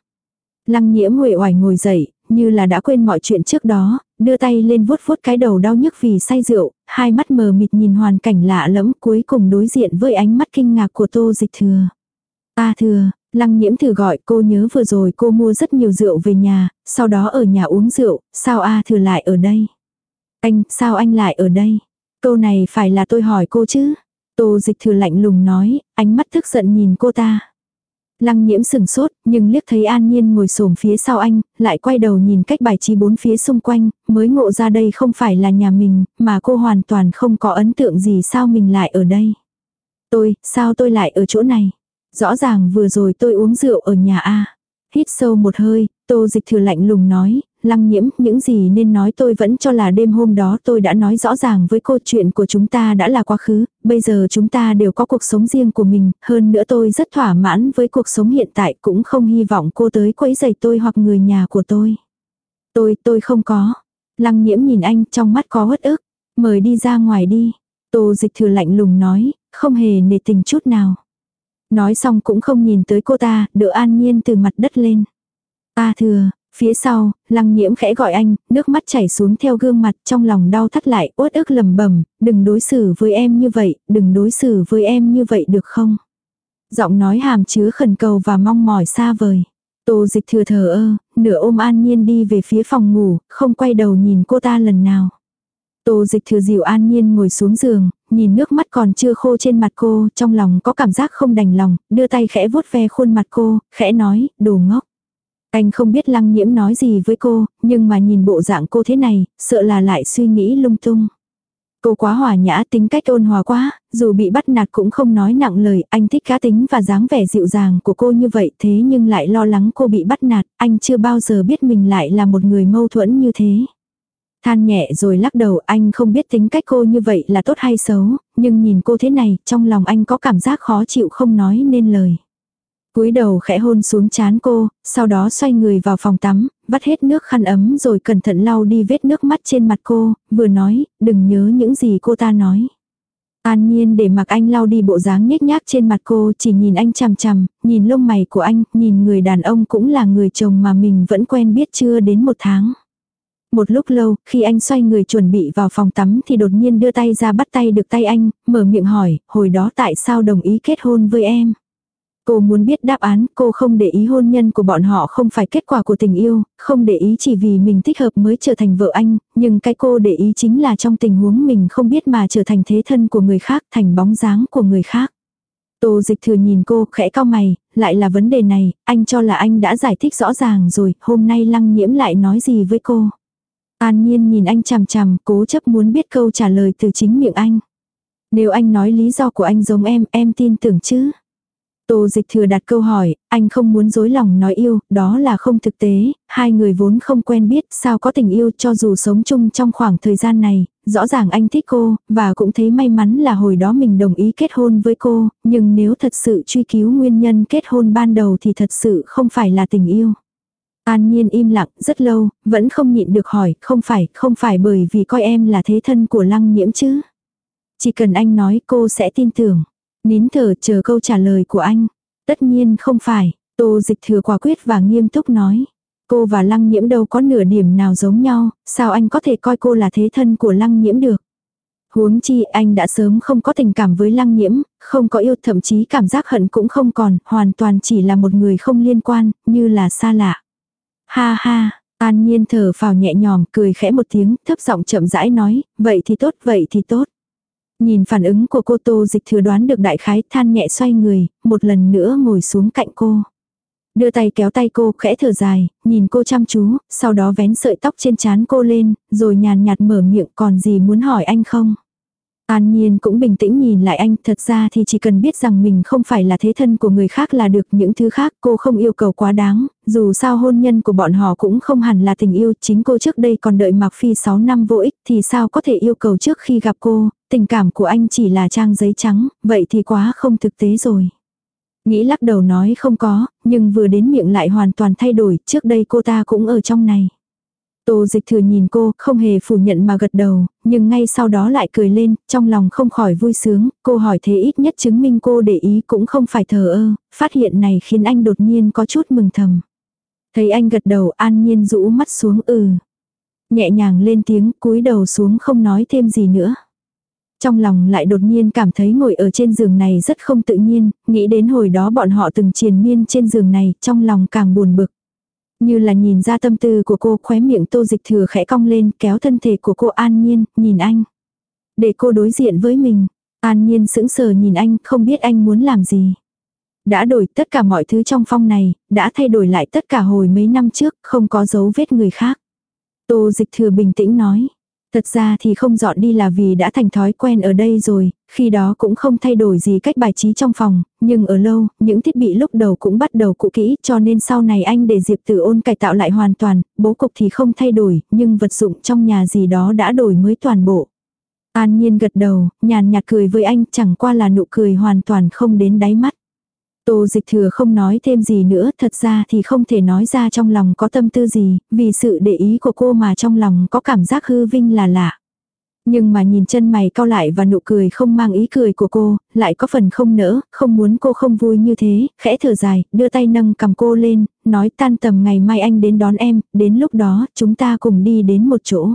Speaker 1: Lăng nhiễm huệ oải ngồi dậy, như là đã quên mọi chuyện trước đó, đưa tay lên vuốt vuốt cái đầu đau nhức vì say rượu, hai mắt mờ mịt nhìn hoàn cảnh lạ lẫm cuối cùng đối diện với ánh mắt kinh ngạc của tô dịch thừa. Ta thừa, lăng nhiễm thử gọi cô nhớ vừa rồi cô mua rất nhiều rượu về nhà, sau đó ở nhà uống rượu, sao A thừa lại ở đây? Anh, sao anh lại ở đây? Câu này phải là tôi hỏi cô chứ? Tô dịch thừa lạnh lùng nói, ánh mắt thức giận nhìn cô ta. Lăng nhiễm sừng sốt, nhưng liếc thấy an nhiên ngồi xổm phía sau anh, lại quay đầu nhìn cách bài trí bốn phía xung quanh, mới ngộ ra đây không phải là nhà mình, mà cô hoàn toàn không có ấn tượng gì sao mình lại ở đây. Tôi, sao tôi lại ở chỗ này? Rõ ràng vừa rồi tôi uống rượu ở nhà A. Hít sâu một hơi, tô dịch thừa lạnh lùng nói, lăng nhiễm, những gì nên nói tôi vẫn cho là đêm hôm đó tôi đã nói rõ ràng với cô chuyện của chúng ta đã là quá khứ, bây giờ chúng ta đều có cuộc sống riêng của mình, hơn nữa tôi rất thỏa mãn với cuộc sống hiện tại cũng không hy vọng cô tới quấy rầy tôi hoặc người nhà của tôi. Tôi, tôi không có. Lăng nhiễm nhìn anh trong mắt có hất ức, mời đi ra ngoài đi. Tô dịch thừa lạnh lùng nói, không hề nề tình chút nào. Nói xong cũng không nhìn tới cô ta, đỡ an nhiên từ mặt đất lên. Ta thừa, Phía sau, lăng nhiễm khẽ gọi anh, nước mắt chảy xuống theo gương mặt trong lòng đau thắt lại, uất ức lầm bẩm đừng đối xử với em như vậy, đừng đối xử với em như vậy được không? Giọng nói hàm chứa khẩn cầu và mong mỏi xa vời. Tô dịch thừa thờ ơ, nửa ôm an nhiên đi về phía phòng ngủ, không quay đầu nhìn cô ta lần nào. Tô dịch thừa dịu an nhiên ngồi xuống giường, nhìn nước mắt còn chưa khô trên mặt cô, trong lòng có cảm giác không đành lòng, đưa tay khẽ vuốt ve khuôn mặt cô, khẽ nói, đồ ngốc. Anh không biết lăng nhiễm nói gì với cô, nhưng mà nhìn bộ dạng cô thế này, sợ là lại suy nghĩ lung tung. Cô quá hòa nhã tính cách ôn hòa quá, dù bị bắt nạt cũng không nói nặng lời, anh thích cá tính và dáng vẻ dịu dàng của cô như vậy thế nhưng lại lo lắng cô bị bắt nạt, anh chưa bao giờ biết mình lại là một người mâu thuẫn như thế. Than nhẹ rồi lắc đầu anh không biết tính cách cô như vậy là tốt hay xấu, nhưng nhìn cô thế này, trong lòng anh có cảm giác khó chịu không nói nên lời cúi đầu khẽ hôn xuống chán cô, sau đó xoay người vào phòng tắm, vắt hết nước khăn ấm rồi cẩn thận lau đi vết nước mắt trên mặt cô, vừa nói, đừng nhớ những gì cô ta nói. An nhiên để mặc anh lau đi bộ dáng nhếch nhác trên mặt cô chỉ nhìn anh chằm chằm, nhìn lông mày của anh, nhìn người đàn ông cũng là người chồng mà mình vẫn quen biết chưa đến một tháng. Một lúc lâu, khi anh xoay người chuẩn bị vào phòng tắm thì đột nhiên đưa tay ra bắt tay được tay anh, mở miệng hỏi, hồi đó tại sao đồng ý kết hôn với em. Cô muốn biết đáp án, cô không để ý hôn nhân của bọn họ không phải kết quả của tình yêu, không để ý chỉ vì mình thích hợp mới trở thành vợ anh, nhưng cái cô để ý chính là trong tình huống mình không biết mà trở thành thế thân của người khác, thành bóng dáng của người khác. Tô dịch thừa nhìn cô khẽ cao mày, lại là vấn đề này, anh cho là anh đã giải thích rõ ràng rồi, hôm nay lăng nhiễm lại nói gì với cô. An nhiên nhìn anh chằm chằm, cố chấp muốn biết câu trả lời từ chính miệng anh. Nếu anh nói lý do của anh giống em, em tin tưởng chứ. Tô dịch thừa đặt câu hỏi, anh không muốn dối lòng nói yêu, đó là không thực tế, hai người vốn không quen biết, sao có tình yêu cho dù sống chung trong khoảng thời gian này, rõ ràng anh thích cô, và cũng thấy may mắn là hồi đó mình đồng ý kết hôn với cô, nhưng nếu thật sự truy cứu nguyên nhân kết hôn ban đầu thì thật sự không phải là tình yêu. An Nhiên im lặng rất lâu, vẫn không nhịn được hỏi, không phải, không phải bởi vì coi em là thế thân của lăng nhiễm chứ. Chỉ cần anh nói cô sẽ tin tưởng. Nín thở chờ câu trả lời của anh. Tất nhiên không phải, tô dịch thừa quả quyết và nghiêm túc nói. Cô và lăng nhiễm đâu có nửa điểm nào giống nhau, sao anh có thể coi cô là thế thân của lăng nhiễm được. Huống chi anh đã sớm không có tình cảm với lăng nhiễm, không có yêu thậm chí cảm giác hận cũng không còn, hoàn toàn chỉ là một người không liên quan, như là xa lạ. Ha ha, an nhiên thở phào nhẹ nhòm, cười khẽ một tiếng, thấp giọng chậm rãi nói, vậy thì tốt, vậy thì tốt. Nhìn phản ứng của cô tô dịch thừa đoán được đại khái than nhẹ xoay người, một lần nữa ngồi xuống cạnh cô. Đưa tay kéo tay cô khẽ thở dài, nhìn cô chăm chú, sau đó vén sợi tóc trên trán cô lên, rồi nhàn nhạt mở miệng còn gì muốn hỏi anh không. An Nhiên cũng bình tĩnh nhìn lại anh, thật ra thì chỉ cần biết rằng mình không phải là thế thân của người khác là được những thứ khác cô không yêu cầu quá đáng, dù sao hôn nhân của bọn họ cũng không hẳn là tình yêu, chính cô trước đây còn đợi Mạc Phi 6 năm vô ích thì sao có thể yêu cầu trước khi gặp cô, tình cảm của anh chỉ là trang giấy trắng, vậy thì quá không thực tế rồi. Nghĩ lắc đầu nói không có, nhưng vừa đến miệng lại hoàn toàn thay đổi, trước đây cô ta cũng ở trong này. Tô dịch thừa nhìn cô, không hề phủ nhận mà gật đầu, nhưng ngay sau đó lại cười lên, trong lòng không khỏi vui sướng, cô hỏi thế ít nhất chứng minh cô để ý cũng không phải thờ ơ, phát hiện này khiến anh đột nhiên có chút mừng thầm. Thấy anh gật đầu an nhiên rũ mắt xuống ừ. Nhẹ nhàng lên tiếng cúi đầu xuống không nói thêm gì nữa. Trong lòng lại đột nhiên cảm thấy ngồi ở trên giường này rất không tự nhiên, nghĩ đến hồi đó bọn họ từng triền miên trên giường này, trong lòng càng buồn bực. Như là nhìn ra tâm tư của cô khóe miệng tô dịch thừa khẽ cong lên kéo thân thể của cô an nhiên, nhìn anh. Để cô đối diện với mình. An nhiên sững sờ nhìn anh không biết anh muốn làm gì. Đã đổi tất cả mọi thứ trong phong này, đã thay đổi lại tất cả hồi mấy năm trước, không có dấu vết người khác. Tô dịch thừa bình tĩnh nói. Thật ra thì không dọn đi là vì đã thành thói quen ở đây rồi, khi đó cũng không thay đổi gì cách bài trí trong phòng, nhưng ở lâu, những thiết bị lúc đầu cũng bắt đầu cũ kỹ cho nên sau này anh để Diệp Tử ôn cải tạo lại hoàn toàn, bố cục thì không thay đổi, nhưng vật dụng trong nhà gì đó đã đổi mới toàn bộ. An nhiên gật đầu, nhàn nhạt cười với anh chẳng qua là nụ cười hoàn toàn không đến đáy mắt. Tô dịch thừa không nói thêm gì nữa, thật ra thì không thể nói ra trong lòng có tâm tư gì, vì sự để ý của cô mà trong lòng có cảm giác hư vinh là lạ. Nhưng mà nhìn chân mày cau lại và nụ cười không mang ý cười của cô, lại có phần không nỡ, không muốn cô không vui như thế, khẽ thở dài, đưa tay nâng cầm cô lên, nói tan tầm ngày mai anh đến đón em, đến lúc đó chúng ta cùng đi đến một chỗ.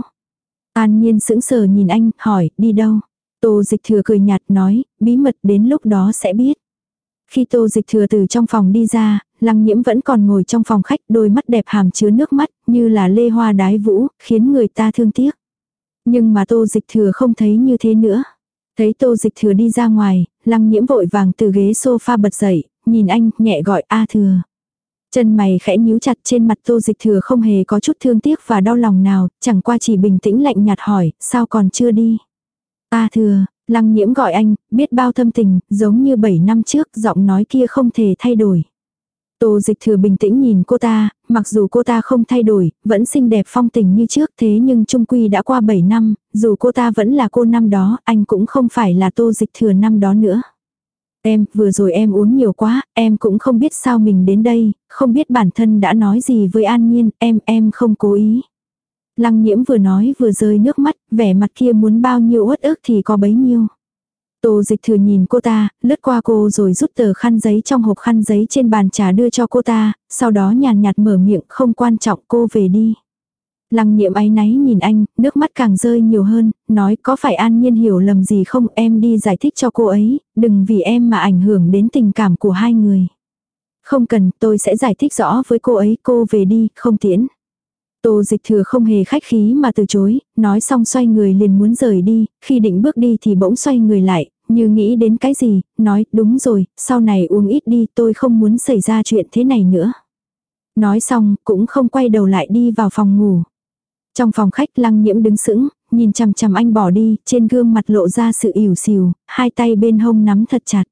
Speaker 1: An nhiên sững sờ nhìn anh, hỏi, đi đâu? Tô dịch thừa cười nhạt nói, bí mật đến lúc đó sẽ biết. Khi tô dịch thừa từ trong phòng đi ra, lăng nhiễm vẫn còn ngồi trong phòng khách đôi mắt đẹp hàm chứa nước mắt như là lê hoa đái vũ, khiến người ta thương tiếc. Nhưng mà tô dịch thừa không thấy như thế nữa. Thấy tô dịch thừa đi ra ngoài, lăng nhiễm vội vàng từ ghế sofa bật dậy, nhìn anh, nhẹ gọi A thừa. Chân mày khẽ nhíu chặt trên mặt tô dịch thừa không hề có chút thương tiếc và đau lòng nào, chẳng qua chỉ bình tĩnh lạnh nhạt hỏi, sao còn chưa đi. A thừa, lăng nhiễm gọi anh, biết bao thâm tình, giống như 7 năm trước, giọng nói kia không thể thay đổi. Tô dịch thừa bình tĩnh nhìn cô ta, mặc dù cô ta không thay đổi, vẫn xinh đẹp phong tình như trước thế nhưng trung quy đã qua 7 năm, dù cô ta vẫn là cô năm đó, anh cũng không phải là tô dịch thừa năm đó nữa. Em, vừa rồi em uống nhiều quá, em cũng không biết sao mình đến đây, không biết bản thân đã nói gì với An Nhiên, em, em không cố ý. Lăng nhiễm vừa nói vừa rơi nước mắt, vẻ mặt kia muốn bao nhiêu uất ức thì có bấy nhiêu. Tô dịch thừa nhìn cô ta, lướt qua cô rồi rút tờ khăn giấy trong hộp khăn giấy trên bàn trà đưa cho cô ta, sau đó nhàn nhạt mở miệng không quan trọng cô về đi. Lăng nhiễm áy náy nhìn anh, nước mắt càng rơi nhiều hơn, nói có phải an nhiên hiểu lầm gì không em đi giải thích cho cô ấy, đừng vì em mà ảnh hưởng đến tình cảm của hai người. Không cần, tôi sẽ giải thích rõ với cô ấy, cô về đi, không tiễn. Tô dịch thừa không hề khách khí mà từ chối, nói xong xoay người liền muốn rời đi, khi định bước đi thì bỗng xoay người lại, như nghĩ đến cái gì, nói đúng rồi, sau này uống ít đi tôi không muốn xảy ra chuyện thế này nữa. Nói xong cũng không quay đầu lại đi vào phòng ngủ. Trong phòng khách lăng nhiễm đứng sững, nhìn chằm chằm anh bỏ đi, trên gương mặt lộ ra sự ỉu xìu, hai tay bên hông nắm thật chặt.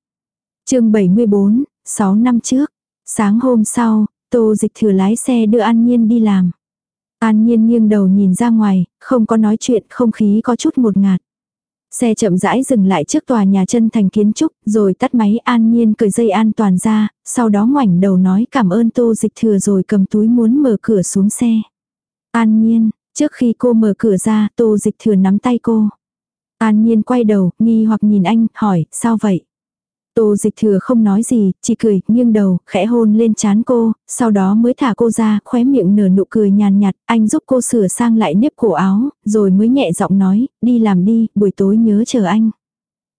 Speaker 1: chương 74, 6 năm trước, sáng hôm sau, tô dịch thừa lái xe đưa An Nhiên đi làm. An Nhiên nghiêng đầu nhìn ra ngoài, không có nói chuyện, không khí có chút một ngạt. Xe chậm rãi dừng lại trước tòa nhà chân thành kiến trúc, rồi tắt máy an nhiên cởi dây an toàn ra, sau đó ngoảnh đầu nói cảm ơn tô dịch thừa rồi cầm túi muốn mở cửa xuống xe. An nhiên, trước khi cô mở cửa ra, tô dịch thừa nắm tay cô. An nhiên quay đầu, nghi hoặc nhìn anh, hỏi, sao vậy? Tô dịch thừa không nói gì, chỉ cười, nghiêng đầu, khẽ hôn lên chán cô, sau đó mới thả cô ra, khóe miệng nở nụ cười nhàn nhạt, anh giúp cô sửa sang lại nếp cổ áo, rồi mới nhẹ giọng nói, đi làm đi, buổi tối nhớ chờ anh.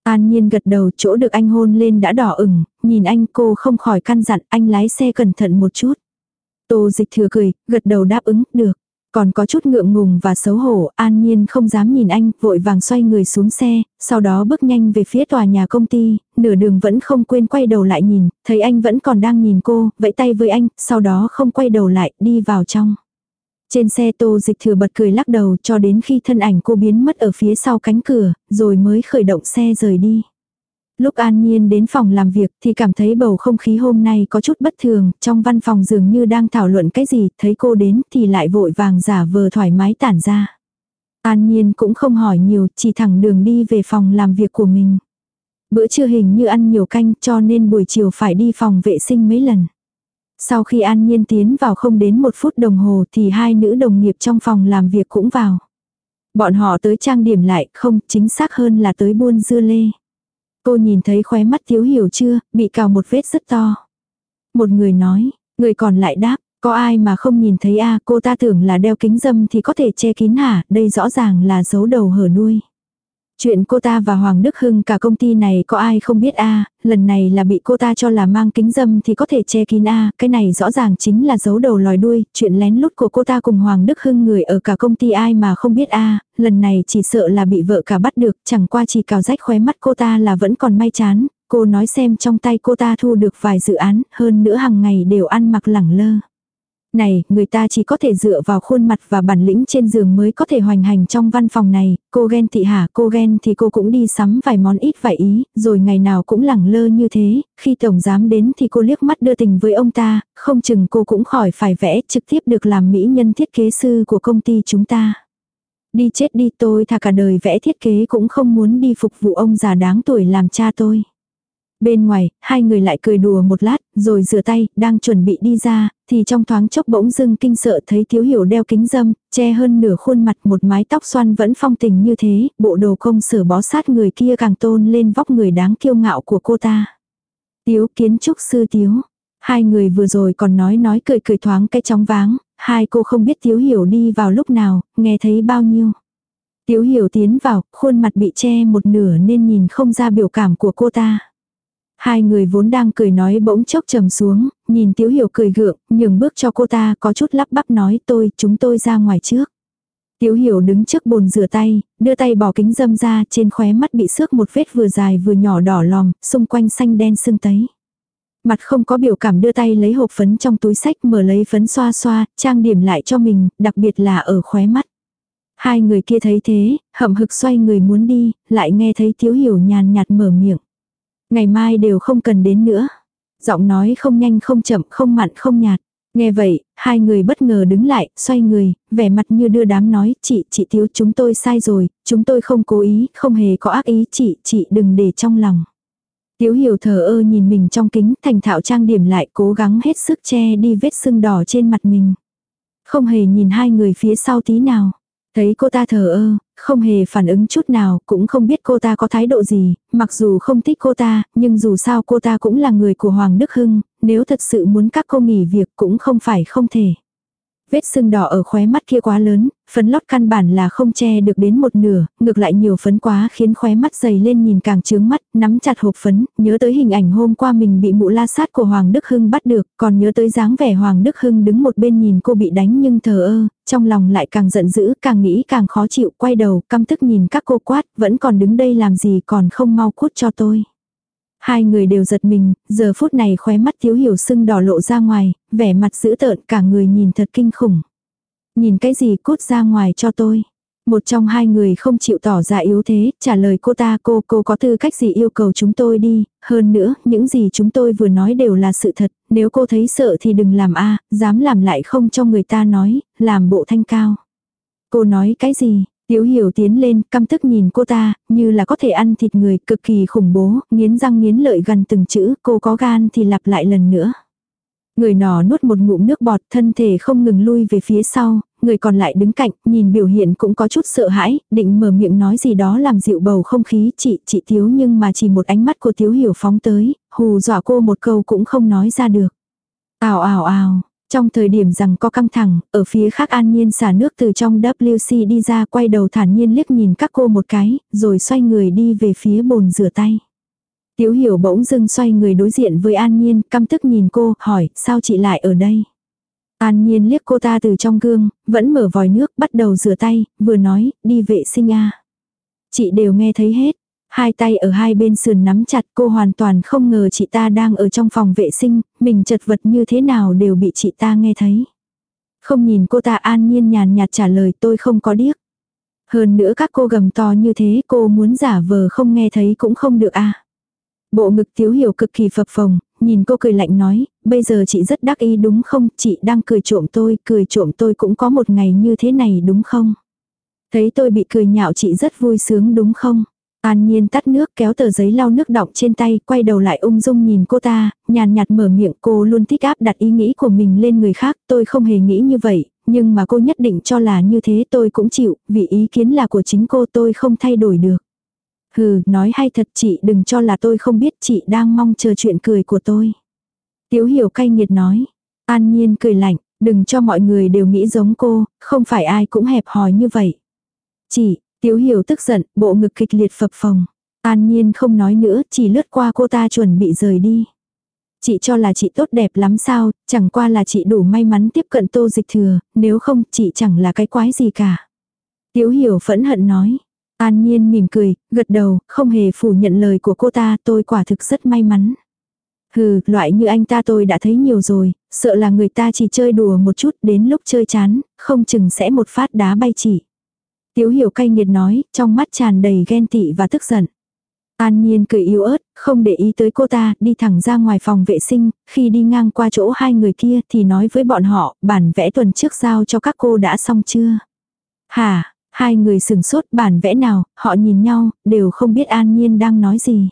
Speaker 1: An nhiên gật đầu chỗ được anh hôn lên đã đỏ ửng, nhìn anh cô không khỏi căn dặn anh lái xe cẩn thận một chút. Tô dịch thừa cười, gật đầu đáp ứng, được. Còn có chút ngượng ngùng và xấu hổ, an nhiên không dám nhìn anh, vội vàng xoay người xuống xe, sau đó bước nhanh về phía tòa nhà công ty, nửa đường vẫn không quên quay đầu lại nhìn, thấy anh vẫn còn đang nhìn cô, vẫy tay với anh, sau đó không quay đầu lại, đi vào trong. Trên xe tô dịch thừa bật cười lắc đầu cho đến khi thân ảnh cô biến mất ở phía sau cánh cửa, rồi mới khởi động xe rời đi. Lúc An Nhiên đến phòng làm việc thì cảm thấy bầu không khí hôm nay có chút bất thường, trong văn phòng dường như đang thảo luận cái gì, thấy cô đến thì lại vội vàng giả vờ thoải mái tản ra. An Nhiên cũng không hỏi nhiều, chỉ thẳng đường đi về phòng làm việc của mình. Bữa trưa hình như ăn nhiều canh cho nên buổi chiều phải đi phòng vệ sinh mấy lần. Sau khi An Nhiên tiến vào không đến một phút đồng hồ thì hai nữ đồng nghiệp trong phòng làm việc cũng vào. Bọn họ tới trang điểm lại, không, chính xác hơn là tới buôn dưa lê. Cô nhìn thấy khóe mắt thiếu hiểu chưa, bị cào một vết rất to. Một người nói, người còn lại đáp, có ai mà không nhìn thấy a cô ta tưởng là đeo kính dâm thì có thể che kín hả, đây rõ ràng là giấu đầu hở nuôi. Chuyện cô ta và Hoàng Đức Hưng cả công ty này có ai không biết a lần này là bị cô ta cho là mang kính dâm thì có thể che kín a cái này rõ ràng chính là giấu đầu lòi đuôi, chuyện lén lút của cô ta cùng Hoàng Đức Hưng người ở cả công ty ai mà không biết a lần này chỉ sợ là bị vợ cả bắt được, chẳng qua chỉ cào rách khóe mắt cô ta là vẫn còn may chán, cô nói xem trong tay cô ta thu được vài dự án, hơn nữa hàng ngày đều ăn mặc lẳng lơ. Này, người ta chỉ có thể dựa vào khuôn mặt và bản lĩnh trên giường mới có thể hoành hành trong văn phòng này, cô ghen thị hả, cô ghen thì cô cũng đi sắm vài món ít vài ý, rồi ngày nào cũng lẳng lơ như thế, khi tổng giám đến thì cô liếc mắt đưa tình với ông ta, không chừng cô cũng khỏi phải vẽ trực tiếp được làm mỹ nhân thiết kế sư của công ty chúng ta. Đi chết đi tôi thà cả đời vẽ thiết kế cũng không muốn đi phục vụ ông già đáng tuổi làm cha tôi. Bên ngoài, hai người lại cười đùa một lát, rồi rửa tay, đang chuẩn bị đi ra, thì trong thoáng chốc bỗng dưng kinh sợ thấy thiếu hiểu đeo kính dâm, che hơn nửa khuôn mặt một mái tóc xoăn vẫn phong tình như thế, bộ đồ công sở bó sát người kia càng tôn lên vóc người đáng kiêu ngạo của cô ta. Tiếu kiến trúc sư tiếu. Hai người vừa rồi còn nói nói cười cười thoáng cái chóng váng, hai cô không biết tiếu hiểu đi vào lúc nào, nghe thấy bao nhiêu. Tiếu hiểu tiến vào, khuôn mặt bị che một nửa nên nhìn không ra biểu cảm của cô ta. Hai người vốn đang cười nói bỗng chốc trầm xuống, nhìn Tiếu Hiểu cười gượng, nhường bước cho cô ta có chút lắp bắp nói tôi, chúng tôi ra ngoài trước. Tiếu hiểu đứng trước bồn rửa tay, đưa tay bỏ kính dâm ra trên khóe mắt bị xước một vết vừa dài vừa nhỏ đỏ lòm, xung quanh xanh đen sưng tấy. Mặt không có biểu cảm đưa tay lấy hộp phấn trong túi sách mở lấy phấn xoa xoa, trang điểm lại cho mình, đặc biệt là ở khóe mắt. Hai người kia thấy thế, hậm hực xoay người muốn đi, lại nghe thấy Tiếu Hiểu nhàn nhạt mở miệng. Ngày mai đều không cần đến nữa. Giọng nói không nhanh không chậm không mặn không nhạt. Nghe vậy, hai người bất ngờ đứng lại, xoay người, vẻ mặt như đưa đám nói, chị, chị thiếu chúng tôi sai rồi, chúng tôi không cố ý, không hề có ác ý, chị, chị đừng để trong lòng. Tiếu hiểu thờ ơ nhìn mình trong kính, thành thạo trang điểm lại, cố gắng hết sức che đi vết sưng đỏ trên mặt mình. Không hề nhìn hai người phía sau tí nào. Thấy cô ta thờ ơ, không hề phản ứng chút nào, cũng không biết cô ta có thái độ gì, mặc dù không thích cô ta, nhưng dù sao cô ta cũng là người của Hoàng Đức Hưng, nếu thật sự muốn các cô nghỉ việc cũng không phải không thể. Vết sưng đỏ ở khóe mắt kia quá lớn, phấn lót căn bản là không che được đến một nửa, ngược lại nhiều phấn quá khiến khóe mắt dày lên nhìn càng trướng mắt, nắm chặt hộp phấn, nhớ tới hình ảnh hôm qua mình bị mụ la sát của Hoàng Đức Hưng bắt được, còn nhớ tới dáng vẻ Hoàng Đức Hưng đứng một bên nhìn cô bị đánh nhưng thờ ơ, trong lòng lại càng giận dữ, càng nghĩ càng khó chịu, quay đầu, căm tức nhìn các cô quát, vẫn còn đứng đây làm gì còn không mau cút cho tôi. Hai người đều giật mình, giờ phút này khóe mắt thiếu hiểu sưng đỏ lộ ra ngoài, vẻ mặt dữ tợn cả người nhìn thật kinh khủng. Nhìn cái gì cút ra ngoài cho tôi. Một trong hai người không chịu tỏ ra yếu thế, trả lời cô ta cô cô có tư cách gì yêu cầu chúng tôi đi, hơn nữa, những gì chúng tôi vừa nói đều là sự thật, nếu cô thấy sợ thì đừng làm a dám làm lại không cho người ta nói, làm bộ thanh cao. Cô nói cái gì, Tiếu hiểu tiến lên, căm tức nhìn cô ta, như là có thể ăn thịt người, cực kỳ khủng bố, nghiến răng nghiến lợi gần từng chữ, cô có gan thì lặp lại lần nữa. Người nọ nuốt một ngụm nước bọt, thân thể không ngừng lui về phía sau, người còn lại đứng cạnh, nhìn biểu hiện cũng có chút sợ hãi, định mở miệng nói gì đó làm dịu bầu không khí, chị, chị Tiếu nhưng mà chỉ một ánh mắt của Tiếu hiểu phóng tới, hù dọa cô một câu cũng không nói ra được. Ào ào ào, trong thời điểm rằng có căng thẳng, ở phía khác an nhiên xả nước từ trong WC đi ra quay đầu thản nhiên liếc nhìn các cô một cái, rồi xoay người đi về phía bồn rửa tay. Tiếu hiểu bỗng dưng xoay người đối diện với an nhiên, căm tức nhìn cô, hỏi, sao chị lại ở đây? An nhiên liếc cô ta từ trong gương, vẫn mở vòi nước, bắt đầu rửa tay, vừa nói, đi vệ sinh a Chị đều nghe thấy hết, Hai tay ở hai bên sườn nắm chặt cô hoàn toàn không ngờ chị ta đang ở trong phòng vệ sinh, mình chật vật như thế nào đều bị chị ta nghe thấy. Không nhìn cô ta an nhiên nhàn nhạt trả lời tôi không có điếc. Hơn nữa các cô gầm to như thế cô muốn giả vờ không nghe thấy cũng không được à. Bộ ngực thiếu hiểu cực kỳ phập phồng, nhìn cô cười lạnh nói, bây giờ chị rất đắc ý đúng không, chị đang cười trộm tôi, cười trộm tôi cũng có một ngày như thế này đúng không? Thấy tôi bị cười nhạo chị rất vui sướng đúng không? An nhiên tắt nước kéo tờ giấy lau nước đọng trên tay, quay đầu lại ung dung nhìn cô ta, nhàn nhạt mở miệng cô luôn thích áp đặt ý nghĩ của mình lên người khác, tôi không hề nghĩ như vậy, nhưng mà cô nhất định cho là như thế tôi cũng chịu, vì ý kiến là của chính cô tôi không thay đổi được. Hừ, nói hay thật chị đừng cho là tôi không biết chị đang mong chờ chuyện cười của tôi. Tiếu hiểu cay nghiệt nói. An nhiên cười lạnh, đừng cho mọi người đều nghĩ giống cô, không phải ai cũng hẹp hòi như vậy. Chị, Tiếu hiểu tức giận, bộ ngực kịch liệt phập phồng. An nhiên không nói nữa, chỉ lướt qua cô ta chuẩn bị rời đi. Chị cho là chị tốt đẹp lắm sao, chẳng qua là chị đủ may mắn tiếp cận tô dịch thừa, nếu không chị chẳng là cái quái gì cả. Tiếu hiểu phẫn hận nói. An nhiên mỉm cười, gật đầu, không hề phủ nhận lời của cô ta, tôi quả thực rất may mắn. Hừ, loại như anh ta tôi đã thấy nhiều rồi, sợ là người ta chỉ chơi đùa một chút đến lúc chơi chán, không chừng sẽ một phát đá bay chỉ. Tiếu hiểu cay nghiệt nói, trong mắt tràn đầy ghen tị và tức giận. An Nhiên cười yếu ớt, không để ý tới cô ta, đi thẳng ra ngoài phòng vệ sinh, khi đi ngang qua chỗ hai người kia thì nói với bọn họ, bản vẽ tuần trước giao cho các cô đã xong chưa? Hả, hai người sừng sốt bản vẽ nào, họ nhìn nhau, đều không biết An Nhiên đang nói gì.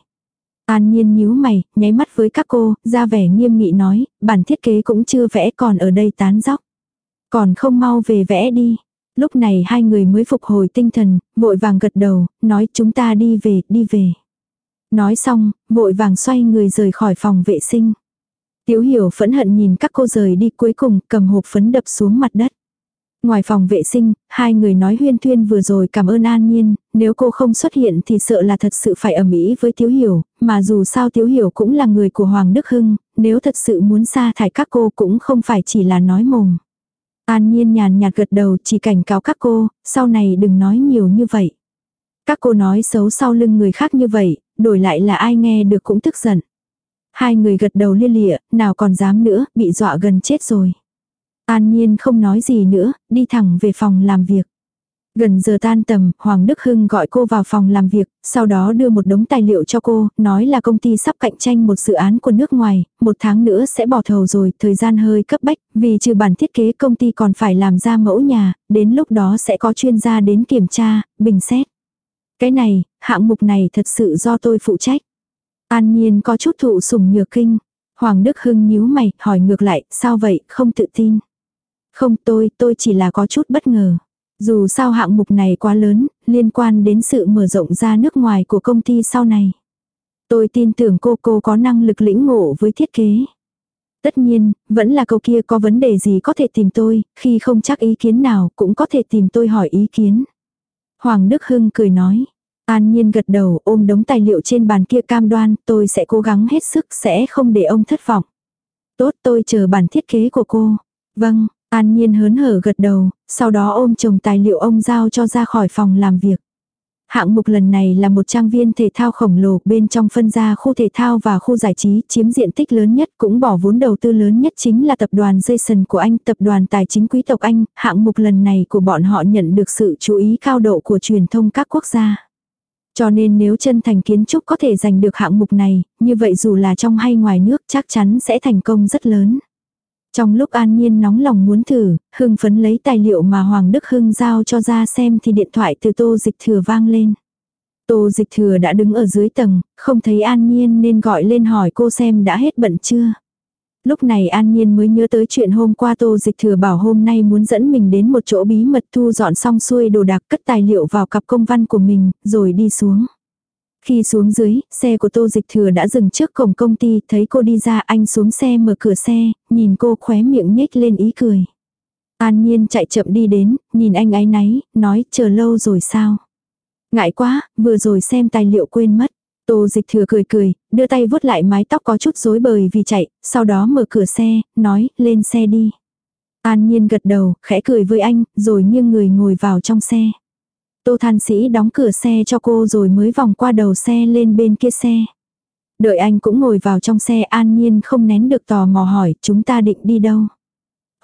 Speaker 1: An Nhiên nhíu mày, nháy mắt với các cô, ra vẻ nghiêm nghị nói, bản thiết kế cũng chưa vẽ còn ở đây tán dóc. Còn không mau về vẽ đi. Lúc này hai người mới phục hồi tinh thần, vội vàng gật đầu, nói chúng ta đi về, đi về. Nói xong, vội vàng xoay người rời khỏi phòng vệ sinh. Tiếu hiểu phẫn hận nhìn các cô rời đi cuối cùng cầm hộp phấn đập xuống mặt đất. Ngoài phòng vệ sinh, hai người nói huyên thuyên vừa rồi cảm ơn an nhiên, nếu cô không xuất hiện thì sợ là thật sự phải ẩm ý với Tiếu Hiểu, mà dù sao Tiếu Hiểu cũng là người của Hoàng Đức Hưng, nếu thật sự muốn sa thải các cô cũng không phải chỉ là nói mồm. An Nhiên nhàn nhạt gật đầu chỉ cảnh cáo các cô, sau này đừng nói nhiều như vậy. Các cô nói xấu sau lưng người khác như vậy, đổi lại là ai nghe được cũng tức giận. Hai người gật đầu lia lịa, nào còn dám nữa, bị dọa gần chết rồi. An Nhiên không nói gì nữa, đi thẳng về phòng làm việc. Gần giờ tan tầm, Hoàng Đức Hưng gọi cô vào phòng làm việc, sau đó đưa một đống tài liệu cho cô, nói là công ty sắp cạnh tranh một dự án của nước ngoài, một tháng nữa sẽ bỏ thầu rồi, thời gian hơi cấp bách, vì trừ bản thiết kế công ty còn phải làm ra mẫu nhà, đến lúc đó sẽ có chuyên gia đến kiểm tra, bình xét. Cái này, hạng mục này thật sự do tôi phụ trách. An Nhiên có chút thụ sủng nhược kinh. Hoàng Đức Hưng nhíu mày, hỏi ngược lại, sao vậy, không tự tin. Không tôi, tôi chỉ là có chút bất ngờ. Dù sao hạng mục này quá lớn, liên quan đến sự mở rộng ra nước ngoài của công ty sau này. Tôi tin tưởng cô cô có năng lực lĩnh ngộ với thiết kế. Tất nhiên, vẫn là câu kia có vấn đề gì có thể tìm tôi, khi không chắc ý kiến nào cũng có thể tìm tôi hỏi ý kiến. Hoàng Đức Hưng cười nói. An Nhiên gật đầu ôm đống tài liệu trên bàn kia cam đoan tôi sẽ cố gắng hết sức sẽ không để ông thất vọng. Tốt tôi chờ bản thiết kế của cô. Vâng, An Nhiên hớn hở gật đầu, sau đó ôm chồng tài liệu ông giao cho ra khỏi phòng làm việc. Hạng mục lần này là một trang viên thể thao khổng lồ bên trong phân ra khu thể thao và khu giải trí chiếm diện tích lớn nhất cũng bỏ vốn đầu tư lớn nhất chính là tập đoàn Jason của Anh, tập đoàn tài chính quý tộc Anh. Hạng mục lần này của bọn họ nhận được sự chú ý cao độ của truyền thông các quốc gia. Cho nên nếu chân thành kiến trúc có thể giành được hạng mục này, như vậy dù là trong hay ngoài nước chắc chắn sẽ thành công rất lớn. Trong lúc An Nhiên nóng lòng muốn thử, hưng phấn lấy tài liệu mà Hoàng Đức Hưng giao cho ra xem thì điện thoại từ tô dịch thừa vang lên. Tô dịch thừa đã đứng ở dưới tầng, không thấy An Nhiên nên gọi lên hỏi cô xem đã hết bận chưa. Lúc này An Nhiên mới nhớ tới chuyện hôm qua Tô Dịch Thừa bảo hôm nay muốn dẫn mình đến một chỗ bí mật thu dọn xong xuôi đồ đạc cất tài liệu vào cặp công văn của mình, rồi đi xuống. Khi xuống dưới, xe của Tô Dịch Thừa đã dừng trước cổng công ty, thấy cô đi ra anh xuống xe mở cửa xe, nhìn cô khóe miệng nhếch lên ý cười. An Nhiên chạy chậm đi đến, nhìn anh áy náy, nói chờ lâu rồi sao. Ngại quá, vừa rồi xem tài liệu quên mất. Tô dịch thừa cười cười, đưa tay vuốt lại mái tóc có chút rối bời vì chạy, sau đó mở cửa xe, nói, lên xe đi. An nhiên gật đầu, khẽ cười với anh, rồi nghiêng người ngồi vào trong xe. Tô than sĩ đóng cửa xe cho cô rồi mới vòng qua đầu xe lên bên kia xe. Đợi anh cũng ngồi vào trong xe an nhiên không nén được tò mò hỏi chúng ta định đi đâu.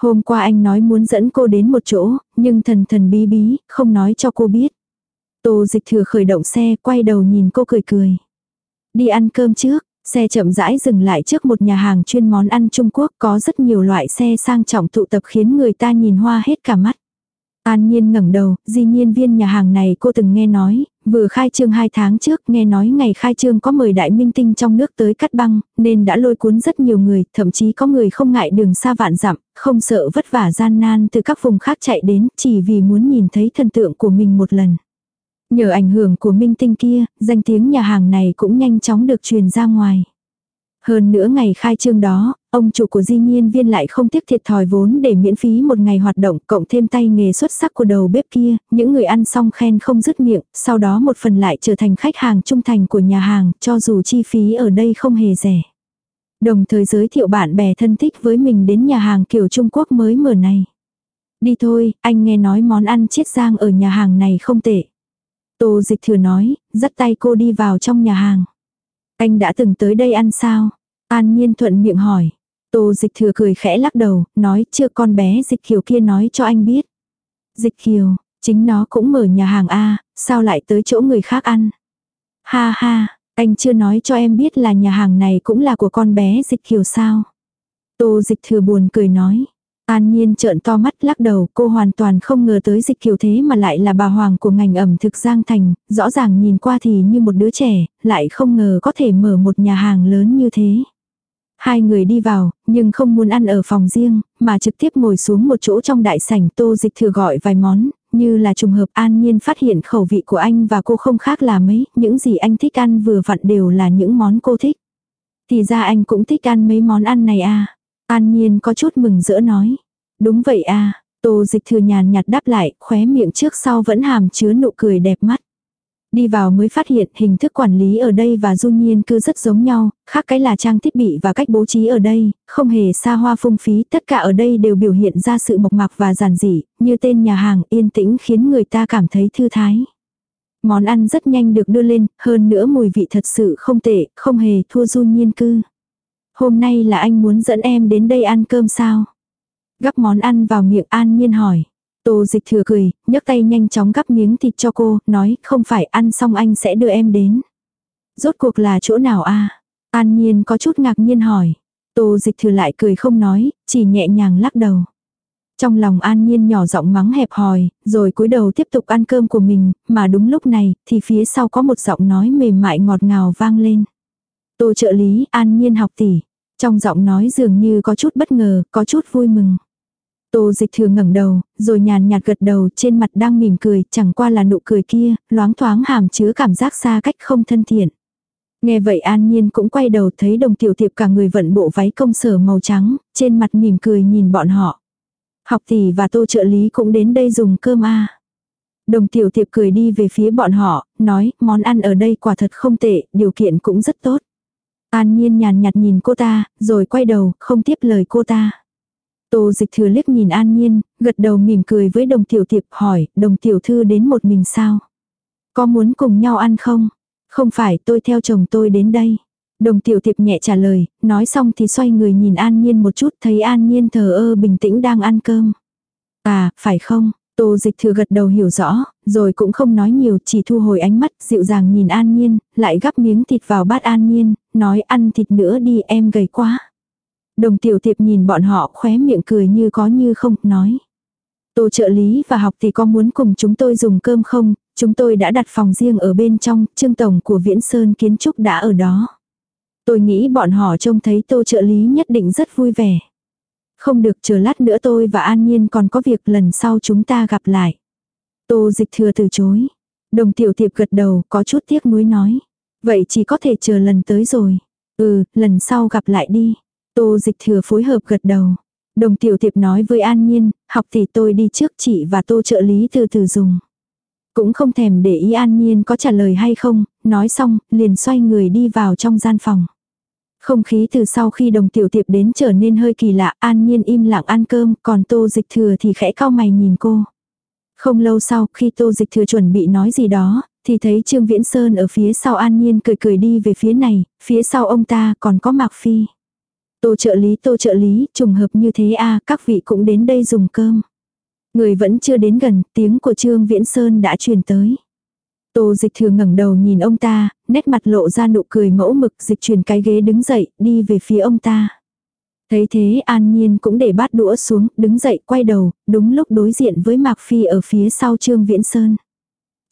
Speaker 1: Hôm qua anh nói muốn dẫn cô đến một chỗ, nhưng thần thần bí bí, không nói cho cô biết. Tô dịch thừa khởi động xe, quay đầu nhìn cô cười cười. Đi ăn cơm trước, xe chậm rãi dừng lại trước một nhà hàng chuyên món ăn Trung Quốc có rất nhiều loại xe sang trọng tụ tập khiến người ta nhìn hoa hết cả mắt. An Nhiên ngẩng đầu, di nhiên viên nhà hàng này cô từng nghe nói, vừa khai trương 2 tháng trước nghe nói ngày khai trương có mời đại minh tinh trong nước tới cắt băng, nên đã lôi cuốn rất nhiều người, thậm chí có người không ngại đường xa vạn dặm, không sợ vất vả gian nan từ các vùng khác chạy đến chỉ vì muốn nhìn thấy thần tượng của mình một lần. Nhờ ảnh hưởng của minh tinh kia, danh tiếng nhà hàng này cũng nhanh chóng được truyền ra ngoài. Hơn nữa ngày khai trương đó, ông chủ của di nhiên viên lại không tiếc thiệt thòi vốn để miễn phí một ngày hoạt động cộng thêm tay nghề xuất sắc của đầu bếp kia, những người ăn xong khen không dứt miệng, sau đó một phần lại trở thành khách hàng trung thành của nhà hàng, cho dù chi phí ở đây không hề rẻ. Đồng thời giới thiệu bạn bè thân thích với mình đến nhà hàng kiểu Trung Quốc mới mở này. Đi thôi, anh nghe nói món ăn chiết giang ở nhà hàng này không tệ. Tô dịch thừa nói, dắt tay cô đi vào trong nhà hàng. Anh đã từng tới đây ăn sao? An nhiên thuận miệng hỏi. Tô dịch thừa cười khẽ lắc đầu, nói chưa con bé dịch kiều kia nói cho anh biết. Dịch kiều, chính nó cũng mở nhà hàng A, sao lại tới chỗ người khác ăn? Ha ha, anh chưa nói cho em biết là nhà hàng này cũng là của con bé dịch kiều sao? Tô dịch thừa buồn cười nói. An Nhiên trợn to mắt lắc đầu, cô hoàn toàn không ngờ tới dịch kiều thế mà lại là bà hoàng của ngành ẩm thực Giang Thành, rõ ràng nhìn qua thì như một đứa trẻ, lại không ngờ có thể mở một nhà hàng lớn như thế. Hai người đi vào, nhưng không muốn ăn ở phòng riêng, mà trực tiếp ngồi xuống một chỗ trong đại sảnh tô dịch thừa gọi vài món, như là trùng hợp an nhiên phát hiện khẩu vị của anh và cô không khác là mấy, những gì anh thích ăn vừa vặn đều là những món cô thích. Thì ra anh cũng thích ăn mấy món ăn này à. An Nhiên có chút mừng rỡ nói. Đúng vậy à, Tô dịch thừa nhàn nhạt đáp lại, khóe miệng trước sau vẫn hàm chứa nụ cười đẹp mắt. Đi vào mới phát hiện hình thức quản lý ở đây và du nhiên cư rất giống nhau, khác cái là trang thiết bị và cách bố trí ở đây, không hề xa hoa phung phí, tất cả ở đây đều biểu hiện ra sự mộc mạc và giản dị, như tên nhà hàng yên tĩnh khiến người ta cảm thấy thư thái. Món ăn rất nhanh được đưa lên, hơn nữa mùi vị thật sự không tệ, không hề thua du nhiên cư. Hôm nay là anh muốn dẫn em đến đây ăn cơm sao? Gắp món ăn vào miệng an nhiên hỏi. Tô dịch thừa cười, nhấc tay nhanh chóng gắp miếng thịt cho cô, nói không phải ăn xong anh sẽ đưa em đến. Rốt cuộc là chỗ nào a An nhiên có chút ngạc nhiên hỏi. Tô dịch thừa lại cười không nói, chỉ nhẹ nhàng lắc đầu. Trong lòng an nhiên nhỏ giọng mắng hẹp hòi, rồi cúi đầu tiếp tục ăn cơm của mình, mà đúng lúc này, thì phía sau có một giọng nói mềm mại ngọt ngào vang lên. Tô trợ lý, an nhiên học tỷ. Trong giọng nói dường như có chút bất ngờ, có chút vui mừng. Tô dịch thừa ngẩng đầu, rồi nhàn nhạt gật đầu trên mặt đang mỉm cười, chẳng qua là nụ cười kia, loáng thoáng hàm chứa cảm giác xa cách không thân thiện. Nghe vậy an nhiên cũng quay đầu thấy đồng tiểu tiệp cả người vận bộ váy công sở màu trắng, trên mặt mỉm cười nhìn bọn họ. Học tỷ và tô trợ lý cũng đến đây dùng cơm a Đồng tiểu tiệp cười đi về phía bọn họ, nói món ăn ở đây quả thật không tệ, điều kiện cũng rất tốt. An nhiên nhàn nhạt nhìn cô ta, rồi quay đầu, không tiếp lời cô ta. Tô dịch thừa liếc nhìn an nhiên, gật đầu mỉm cười với đồng tiểu tiệp hỏi, đồng tiểu thư đến một mình sao? Có muốn cùng nhau ăn không? Không phải tôi theo chồng tôi đến đây. Đồng tiểu tiệp nhẹ trả lời, nói xong thì xoay người nhìn an nhiên một chút thấy an nhiên thờ ơ bình tĩnh đang ăn cơm. À, phải không? Tô dịch thừa gật đầu hiểu rõ, rồi cũng không nói nhiều, chỉ thu hồi ánh mắt, dịu dàng nhìn an nhiên, lại gắp miếng thịt vào bát an nhiên, nói ăn thịt nữa đi em gầy quá. Đồng tiểu tiệp nhìn bọn họ khóe miệng cười như có như không, nói. Tô trợ lý và học thì có muốn cùng chúng tôi dùng cơm không, chúng tôi đã đặt phòng riêng ở bên trong, trương tổng của Viễn Sơn Kiến Trúc đã ở đó. Tôi nghĩ bọn họ trông thấy tô trợ lý nhất định rất vui vẻ. Không được chờ lát nữa tôi và An Nhiên còn có việc lần sau chúng ta gặp lại. Tô dịch thừa từ chối. Đồng tiểu tiệp gật đầu có chút tiếc nuối nói. Vậy chỉ có thể chờ lần tới rồi. Ừ, lần sau gặp lại đi. Tô dịch thừa phối hợp gật đầu. Đồng tiểu tiệp nói với An Nhiên, học thì tôi đi trước chị và tô trợ lý từ từ dùng. Cũng không thèm để ý An Nhiên có trả lời hay không, nói xong, liền xoay người đi vào trong gian phòng. Không khí từ sau khi đồng tiểu tiệp đến trở nên hơi kỳ lạ, An Nhiên im lặng ăn cơm, còn tô dịch thừa thì khẽ cau mày nhìn cô. Không lâu sau, khi tô dịch thừa chuẩn bị nói gì đó, thì thấy Trương Viễn Sơn ở phía sau An Nhiên cười cười đi về phía này, phía sau ông ta còn có Mạc Phi. Tô trợ lý tô trợ lý, trùng hợp như thế a các vị cũng đến đây dùng cơm. Người vẫn chưa đến gần, tiếng của Trương Viễn Sơn đã truyền tới. Tô dịch thừa ngẩng đầu nhìn ông ta, nét mặt lộ ra nụ cười mẫu mực dịch chuyển cái ghế đứng dậy, đi về phía ông ta. Thấy thế an nhiên cũng để bát đũa xuống, đứng dậy quay đầu, đúng lúc đối diện với Mạc Phi ở phía sau Trương Viễn Sơn.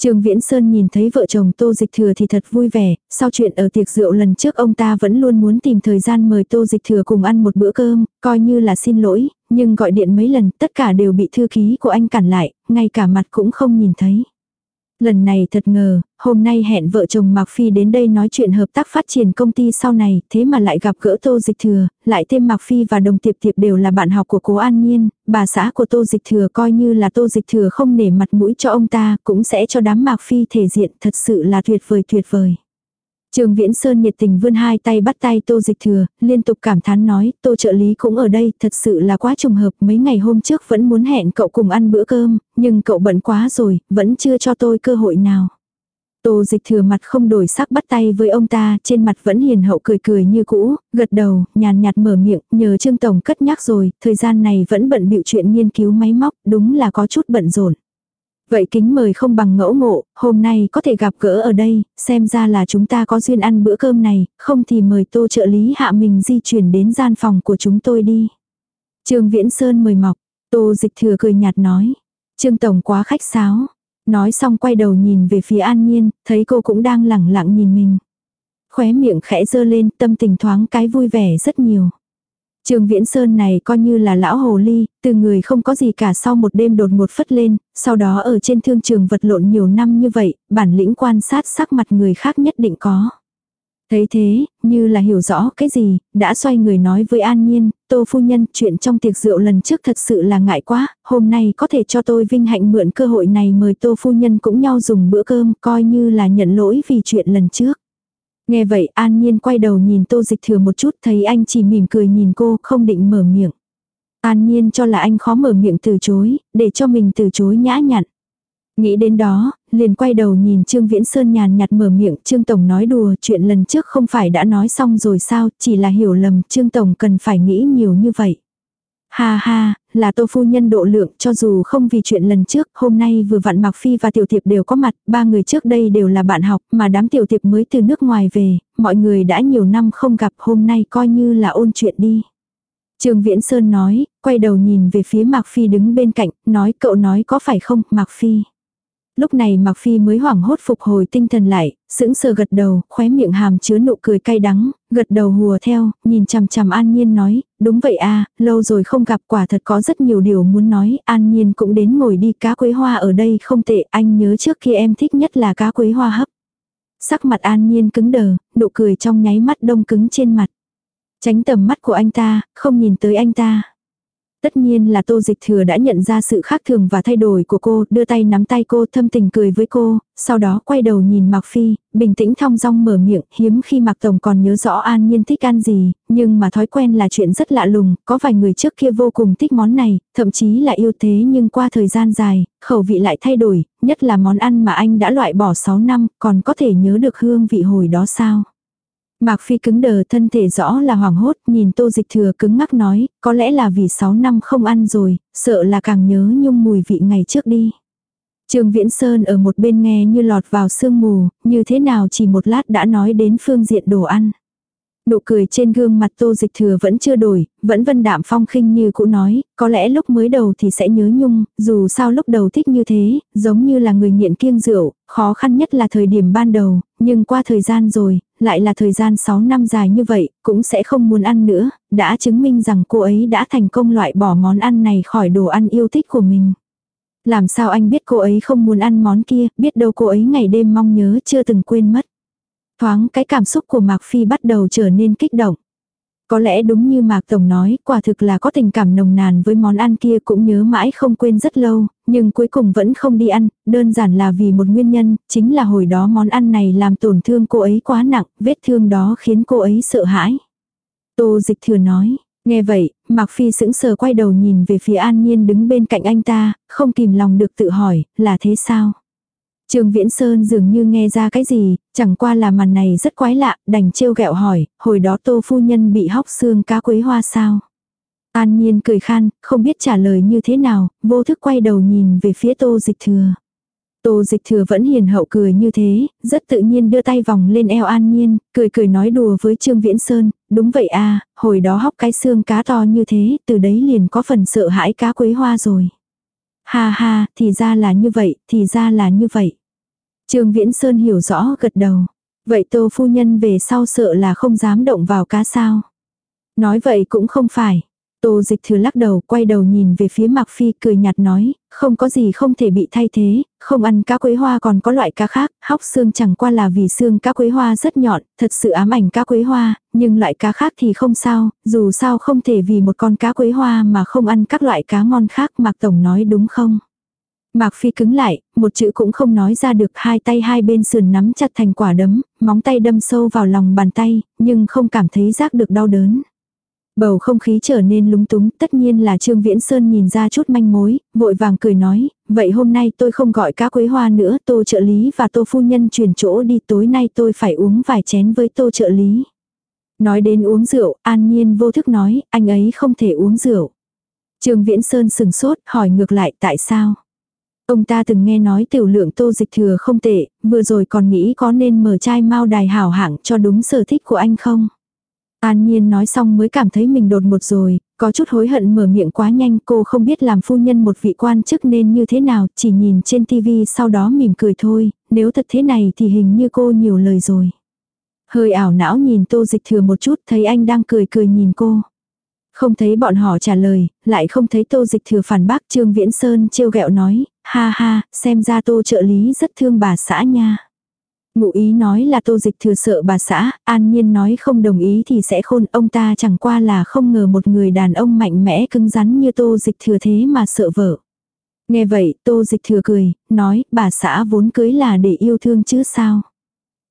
Speaker 1: Trương Viễn Sơn nhìn thấy vợ chồng Tô Dịch Thừa thì thật vui vẻ, sau chuyện ở tiệc rượu lần trước ông ta vẫn luôn muốn tìm thời gian mời Tô Dịch Thừa cùng ăn một bữa cơm, coi như là xin lỗi, nhưng gọi điện mấy lần tất cả đều bị thư ký của anh cản lại, ngay cả mặt cũng không nhìn thấy. Lần này thật ngờ, hôm nay hẹn vợ chồng Mạc Phi đến đây nói chuyện hợp tác phát triển công ty sau này, thế mà lại gặp gỡ Tô Dịch Thừa, lại thêm Mạc Phi và Đồng Tiệp Tiệp đều là bạn học của cố An Nhiên, bà xã của Tô Dịch Thừa coi như là Tô Dịch Thừa không nể mặt mũi cho ông ta, cũng sẽ cho đám Mạc Phi thể diện thật sự là tuyệt vời tuyệt vời. Trường Viễn Sơn nhiệt tình vươn hai tay bắt tay Tô Dịch Thừa, liên tục cảm thán nói, Tô trợ lý cũng ở đây, thật sự là quá trùng hợp, mấy ngày hôm trước vẫn muốn hẹn cậu cùng ăn bữa cơm, nhưng cậu bận quá rồi, vẫn chưa cho tôi cơ hội nào. Tô Dịch Thừa mặt không đổi sắc bắt tay với ông ta, trên mặt vẫn hiền hậu cười cười như cũ, gật đầu, nhàn nhạt mở miệng, nhờ Trương Tổng cất nhắc rồi, thời gian này vẫn bận bịu chuyện nghiên cứu máy móc, đúng là có chút bận rộn. Vậy kính mời không bằng ngẫu ngộ, hôm nay có thể gặp gỡ ở đây, xem ra là chúng ta có duyên ăn bữa cơm này, không thì mời tô trợ lý hạ mình di chuyển đến gian phòng của chúng tôi đi. Trương Viễn Sơn mời mọc, tô dịch thừa cười nhạt nói. Trương Tổng quá khách sáo. Nói xong quay đầu nhìn về phía An Nhiên, thấy cô cũng đang lẳng lặng nhìn mình. Khóe miệng khẽ dơ lên, tâm tình thoáng cái vui vẻ rất nhiều. Trường Viễn Sơn này coi như là lão hồ ly, từ người không có gì cả sau một đêm đột một phất lên, sau đó ở trên thương trường vật lộn nhiều năm như vậy, bản lĩnh quan sát sắc mặt người khác nhất định có. Thấy thế, như là hiểu rõ cái gì, đã xoay người nói với An Nhiên, Tô phu nhân, chuyện trong tiệc rượu lần trước thật sự là ngại quá, hôm nay có thể cho tôi vinh hạnh mượn cơ hội này mời Tô phu nhân cũng nhau dùng bữa cơm, coi như là nhận lỗi vì chuyện lần trước. Nghe vậy An Nhiên quay đầu nhìn Tô Dịch Thừa một chút thấy anh chỉ mỉm cười nhìn cô, không định mở miệng. An Nhiên cho là anh khó mở miệng từ chối, để cho mình từ chối nhã nhặn. Nghĩ đến đó, liền quay đầu nhìn Trương Viễn Sơn nhàn nhạt mở miệng, Trương Tổng nói đùa, chuyện lần trước không phải đã nói xong rồi sao, chỉ là hiểu lầm, Trương Tổng cần phải nghĩ nhiều như vậy. Ha ha, là tô phu nhân độ lượng cho dù không vì chuyện lần trước, hôm nay vừa vặn Mạc Phi và Tiểu Tiệp đều có mặt, ba người trước đây đều là bạn học, mà đám Tiểu Tiệp mới từ nước ngoài về, mọi người đã nhiều năm không gặp hôm nay coi như là ôn chuyện đi. Trường Viễn Sơn nói, quay đầu nhìn về phía Mạc Phi đứng bên cạnh, nói cậu nói có phải không, Mạc Phi. Lúc này Mạc Phi mới hoảng hốt phục hồi tinh thần lại, sững sờ gật đầu, khóe miệng hàm chứa nụ cười cay đắng, gật đầu hùa theo, nhìn chằm chằm An Nhiên nói, đúng vậy a lâu rồi không gặp quả thật có rất nhiều điều muốn nói, An Nhiên cũng đến ngồi đi cá quế hoa ở đây không tệ, anh nhớ trước khi em thích nhất là cá quế hoa hấp. Sắc mặt An Nhiên cứng đờ, nụ cười trong nháy mắt đông cứng trên mặt. Tránh tầm mắt của anh ta, không nhìn tới anh ta. Tất nhiên là tô dịch thừa đã nhận ra sự khác thường và thay đổi của cô, đưa tay nắm tay cô thâm tình cười với cô, sau đó quay đầu nhìn Mạc Phi, bình tĩnh thong dong mở miệng, hiếm khi Mạc Tổng còn nhớ rõ an nhiên thích ăn gì, nhưng mà thói quen là chuyện rất lạ lùng, có vài người trước kia vô cùng thích món này, thậm chí là yêu thế nhưng qua thời gian dài, khẩu vị lại thay đổi, nhất là món ăn mà anh đã loại bỏ 6 năm, còn có thể nhớ được hương vị hồi đó sao. Mạc Phi cứng đờ thân thể rõ là hoảng hốt, nhìn tô dịch thừa cứng ngắc nói, có lẽ là vì 6 năm không ăn rồi, sợ là càng nhớ nhung mùi vị ngày trước đi. Trương Viễn Sơn ở một bên nghe như lọt vào sương mù, như thế nào chỉ một lát đã nói đến phương diện đồ ăn. Nụ cười trên gương mặt tô dịch thừa vẫn chưa đổi, vẫn vân đạm phong khinh như cũ nói, có lẽ lúc mới đầu thì sẽ nhớ nhung, dù sao lúc đầu thích như thế, giống như là người nghiện kiêng rượu, khó khăn nhất là thời điểm ban đầu, nhưng qua thời gian rồi, lại là thời gian 6 năm dài như vậy, cũng sẽ không muốn ăn nữa, đã chứng minh rằng cô ấy đã thành công loại bỏ món ăn này khỏi đồ ăn yêu thích của mình. Làm sao anh biết cô ấy không muốn ăn món kia, biết đâu cô ấy ngày đêm mong nhớ chưa từng quên mất. Thoáng cái cảm xúc của Mạc Phi bắt đầu trở nên kích động. Có lẽ đúng như Mạc Tổng nói, quả thực là có tình cảm nồng nàn với món ăn kia cũng nhớ mãi không quên rất lâu, nhưng cuối cùng vẫn không đi ăn, đơn giản là vì một nguyên nhân, chính là hồi đó món ăn này làm tổn thương cô ấy quá nặng, vết thương đó khiến cô ấy sợ hãi. Tô Dịch Thừa nói, nghe vậy, Mạc Phi sững sờ quay đầu nhìn về phía An Nhiên đứng bên cạnh anh ta, không kìm lòng được tự hỏi, là thế sao? Trương Viễn Sơn dường như nghe ra cái gì, chẳng qua là màn này rất quái lạ, đành trêu ghẹo hỏi, hồi đó tô phu nhân bị hóc xương cá quấy hoa sao? An Nhiên cười khan, không biết trả lời như thế nào, vô thức quay đầu nhìn về phía tô dịch thừa. Tô dịch thừa vẫn hiền hậu cười như thế, rất tự nhiên đưa tay vòng lên eo An Nhiên, cười cười nói đùa với Trương Viễn Sơn, đúng vậy à, hồi đó hóc cái xương cá to như thế, từ đấy liền có phần sợ hãi cá quấy hoa rồi. Ha ha, thì ra là như vậy, thì ra là như vậy. Trương Viễn Sơn hiểu rõ gật đầu. Vậy tô phu nhân về sau sợ là không dám động vào cá sao. Nói vậy cũng không phải. Tô dịch thừa lắc đầu quay đầu nhìn về phía Mạc Phi cười nhạt nói, không có gì không thể bị thay thế, không ăn cá quế hoa còn có loại cá khác, hóc xương chẳng qua là vì xương cá quế hoa rất nhọn, thật sự ám ảnh cá quế hoa, nhưng loại cá khác thì không sao, dù sao không thể vì một con cá quế hoa mà không ăn các loại cá ngon khác Mạc Tổng nói đúng không? Mạc Phi cứng lại, một chữ cũng không nói ra được hai tay hai bên sườn nắm chặt thành quả đấm, móng tay đâm sâu vào lòng bàn tay, nhưng không cảm thấy giác được đau đớn. Bầu không khí trở nên lúng túng, tất nhiên là Trương Viễn Sơn nhìn ra chút manh mối, vội vàng cười nói, vậy hôm nay tôi không gọi cá quế hoa nữa, tô trợ lý và tô phu nhân chuyển chỗ đi tối nay tôi phải uống vài chén với tô trợ lý. Nói đến uống rượu, an nhiên vô thức nói, anh ấy không thể uống rượu. Trương Viễn Sơn sừng sốt, hỏi ngược lại tại sao. Ông ta từng nghe nói tiểu lượng tô dịch thừa không tệ, vừa rồi còn nghĩ có nên mở chai mau đài hảo hạng cho đúng sở thích của anh không. An Nhiên nói xong mới cảm thấy mình đột một rồi, có chút hối hận mở miệng quá nhanh cô không biết làm phu nhân một vị quan chức nên như thế nào, chỉ nhìn trên tivi sau đó mỉm cười thôi, nếu thật thế này thì hình như cô nhiều lời rồi. Hơi ảo não nhìn tô dịch thừa một chút thấy anh đang cười cười nhìn cô. Không thấy bọn họ trả lời, lại không thấy tô dịch thừa phản bác Trương Viễn Sơn trêu ghẹo nói, ha ha, xem ra tô trợ lý rất thương bà xã nha. Ngụ ý nói là tô dịch thừa sợ bà xã, an nhiên nói không đồng ý thì sẽ khôn ông ta chẳng qua là không ngờ một người đàn ông mạnh mẽ cứng rắn như tô dịch thừa thế mà sợ vợ. Nghe vậy tô dịch thừa cười, nói bà xã vốn cưới là để yêu thương chứ sao.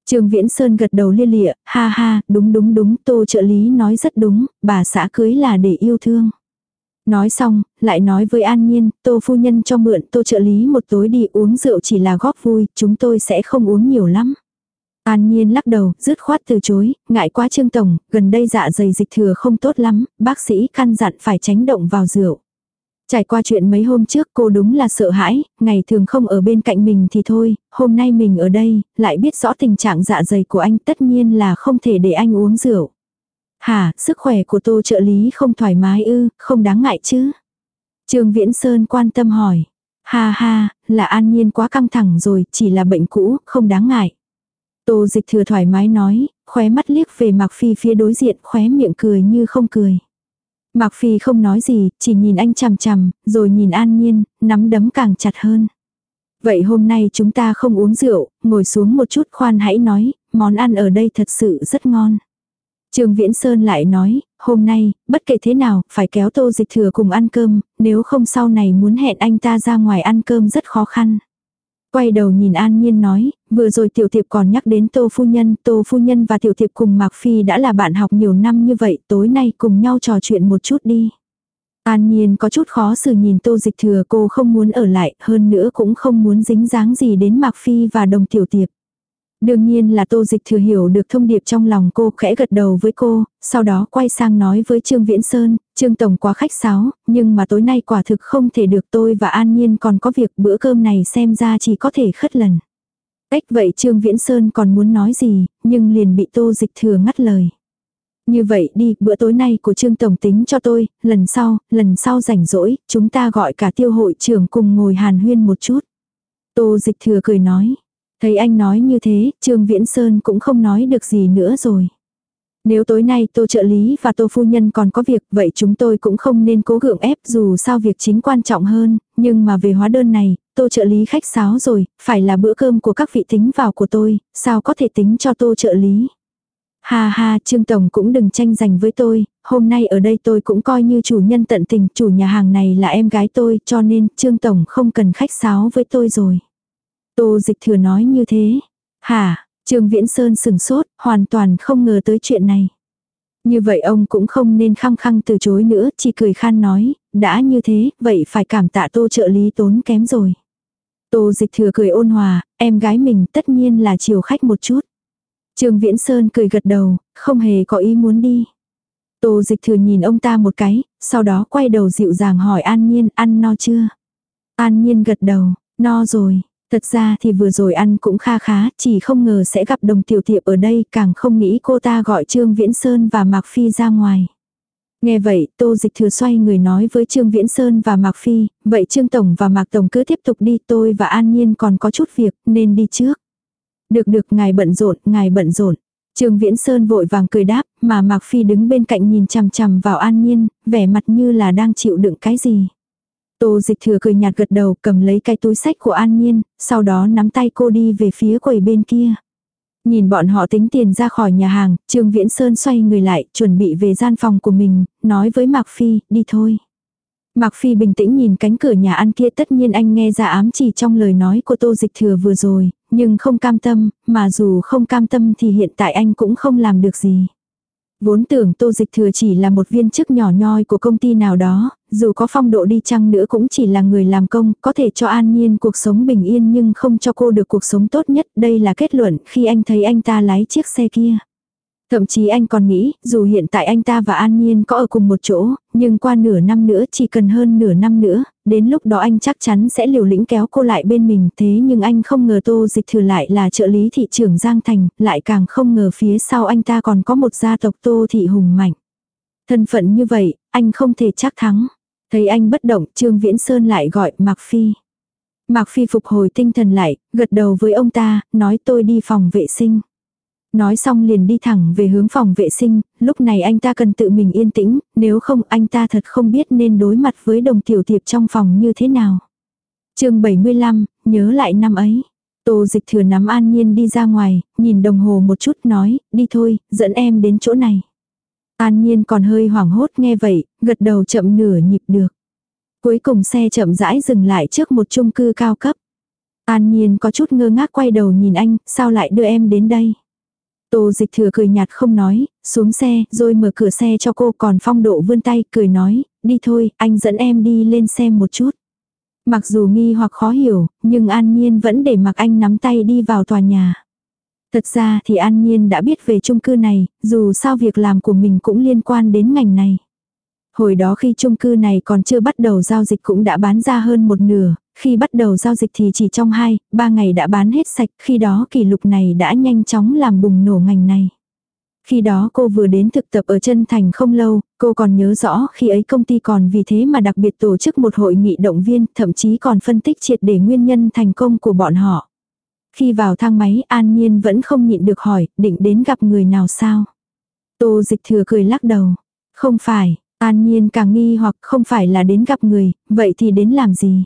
Speaker 1: Trương Viễn Sơn gật đầu lia lịa, ha ha, đúng đúng đúng, tô trợ lý nói rất đúng, bà xã cưới là để yêu thương. Nói xong, lại nói với An Nhiên, tô phu nhân cho mượn tô trợ lý một tối đi uống rượu chỉ là góp vui, chúng tôi sẽ không uống nhiều lắm. An Nhiên lắc đầu, dứt khoát từ chối, ngại quá Trương Tổng, gần đây dạ dày dịch thừa không tốt lắm, bác sĩ căn dặn phải tránh động vào rượu. Trải qua chuyện mấy hôm trước cô đúng là sợ hãi, ngày thường không ở bên cạnh mình thì thôi, hôm nay mình ở đây, lại biết rõ tình trạng dạ dày của anh tất nhiên là không thể để anh uống rượu. Hả, sức khỏe của tô trợ lý không thoải mái ư, không đáng ngại chứ? Trương Viễn Sơn quan tâm hỏi. Ha ha, là an nhiên quá căng thẳng rồi, chỉ là bệnh cũ, không đáng ngại. Tô dịch thừa thoải mái nói, khóe mắt liếc về Mạc Phi phía đối diện, khóe miệng cười như không cười. Mạc Phi không nói gì, chỉ nhìn anh chằm chằm, rồi nhìn an nhiên, nắm đấm càng chặt hơn. Vậy hôm nay chúng ta không uống rượu, ngồi xuống một chút khoan hãy nói, món ăn ở đây thật sự rất ngon. Trương Viễn Sơn lại nói, hôm nay, bất kể thế nào, phải kéo tô dịch thừa cùng ăn cơm, nếu không sau này muốn hẹn anh ta ra ngoài ăn cơm rất khó khăn. Quay đầu nhìn An Nhiên nói, vừa rồi tiểu tiệp còn nhắc đến Tô Phu Nhân, Tô Phu Nhân và tiểu tiệp cùng Mạc Phi đã là bạn học nhiều năm như vậy, tối nay cùng nhau trò chuyện một chút đi. An Nhiên có chút khó xử nhìn Tô Dịch Thừa cô không muốn ở lại, hơn nữa cũng không muốn dính dáng gì đến Mạc Phi và đồng tiểu tiệp. Đương nhiên là tô dịch thừa hiểu được thông điệp trong lòng cô khẽ gật đầu với cô, sau đó quay sang nói với Trương Viễn Sơn, Trương Tổng quá khách sáo, nhưng mà tối nay quả thực không thể được tôi và An Nhiên còn có việc bữa cơm này xem ra chỉ có thể khất lần. Cách vậy Trương Viễn Sơn còn muốn nói gì, nhưng liền bị tô dịch thừa ngắt lời. Như vậy đi, bữa tối nay của Trương Tổng tính cho tôi, lần sau, lần sau rảnh rỗi, chúng ta gọi cả tiêu hội trưởng cùng ngồi hàn huyên một chút. Tô dịch thừa cười nói, Thấy anh nói như thế, Trương Viễn Sơn cũng không nói được gì nữa rồi. Nếu tối nay tô trợ lý và tô phu nhân còn có việc vậy chúng tôi cũng không nên cố gượng ép dù sao việc chính quan trọng hơn, nhưng mà về hóa đơn này, tô trợ lý khách sáo rồi, phải là bữa cơm của các vị tính vào của tôi, sao có thể tính cho tô trợ lý. Ha ha, Trương Tổng cũng đừng tranh giành với tôi, hôm nay ở đây tôi cũng coi như chủ nhân tận tình, chủ nhà hàng này là em gái tôi, cho nên Trương Tổng không cần khách sáo với tôi rồi. Tô dịch thừa nói như thế. Hả, Trương Viễn Sơn sừng sốt, hoàn toàn không ngờ tới chuyện này. Như vậy ông cũng không nên khăng khăng từ chối nữa, chỉ cười khan nói, đã như thế, vậy phải cảm tạ tô trợ lý tốn kém rồi. Tô dịch thừa cười ôn hòa, em gái mình tất nhiên là chiều khách một chút. Trương Viễn Sơn cười gật đầu, không hề có ý muốn đi. Tô dịch thừa nhìn ông ta một cái, sau đó quay đầu dịu dàng hỏi An Nhiên ăn no chưa. An Nhiên gật đầu, no rồi, Thật ra thì vừa rồi ăn cũng kha khá, chỉ không ngờ sẽ gặp đồng tiểu tiệp ở đây, càng không nghĩ cô ta gọi Trương Viễn Sơn và Mạc Phi ra ngoài. Nghe vậy, Tô Dịch Thừa xoay người nói với Trương Viễn Sơn và Mạc Phi, vậy Trương Tổng và Mạc Tổng cứ tiếp tục đi, tôi và An Nhiên còn có chút việc, nên đi trước. Được được, ngài bận rộn, ngài bận rộn. Trương Viễn Sơn vội vàng cười đáp, mà Mạc Phi đứng bên cạnh nhìn chằm chằm vào An Nhiên, vẻ mặt như là đang chịu đựng cái gì. Tô dịch thừa cười nhạt gật đầu cầm lấy cái túi sách của An Nhiên, sau đó nắm tay cô đi về phía quầy bên kia. Nhìn bọn họ tính tiền ra khỏi nhà hàng, Trương Viễn Sơn xoay người lại, chuẩn bị về gian phòng của mình, nói với Mạc Phi, đi thôi. Mạc Phi bình tĩnh nhìn cánh cửa nhà ăn kia tất nhiên anh nghe ra ám chỉ trong lời nói của Tô Dịch Thừa vừa rồi, nhưng không cam tâm, mà dù không cam tâm thì hiện tại anh cũng không làm được gì. Vốn tưởng tô dịch thừa chỉ là một viên chức nhỏ nhoi của công ty nào đó, dù có phong độ đi chăng nữa cũng chỉ là người làm công, có thể cho an nhiên cuộc sống bình yên nhưng không cho cô được cuộc sống tốt nhất. Đây là kết luận khi anh thấy anh ta lái chiếc xe kia. Thậm chí anh còn nghĩ, dù hiện tại anh ta và An Nhiên có ở cùng một chỗ, nhưng qua nửa năm nữa chỉ cần hơn nửa năm nữa, đến lúc đó anh chắc chắn sẽ liều lĩnh kéo cô lại bên mình. Thế nhưng anh không ngờ Tô Dịch Thừa lại là trợ lý thị trưởng Giang Thành, lại càng không ngờ phía sau anh ta còn có một gia tộc Tô Thị hùng mạnh. Thân phận như vậy, anh không thể chắc thắng. Thấy anh bất động, Trương Viễn Sơn lại gọi Mạc Phi. Mạc Phi phục hồi tinh thần lại, gật đầu với ông ta, nói tôi đi phòng vệ sinh. Nói xong liền đi thẳng về hướng phòng vệ sinh, lúc này anh ta cần tự mình yên tĩnh, nếu không anh ta thật không biết nên đối mặt với đồng tiểu tiệp trong phòng như thế nào. chương 75, nhớ lại năm ấy. Tô dịch thừa nắm an nhiên đi ra ngoài, nhìn đồng hồ một chút nói, đi thôi, dẫn em đến chỗ này. An nhiên còn hơi hoảng hốt nghe vậy, gật đầu chậm nửa nhịp được. Cuối cùng xe chậm rãi dừng lại trước một chung cư cao cấp. An nhiên có chút ngơ ngác quay đầu nhìn anh, sao lại đưa em đến đây? Tô dịch thừa cười nhạt không nói, xuống xe, rồi mở cửa xe cho cô còn phong độ vươn tay, cười nói, đi thôi, anh dẫn em đi lên xem một chút. Mặc dù nghi hoặc khó hiểu, nhưng An Nhiên vẫn để mặc anh nắm tay đi vào tòa nhà. Thật ra thì An Nhiên đã biết về chung cư này, dù sao việc làm của mình cũng liên quan đến ngành này. Hồi đó khi chung cư này còn chưa bắt đầu giao dịch cũng đã bán ra hơn một nửa, khi bắt đầu giao dịch thì chỉ trong 2, 3 ngày đã bán hết sạch, khi đó kỷ lục này đã nhanh chóng làm bùng nổ ngành này. Khi đó cô vừa đến thực tập ở chân thành không lâu, cô còn nhớ rõ khi ấy công ty còn vì thế mà đặc biệt tổ chức một hội nghị động viên, thậm chí còn phân tích triệt để nguyên nhân thành công của bọn họ. Khi vào thang máy An Nhiên vẫn không nhịn được hỏi, định đến gặp người nào sao? Tô dịch thừa cười lắc đầu. Không phải, An Nhiên càng nghi hoặc không phải là đến gặp người, vậy thì đến làm gì?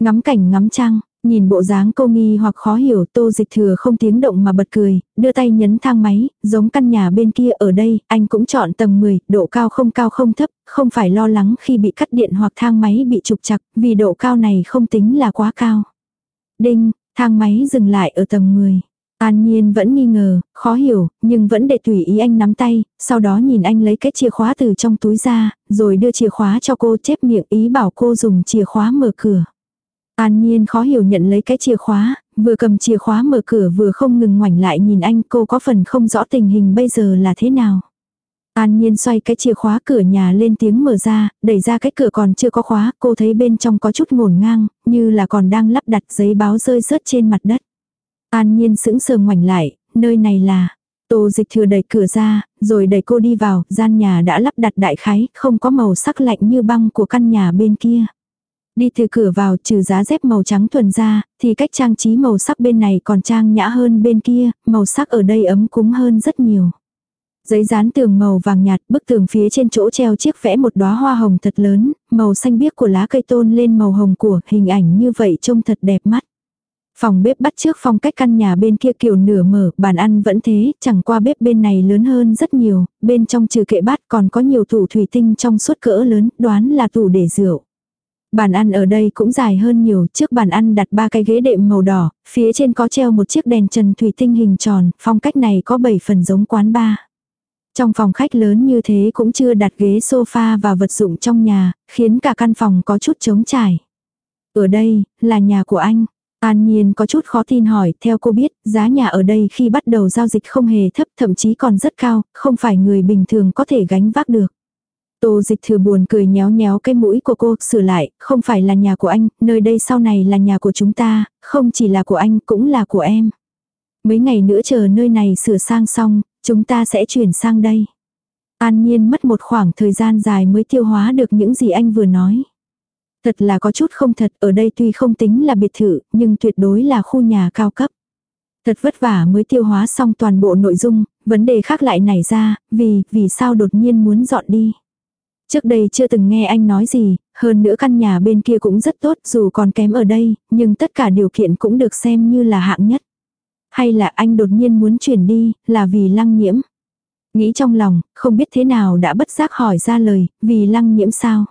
Speaker 1: Ngắm cảnh ngắm trăng, nhìn bộ dáng cô nghi hoặc khó hiểu tô dịch thừa không tiếng động mà bật cười, đưa tay nhấn thang máy, giống căn nhà bên kia ở đây, anh cũng chọn tầng 10, độ cao không cao không thấp, không phải lo lắng khi bị cắt điện hoặc thang máy bị trục chặt, vì độ cao này không tính là quá cao. Đinh, thang máy dừng lại ở tầng 10. An Nhiên vẫn nghi ngờ, khó hiểu, nhưng vẫn để tùy ý anh nắm tay, sau đó nhìn anh lấy cái chìa khóa từ trong túi ra, rồi đưa chìa khóa cho cô chép miệng ý bảo cô dùng chìa khóa mở cửa. An Nhiên khó hiểu nhận lấy cái chìa khóa, vừa cầm chìa khóa mở cửa vừa không ngừng ngoảnh lại nhìn anh cô có phần không rõ tình hình bây giờ là thế nào. An Nhiên xoay cái chìa khóa cửa nhà lên tiếng mở ra, đẩy ra cái cửa còn chưa có khóa, cô thấy bên trong có chút ngổn ngang, như là còn đang lắp đặt giấy báo rơi rớt trên mặt đất. An Nhiên sững sờ ngoảnh lại, nơi này là... Tô dịch thừa đẩy cửa ra, rồi đẩy cô đi vào, gian nhà đã lắp đặt đại khái, không có màu sắc lạnh như băng của căn nhà bên kia. Đi từ cửa vào trừ giá dép màu trắng thuần ra, thì cách trang trí màu sắc bên này còn trang nhã hơn bên kia, màu sắc ở đây ấm cúng hơn rất nhiều. Giấy dán tường màu vàng nhạt, bức tường phía trên chỗ treo chiếc vẽ một đóa hoa hồng thật lớn, màu xanh biếc của lá cây tôn lên màu hồng của, hình ảnh như vậy trông thật đẹp mắt. Phòng bếp bắt trước phong cách căn nhà bên kia kiểu nửa mở, bàn ăn vẫn thế, chẳng qua bếp bên này lớn hơn rất nhiều, bên trong trừ kệ bát còn có nhiều tủ thủy tinh trong suốt cỡ lớn, đoán là tủ để rượu. Bàn ăn ở đây cũng dài hơn nhiều, trước bàn ăn đặt ba cái ghế đệm màu đỏ, phía trên có treo một chiếc đèn trần thủy tinh hình tròn, phong cách này có 7 phần giống quán bar. Trong phòng khách lớn như thế cũng chưa đặt ghế sofa và vật dụng trong nhà, khiến cả căn phòng có chút trống trải. Ở đây, là nhà của anh. An Nhiên có chút khó tin hỏi, theo cô biết, giá nhà ở đây khi bắt đầu giao dịch không hề thấp, thậm chí còn rất cao, không phải người bình thường có thể gánh vác được. Tô dịch thừa buồn cười nhéo nhéo cái mũi của cô, sửa lại, không phải là nhà của anh, nơi đây sau này là nhà của chúng ta, không chỉ là của anh cũng là của em. Mấy ngày nữa chờ nơi này sửa sang xong, chúng ta sẽ chuyển sang đây. An nhiên mất một khoảng thời gian dài mới tiêu hóa được những gì anh vừa nói. Thật là có chút không thật, ở đây tuy không tính là biệt thự, nhưng tuyệt đối là khu nhà cao cấp. Thật vất vả mới tiêu hóa xong toàn bộ nội dung, vấn đề khác lại nảy ra, vì, vì sao đột nhiên muốn dọn đi. Trước đây chưa từng nghe anh nói gì, hơn nữa căn nhà bên kia cũng rất tốt dù còn kém ở đây, nhưng tất cả điều kiện cũng được xem như là hạng nhất. Hay là anh đột nhiên muốn chuyển đi, là vì lăng nhiễm. Nghĩ trong lòng, không biết thế nào đã bất giác hỏi ra lời, vì lăng nhiễm sao.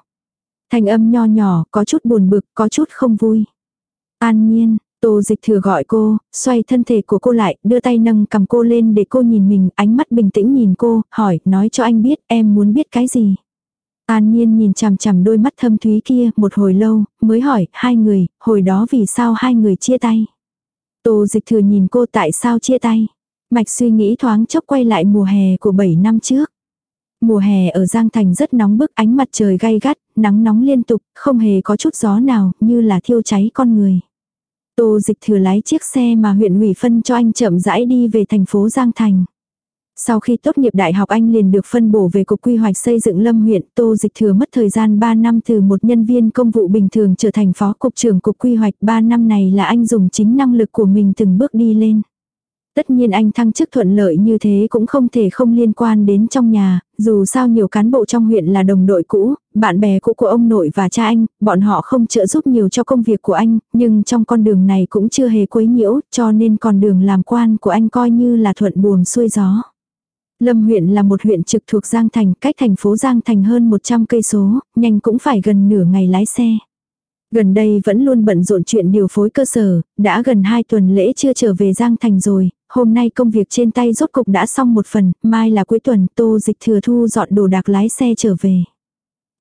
Speaker 1: Thành âm nho nhỏ, có chút buồn bực, có chút không vui. An nhiên, Tô dịch thừa gọi cô, xoay thân thể của cô lại, đưa tay nâng cầm cô lên để cô nhìn mình, ánh mắt bình tĩnh nhìn cô, hỏi, nói cho anh biết em muốn biết cái gì. An Nhiên nhìn chằm chằm đôi mắt thâm thúy kia một hồi lâu, mới hỏi, hai người, hồi đó vì sao hai người chia tay? Tô dịch thừa nhìn cô tại sao chia tay? Mạch suy nghĩ thoáng chốc quay lại mùa hè của 7 năm trước. Mùa hè ở Giang Thành rất nóng bức ánh mặt trời gay gắt, nắng nóng liên tục, không hề có chút gió nào, như là thiêu cháy con người. Tô dịch thừa lái chiếc xe mà huyện ủy phân cho anh chậm rãi đi về thành phố Giang Thành. Sau khi tốt nghiệp đại học anh liền được phân bổ về cục quy hoạch xây dựng lâm huyện, Tô Dịch Thừa mất thời gian 3 năm từ một nhân viên công vụ bình thường trở thành phó cục trưởng cục quy hoạch 3 năm này là anh dùng chính năng lực của mình từng bước đi lên. Tất nhiên anh thăng chức thuận lợi như thế cũng không thể không liên quan đến trong nhà, dù sao nhiều cán bộ trong huyện là đồng đội cũ, bạn bè cũ của ông nội và cha anh, bọn họ không trợ giúp nhiều cho công việc của anh, nhưng trong con đường này cũng chưa hề quấy nhiễu, cho nên con đường làm quan của anh coi như là thuận buồm xuôi gió. Lâm huyện là một huyện trực thuộc Giang Thành, cách thành phố Giang Thành hơn 100 cây số, nhanh cũng phải gần nửa ngày lái xe. Gần đây vẫn luôn bận rộn chuyện điều phối cơ sở, đã gần 2 tuần lễ chưa trở về Giang Thành rồi, hôm nay công việc trên tay rốt cục đã xong một phần, mai là cuối tuần tô dịch thừa thu dọn đồ đạc lái xe trở về.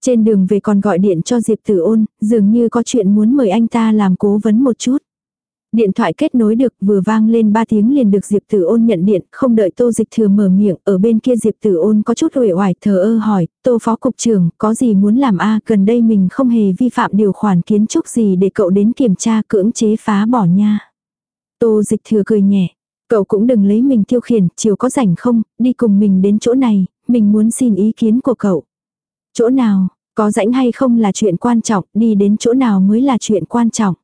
Speaker 1: Trên đường về còn gọi điện cho Diệp Tử ôn, dường như có chuyện muốn mời anh ta làm cố vấn một chút. Điện thoại kết nối được vừa vang lên 3 tiếng liền được Diệp Tử ôn nhận điện, không đợi Tô Dịch Thừa mở miệng, ở bên kia Diệp Tử ôn có chút uể oải thờ ơ hỏi, Tô Phó Cục trưởng, có gì muốn làm a gần đây mình không hề vi phạm điều khoản kiến trúc gì để cậu đến kiểm tra cưỡng chế phá bỏ nha. Tô Dịch Thừa cười nhẹ, cậu cũng đừng lấy mình tiêu khiển, chiều có rảnh không, đi cùng mình đến chỗ này, mình muốn xin ý kiến của cậu. Chỗ nào, có rảnh hay không là chuyện quan trọng, đi đến chỗ nào mới là chuyện quan trọng.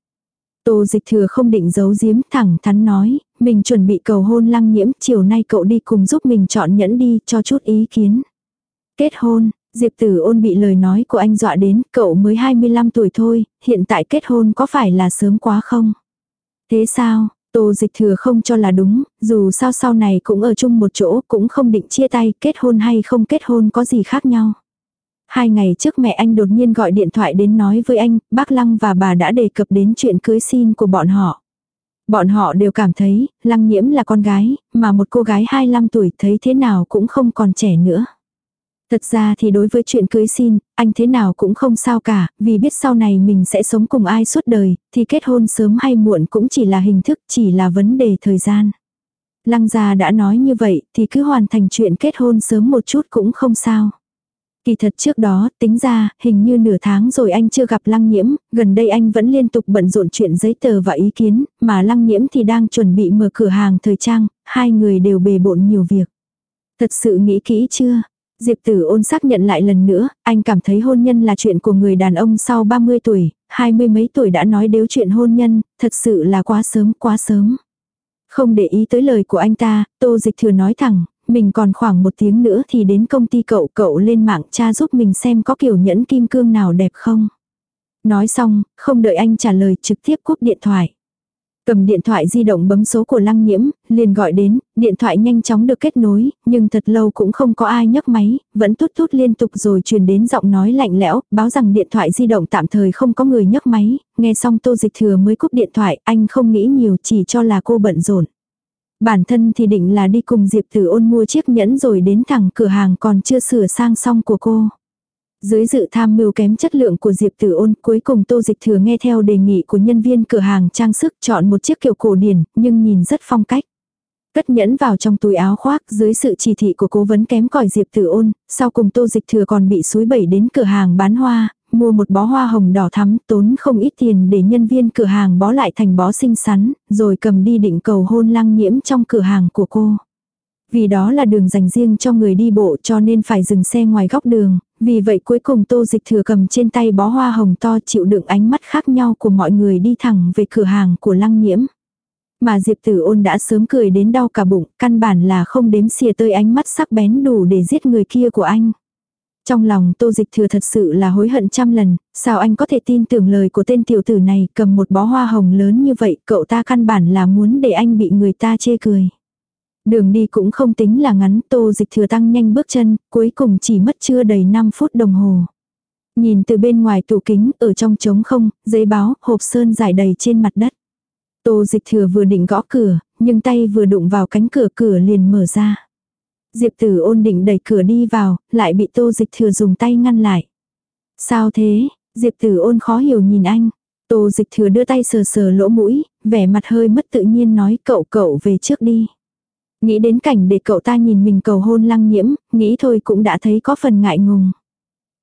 Speaker 1: Tô dịch thừa không định giấu giếm thẳng thắn nói, mình chuẩn bị cầu hôn lăng nhiễm, chiều nay cậu đi cùng giúp mình chọn nhẫn đi, cho chút ý kiến. Kết hôn, Diệp tử ôn bị lời nói của anh dọa đến, cậu mới 25 tuổi thôi, hiện tại kết hôn có phải là sớm quá không? Thế sao, Tô dịch thừa không cho là đúng, dù sao sau này cũng ở chung một chỗ, cũng không định chia tay, kết hôn hay không kết hôn có gì khác nhau. Hai ngày trước mẹ anh đột nhiên gọi điện thoại đến nói với anh, bác Lăng và bà đã đề cập đến chuyện cưới xin của bọn họ. Bọn họ đều cảm thấy, Lăng Nhiễm là con gái, mà một cô gái 25 tuổi thấy thế nào cũng không còn trẻ nữa. Thật ra thì đối với chuyện cưới xin, anh thế nào cũng không sao cả, vì biết sau này mình sẽ sống cùng ai suốt đời, thì kết hôn sớm hay muộn cũng chỉ là hình thức, chỉ là vấn đề thời gian. Lăng gia đã nói như vậy, thì cứ hoàn thành chuyện kết hôn sớm một chút cũng không sao. Kỳ thật trước đó, tính ra, hình như nửa tháng rồi anh chưa gặp lăng nhiễm, gần đây anh vẫn liên tục bận rộn chuyện giấy tờ và ý kiến, mà lăng nhiễm thì đang chuẩn bị mở cửa hàng thời trang, hai người đều bề bộn nhiều việc. Thật sự nghĩ kỹ chưa? Diệp tử ôn xác nhận lại lần nữa, anh cảm thấy hôn nhân là chuyện của người đàn ông sau 30 tuổi, hai mươi mấy tuổi đã nói đếu chuyện hôn nhân, thật sự là quá sớm quá sớm. Không để ý tới lời của anh ta, tô dịch thừa nói thẳng, mình còn khoảng một tiếng nữa thì đến công ty cậu, cậu lên mạng cha giúp mình xem có kiểu nhẫn kim cương nào đẹp không. Nói xong, không đợi anh trả lời trực tiếp cúp điện thoại. Cầm điện thoại di động bấm số của lăng nhiễm, liền gọi đến, điện thoại nhanh chóng được kết nối, nhưng thật lâu cũng không có ai nhấc máy, vẫn tút tút liên tục rồi truyền đến giọng nói lạnh lẽo, báo rằng điện thoại di động tạm thời không có người nhấc máy, nghe xong tô dịch thừa mới cúp điện thoại, anh không nghĩ nhiều chỉ cho là cô bận rộn. Bản thân thì định là đi cùng Diệp Tử ôn mua chiếc nhẫn rồi đến thẳng cửa hàng còn chưa sửa sang xong của cô. Dưới dự tham mưu kém chất lượng của Diệp Tử ôn, cuối cùng Tô Dịch Thừa nghe theo đề nghị của nhân viên cửa hàng trang sức chọn một chiếc kiểu cổ điển, nhưng nhìn rất phong cách. Cất nhẫn vào trong túi áo khoác dưới sự chỉ thị của cố vấn kém cỏi Diệp Tử ôn, sau cùng Tô Dịch Thừa còn bị suối bẩy đến cửa hàng bán hoa, mua một bó hoa hồng đỏ thắm tốn không ít tiền để nhân viên cửa hàng bó lại thành bó xinh xắn, rồi cầm đi định cầu hôn lăng nhiễm trong cửa hàng của cô. Vì đó là đường dành riêng cho người đi bộ cho nên phải dừng xe ngoài góc đường, vì vậy cuối cùng tô dịch thừa cầm trên tay bó hoa hồng to chịu đựng ánh mắt khác nhau của mọi người đi thẳng về cửa hàng của lăng nhiễm. Mà Diệp Tử ôn đã sớm cười đến đau cả bụng, căn bản là không đếm xìa tới ánh mắt sắc bén đủ để giết người kia của anh. Trong lòng tô dịch thừa thật sự là hối hận trăm lần, sao anh có thể tin tưởng lời của tên tiểu tử này cầm một bó hoa hồng lớn như vậy, cậu ta căn bản là muốn để anh bị người ta chê cười. Đường đi cũng không tính là ngắn, tô dịch thừa tăng nhanh bước chân, cuối cùng chỉ mất chưa đầy 5 phút đồng hồ. Nhìn từ bên ngoài tủ kính, ở trong trống không, giấy báo, hộp sơn dài đầy trên mặt đất. Tô dịch thừa vừa định gõ cửa, nhưng tay vừa đụng vào cánh cửa cửa liền mở ra. Diệp tử ôn định đẩy cửa đi vào, lại bị tô dịch thừa dùng tay ngăn lại. Sao thế? Diệp tử ôn khó hiểu nhìn anh. Tô dịch thừa đưa tay sờ sờ lỗ mũi, vẻ mặt hơi mất tự nhiên nói cậu cậu về trước đi. Nghĩ đến cảnh để cậu ta nhìn mình cầu hôn lăng nhiễm, nghĩ thôi cũng đã thấy có phần ngại ngùng.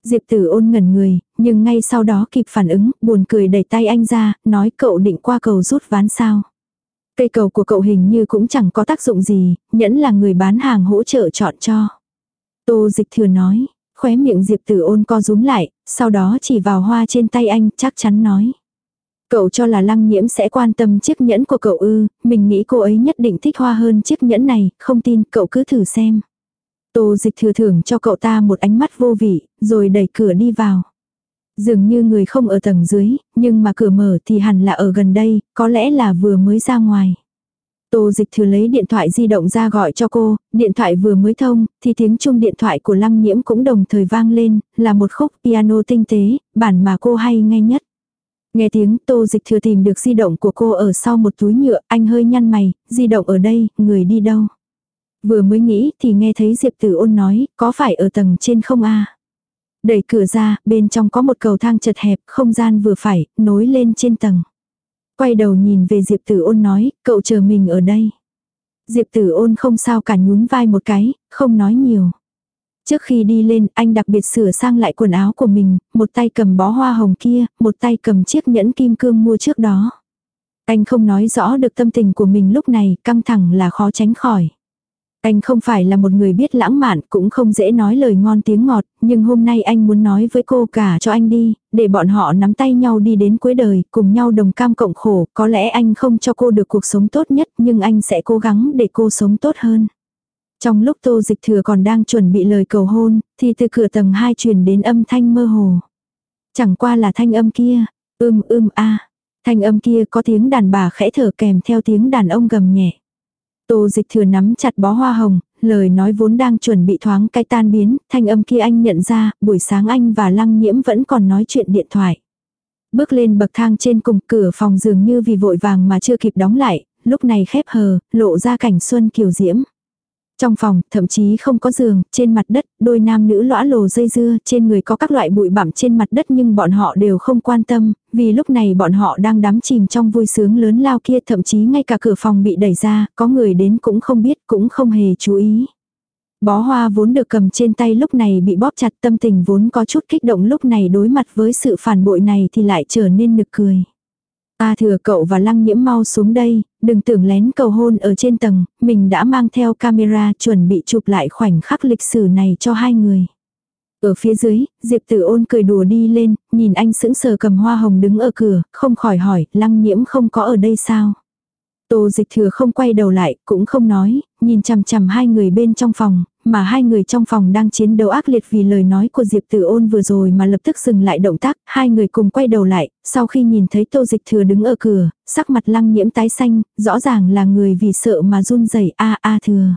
Speaker 1: Diệp tử ôn ngẩn người, nhưng ngay sau đó kịp phản ứng, buồn cười đẩy tay anh ra, nói cậu định qua cầu rút ván sao. Cây cầu của cậu hình như cũng chẳng có tác dụng gì, nhẫn là người bán hàng hỗ trợ chọn cho. Tô dịch thừa nói, khóe miệng Diệp tử ôn co rúm lại, sau đó chỉ vào hoa trên tay anh chắc chắn nói. Cậu cho là lăng nhiễm sẽ quan tâm chiếc nhẫn của cậu ư, mình nghĩ cô ấy nhất định thích hoa hơn chiếc nhẫn này, không tin cậu cứ thử xem. Tô dịch thừa thưởng cho cậu ta một ánh mắt vô vị, rồi đẩy cửa đi vào. Dường như người không ở tầng dưới, nhưng mà cửa mở thì hẳn là ở gần đây, có lẽ là vừa mới ra ngoài. Tô dịch thừa lấy điện thoại di động ra gọi cho cô, điện thoại vừa mới thông, thì tiếng chung điện thoại của lăng nhiễm cũng đồng thời vang lên, là một khúc piano tinh tế, bản mà cô hay nghe nhất. Nghe tiếng tô dịch thừa tìm được di động của cô ở sau một túi nhựa, anh hơi nhăn mày, di động ở đây, người đi đâu. Vừa mới nghĩ thì nghe thấy Diệp Tử ôn nói, có phải ở tầng trên không a Đẩy cửa ra, bên trong có một cầu thang chật hẹp, không gian vừa phải, nối lên trên tầng. Quay đầu nhìn về Diệp Tử ôn nói, cậu chờ mình ở đây. Diệp Tử ôn không sao cả nhún vai một cái, không nói nhiều. Trước khi đi lên, anh đặc biệt sửa sang lại quần áo của mình, một tay cầm bó hoa hồng kia, một tay cầm chiếc nhẫn kim cương mua trước đó. Anh không nói rõ được tâm tình của mình lúc này, căng thẳng là khó tránh khỏi. Anh không phải là một người biết lãng mạn, cũng không dễ nói lời ngon tiếng ngọt, nhưng hôm nay anh muốn nói với cô cả cho anh đi, để bọn họ nắm tay nhau đi đến cuối đời, cùng nhau đồng cam cộng khổ, có lẽ anh không cho cô được cuộc sống tốt nhất, nhưng anh sẽ cố gắng để cô sống tốt hơn. Trong lúc tô dịch thừa còn đang chuẩn bị lời cầu hôn, thì từ cửa tầng 2 truyền đến âm thanh mơ hồ. Chẳng qua là thanh âm kia, ưm ưm a Thanh âm kia có tiếng đàn bà khẽ thở kèm theo tiếng đàn ông gầm nhẹ. Tô dịch thừa nắm chặt bó hoa hồng, lời nói vốn đang chuẩn bị thoáng cái tan biến, thanh âm kia anh nhận ra, buổi sáng anh và lăng nhiễm vẫn còn nói chuyện điện thoại. Bước lên bậc thang trên cùng cửa phòng dường như vì vội vàng mà chưa kịp đóng lại, lúc này khép hờ, lộ ra cảnh xuân kiều diễm. Trong phòng, thậm chí không có giường, trên mặt đất, đôi nam nữ lõa lồ dây dưa, trên người có các loại bụi bặm trên mặt đất nhưng bọn họ đều không quan tâm, vì lúc này bọn họ đang đắm chìm trong vui sướng lớn lao kia thậm chí ngay cả cửa phòng bị đẩy ra, có người đến cũng không biết, cũng không hề chú ý. Bó hoa vốn được cầm trên tay lúc này bị bóp chặt tâm tình vốn có chút kích động lúc này đối mặt với sự phản bội này thì lại trở nên nực cười a thừa cậu và lăng nhiễm mau xuống đây, đừng tưởng lén cầu hôn ở trên tầng, mình đã mang theo camera chuẩn bị chụp lại khoảnh khắc lịch sử này cho hai người. Ở phía dưới, Diệp Tử ôn cười đùa đi lên, nhìn anh sững sờ cầm hoa hồng đứng ở cửa, không khỏi hỏi, lăng nhiễm không có ở đây sao? Tô dịch thừa không quay đầu lại, cũng không nói, nhìn chằm chằm hai người bên trong phòng, mà hai người trong phòng đang chiến đấu ác liệt vì lời nói của Diệp Tử ôn vừa rồi mà lập tức dừng lại động tác, hai người cùng quay đầu lại, sau khi nhìn thấy tô dịch thừa đứng ở cửa, sắc mặt lăng nhiễm tái xanh, rõ ràng là người vì sợ mà run rẩy a a thừa.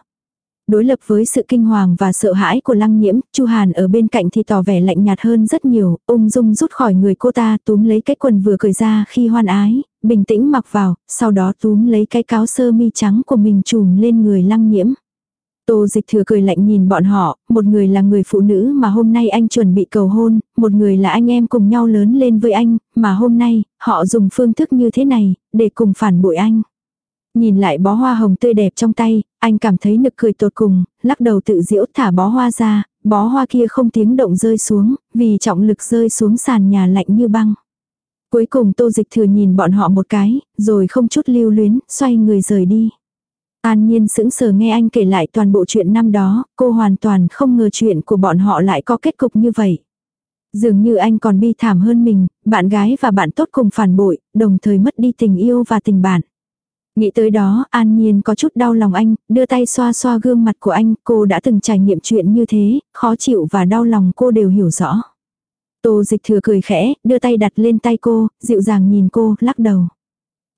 Speaker 1: Đối lập với sự kinh hoàng và sợ hãi của lăng nhiễm, Chu Hàn ở bên cạnh thì tỏ vẻ lạnh nhạt hơn rất nhiều, ung dung rút khỏi người cô ta túm lấy cái quần vừa cởi ra khi hoan ái, bình tĩnh mặc vào, sau đó túm lấy cái cáo sơ mi trắng của mình trùm lên người lăng nhiễm. Tô dịch thừa cười lạnh nhìn bọn họ, một người là người phụ nữ mà hôm nay anh chuẩn bị cầu hôn, một người là anh em cùng nhau lớn lên với anh, mà hôm nay, họ dùng phương thức như thế này, để cùng phản bội anh. Nhìn lại bó hoa hồng tươi đẹp trong tay, anh cảm thấy nực cười tột cùng, lắc đầu tự diễu thả bó hoa ra, bó hoa kia không tiếng động rơi xuống, vì trọng lực rơi xuống sàn nhà lạnh như băng. Cuối cùng tô dịch thừa nhìn bọn họ một cái, rồi không chút lưu luyến, xoay người rời đi. An nhiên sững sờ nghe anh kể lại toàn bộ chuyện năm đó, cô hoàn toàn không ngờ chuyện của bọn họ lại có kết cục như vậy. Dường như anh còn bi thảm hơn mình, bạn gái và bạn tốt cùng phản bội, đồng thời mất đi tình yêu và tình bạn. Nghĩ tới đó, An Nhiên có chút đau lòng anh, đưa tay xoa xoa gương mặt của anh, cô đã từng trải nghiệm chuyện như thế, khó chịu và đau lòng cô đều hiểu rõ. Tô dịch thừa cười khẽ, đưa tay đặt lên tay cô, dịu dàng nhìn cô, lắc đầu.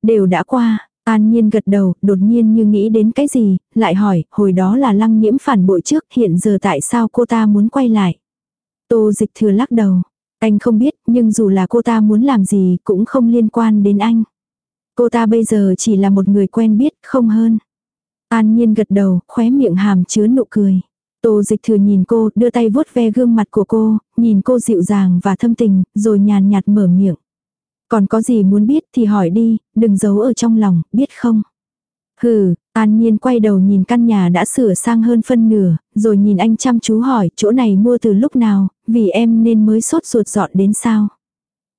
Speaker 1: Đều đã qua, An Nhiên gật đầu, đột nhiên như nghĩ đến cái gì, lại hỏi, hồi đó là lăng nhiễm phản bội trước, hiện giờ tại sao cô ta muốn quay lại. Tô dịch thừa lắc đầu. Anh không biết, nhưng dù là cô ta muốn làm gì cũng không liên quan đến anh. Cô ta bây giờ chỉ là một người quen biết, không hơn. An Nhiên gật đầu, khóe miệng hàm chứa nụ cười. Tô dịch thừa nhìn cô, đưa tay vuốt ve gương mặt của cô, nhìn cô dịu dàng và thâm tình, rồi nhàn nhạt mở miệng. Còn có gì muốn biết thì hỏi đi, đừng giấu ở trong lòng, biết không? Hừ, an nhiên quay đầu nhìn căn nhà đã sửa sang hơn phân nửa, rồi nhìn anh chăm chú hỏi chỗ này mua từ lúc nào, vì em nên mới sốt ruột dọn đến sao?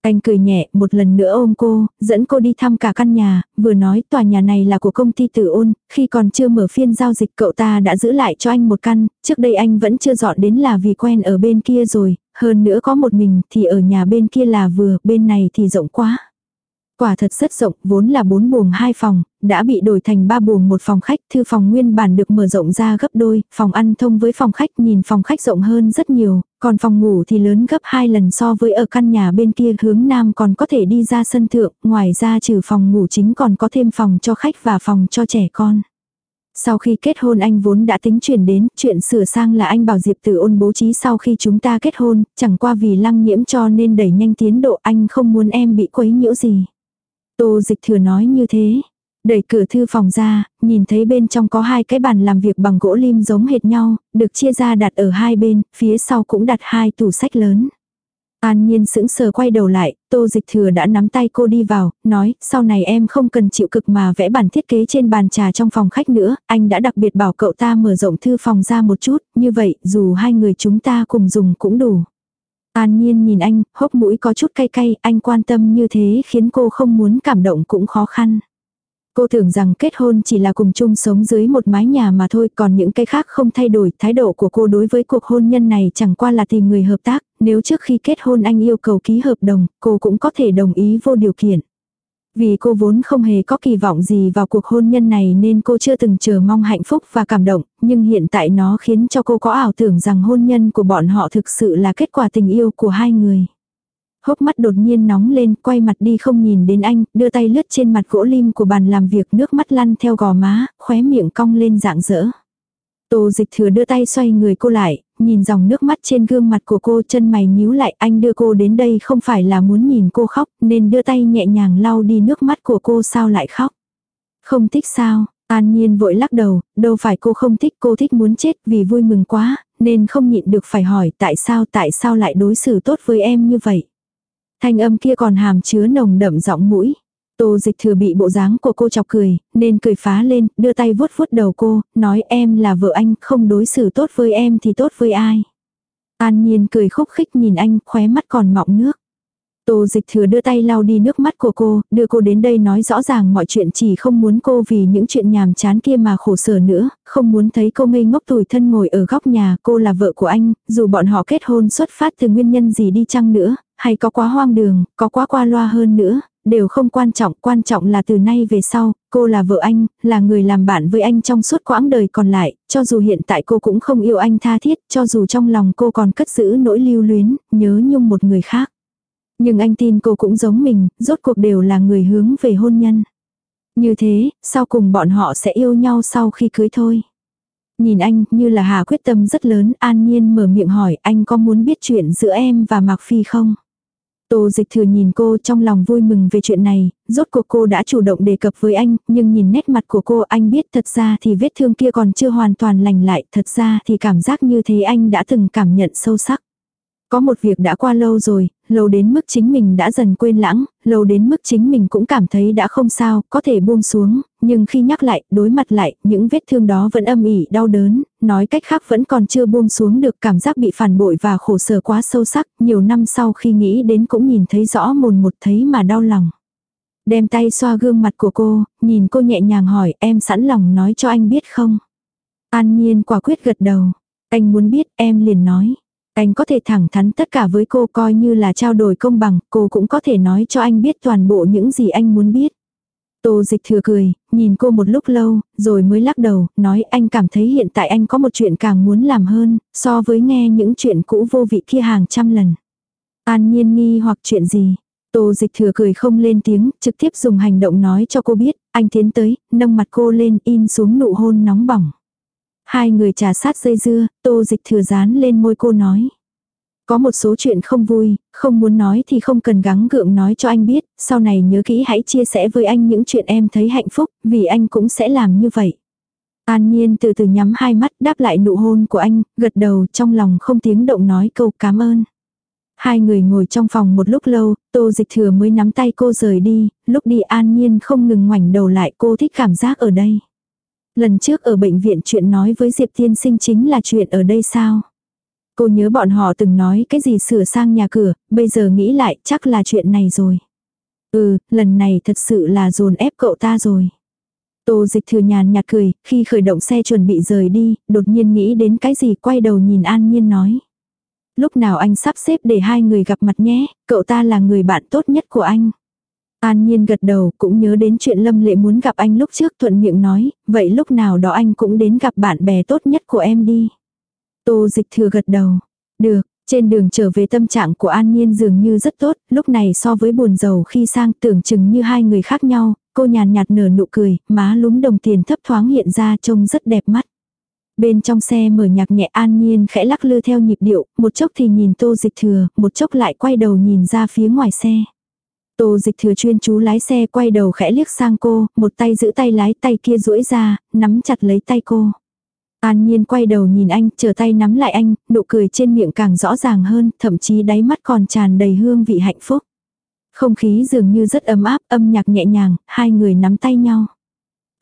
Speaker 1: Anh cười nhẹ, một lần nữa ôm cô, dẫn cô đi thăm cả căn nhà, vừa nói tòa nhà này là của công ty tử ôn, khi còn chưa mở phiên giao dịch cậu ta đã giữ lại cho anh một căn, trước đây anh vẫn chưa dọn đến là vì quen ở bên kia rồi, hơn nữa có một mình thì ở nhà bên kia là vừa, bên này thì rộng quá. Quả thật rất rộng, vốn là bốn buồng hai phòng, đã bị đổi thành ba buồng một phòng khách, thư phòng nguyên bản được mở rộng ra gấp đôi, phòng ăn thông với phòng khách nhìn phòng khách rộng hơn rất nhiều, còn phòng ngủ thì lớn gấp hai lần so với ở căn nhà bên kia hướng nam còn có thể đi ra sân thượng, ngoài ra trừ phòng ngủ chính còn có thêm phòng cho khách và phòng cho trẻ con. Sau khi kết hôn anh vốn đã tính chuyển đến, chuyện sửa sang là anh bảo Diệp Tử ôn bố trí sau khi chúng ta kết hôn, chẳng qua vì lăng nhiễm cho nên đẩy nhanh tiến độ anh không muốn em bị quấy nhiễu gì. Tô dịch thừa nói như thế. Đẩy cửa thư phòng ra, nhìn thấy bên trong có hai cái bàn làm việc bằng gỗ lim giống hệt nhau, được chia ra đặt ở hai bên, phía sau cũng đặt hai tủ sách lớn. An nhiên sững sờ quay đầu lại, tô dịch thừa đã nắm tay cô đi vào, nói, sau này em không cần chịu cực mà vẽ bản thiết kế trên bàn trà trong phòng khách nữa, anh đã đặc biệt bảo cậu ta mở rộng thư phòng ra một chút, như vậy dù hai người chúng ta cùng dùng cũng đủ. An nhiên nhìn anh, hốc mũi có chút cay cay, anh quan tâm như thế khiến cô không muốn cảm động cũng khó khăn. Cô tưởng rằng kết hôn chỉ là cùng chung sống dưới một mái nhà mà thôi, còn những cái khác không thay đổi. Thái độ của cô đối với cuộc hôn nhân này chẳng qua là tìm người hợp tác, nếu trước khi kết hôn anh yêu cầu ký hợp đồng, cô cũng có thể đồng ý vô điều kiện. Vì cô vốn không hề có kỳ vọng gì vào cuộc hôn nhân này nên cô chưa từng chờ mong hạnh phúc và cảm động, nhưng hiện tại nó khiến cho cô có ảo tưởng rằng hôn nhân của bọn họ thực sự là kết quả tình yêu của hai người. Hốc mắt đột nhiên nóng lên, quay mặt đi không nhìn đến anh, đưa tay lướt trên mặt gỗ lim của bàn làm việc nước mắt lăn theo gò má, khóe miệng cong lên dạng dỡ. Tô dịch thừa đưa tay xoay người cô lại, nhìn dòng nước mắt trên gương mặt của cô chân mày nhíu lại anh đưa cô đến đây không phải là muốn nhìn cô khóc nên đưa tay nhẹ nhàng lau đi nước mắt của cô sao lại khóc. Không thích sao, An Nhiên vội lắc đầu, đâu phải cô không thích cô thích muốn chết vì vui mừng quá, nên không nhịn được phải hỏi tại sao tại sao lại đối xử tốt với em như vậy. Thanh âm kia còn hàm chứa nồng đậm giọng mũi. Tô dịch thừa bị bộ dáng của cô chọc cười, nên cười phá lên, đưa tay vuốt vuốt đầu cô, nói em là vợ anh, không đối xử tốt với em thì tốt với ai. An nhiên cười khúc khích nhìn anh, khóe mắt còn mọng nước. Tô dịch thừa đưa tay lau đi nước mắt của cô, đưa cô đến đây nói rõ ràng mọi chuyện chỉ không muốn cô vì những chuyện nhàm chán kia mà khổ sở nữa, không muốn thấy cô ngây ngốc tủi thân ngồi ở góc nhà, cô là vợ của anh, dù bọn họ kết hôn xuất phát từ nguyên nhân gì đi chăng nữa, hay có quá hoang đường, có quá qua loa hơn nữa, đều không quan trọng, quan trọng là từ nay về sau, cô là vợ anh, là người làm bạn với anh trong suốt quãng đời còn lại, cho dù hiện tại cô cũng không yêu anh tha thiết, cho dù trong lòng cô còn cất giữ nỗi lưu luyến, nhớ nhung một người khác. Nhưng anh tin cô cũng giống mình, rốt cuộc đều là người hướng về hôn nhân. Như thế, sau cùng bọn họ sẽ yêu nhau sau khi cưới thôi. Nhìn anh như là Hà quyết tâm rất lớn, an nhiên mở miệng hỏi anh có muốn biết chuyện giữa em và Mạc Phi không? Tô dịch thừa nhìn cô trong lòng vui mừng về chuyện này, rốt cuộc cô đã chủ động đề cập với anh, nhưng nhìn nét mặt của cô anh biết thật ra thì vết thương kia còn chưa hoàn toàn lành lại, thật ra thì cảm giác như thế anh đã từng cảm nhận sâu sắc. Có một việc đã qua lâu rồi, lâu đến mức chính mình đã dần quên lãng, lâu đến mức chính mình cũng cảm thấy đã không sao, có thể buông xuống, nhưng khi nhắc lại, đối mặt lại, những vết thương đó vẫn âm ỉ đau đớn, nói cách khác vẫn còn chưa buông xuống được cảm giác bị phản bội và khổ sở quá sâu sắc, nhiều năm sau khi nghĩ đến cũng nhìn thấy rõ mồn một thấy mà đau lòng. Đem tay xoa gương mặt của cô, nhìn cô nhẹ nhàng hỏi em sẵn lòng nói cho anh biết không? An nhiên quả quyết gật đầu. Anh muốn biết em liền nói. Anh có thể thẳng thắn tất cả với cô coi như là trao đổi công bằng, cô cũng có thể nói cho anh biết toàn bộ những gì anh muốn biết. Tô dịch thừa cười, nhìn cô một lúc lâu, rồi mới lắc đầu, nói anh cảm thấy hiện tại anh có một chuyện càng muốn làm hơn, so với nghe những chuyện cũ vô vị kia hàng trăm lần. An nhiên nghi hoặc chuyện gì. Tô dịch thừa cười không lên tiếng, trực tiếp dùng hành động nói cho cô biết, anh tiến tới, nâng mặt cô lên in xuống nụ hôn nóng bỏng. Hai người trà sát dây dưa, tô dịch thừa dán lên môi cô nói. Có một số chuyện không vui, không muốn nói thì không cần gắng gượng nói cho anh biết, sau này nhớ kỹ hãy chia sẻ với anh những chuyện em thấy hạnh phúc, vì anh cũng sẽ làm như vậy. An Nhiên từ từ nhắm hai mắt đáp lại nụ hôn của anh, gật đầu trong lòng không tiếng động nói câu cảm ơn. Hai người ngồi trong phòng một lúc lâu, tô dịch thừa mới nắm tay cô rời đi, lúc đi An Nhiên không ngừng ngoảnh đầu lại cô thích cảm giác ở đây. Lần trước ở bệnh viện chuyện nói với Diệp Tiên Sinh chính là chuyện ở đây sao? Cô nhớ bọn họ từng nói cái gì sửa sang nhà cửa, bây giờ nghĩ lại chắc là chuyện này rồi. Ừ, lần này thật sự là dồn ép cậu ta rồi. Tô dịch thừa nhàn nhạt cười, khi khởi động xe chuẩn bị rời đi, đột nhiên nghĩ đến cái gì quay đầu nhìn An Nhiên nói. Lúc nào anh sắp xếp để hai người gặp mặt nhé, cậu ta là người bạn tốt nhất của anh. An Nhiên gật đầu cũng nhớ đến chuyện Lâm Lệ muốn gặp anh lúc trước thuận miệng nói, vậy lúc nào đó anh cũng đến gặp bạn bè tốt nhất của em đi. Tô dịch thừa gật đầu. Được, trên đường trở về tâm trạng của An Nhiên dường như rất tốt, lúc này so với buồn giàu khi sang tưởng chừng như hai người khác nhau, cô nhàn nhạt nở nụ cười, má lúm đồng tiền thấp thoáng hiện ra trông rất đẹp mắt. Bên trong xe mở nhạc nhẹ an nhiên khẽ lắc lư theo nhịp điệu, một chốc thì nhìn tô dịch thừa, một chốc lại quay đầu nhìn ra phía ngoài xe. Tô dịch thừa chuyên chú lái xe quay đầu khẽ liếc sang cô, một tay giữ tay lái tay kia duỗi ra, nắm chặt lấy tay cô. An nhiên quay đầu nhìn anh, chờ tay nắm lại anh, nụ cười trên miệng càng rõ ràng hơn, thậm chí đáy mắt còn tràn đầy hương vị hạnh phúc. Không khí dường như rất ấm áp, âm nhạc nhẹ nhàng, hai người nắm tay nhau.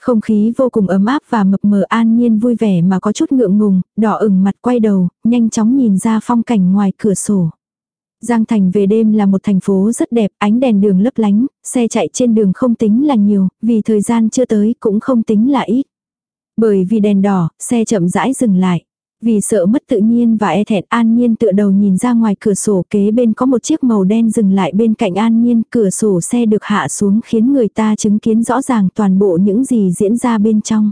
Speaker 1: Không khí vô cùng ấm áp và mập mờ an nhiên vui vẻ mà có chút ngượng ngùng, đỏ ửng mặt quay đầu, nhanh chóng nhìn ra phong cảnh ngoài cửa sổ. Giang Thành về đêm là một thành phố rất đẹp, ánh đèn đường lấp lánh, xe chạy trên đường không tính là nhiều, vì thời gian chưa tới cũng không tính là ít. Bởi vì đèn đỏ, xe chậm rãi dừng lại. Vì sợ mất tự nhiên và e thẹn An Nhiên tựa đầu nhìn ra ngoài cửa sổ kế bên có một chiếc màu đen dừng lại bên cạnh An Nhiên, cửa sổ xe được hạ xuống khiến người ta chứng kiến rõ ràng toàn bộ những gì diễn ra bên trong.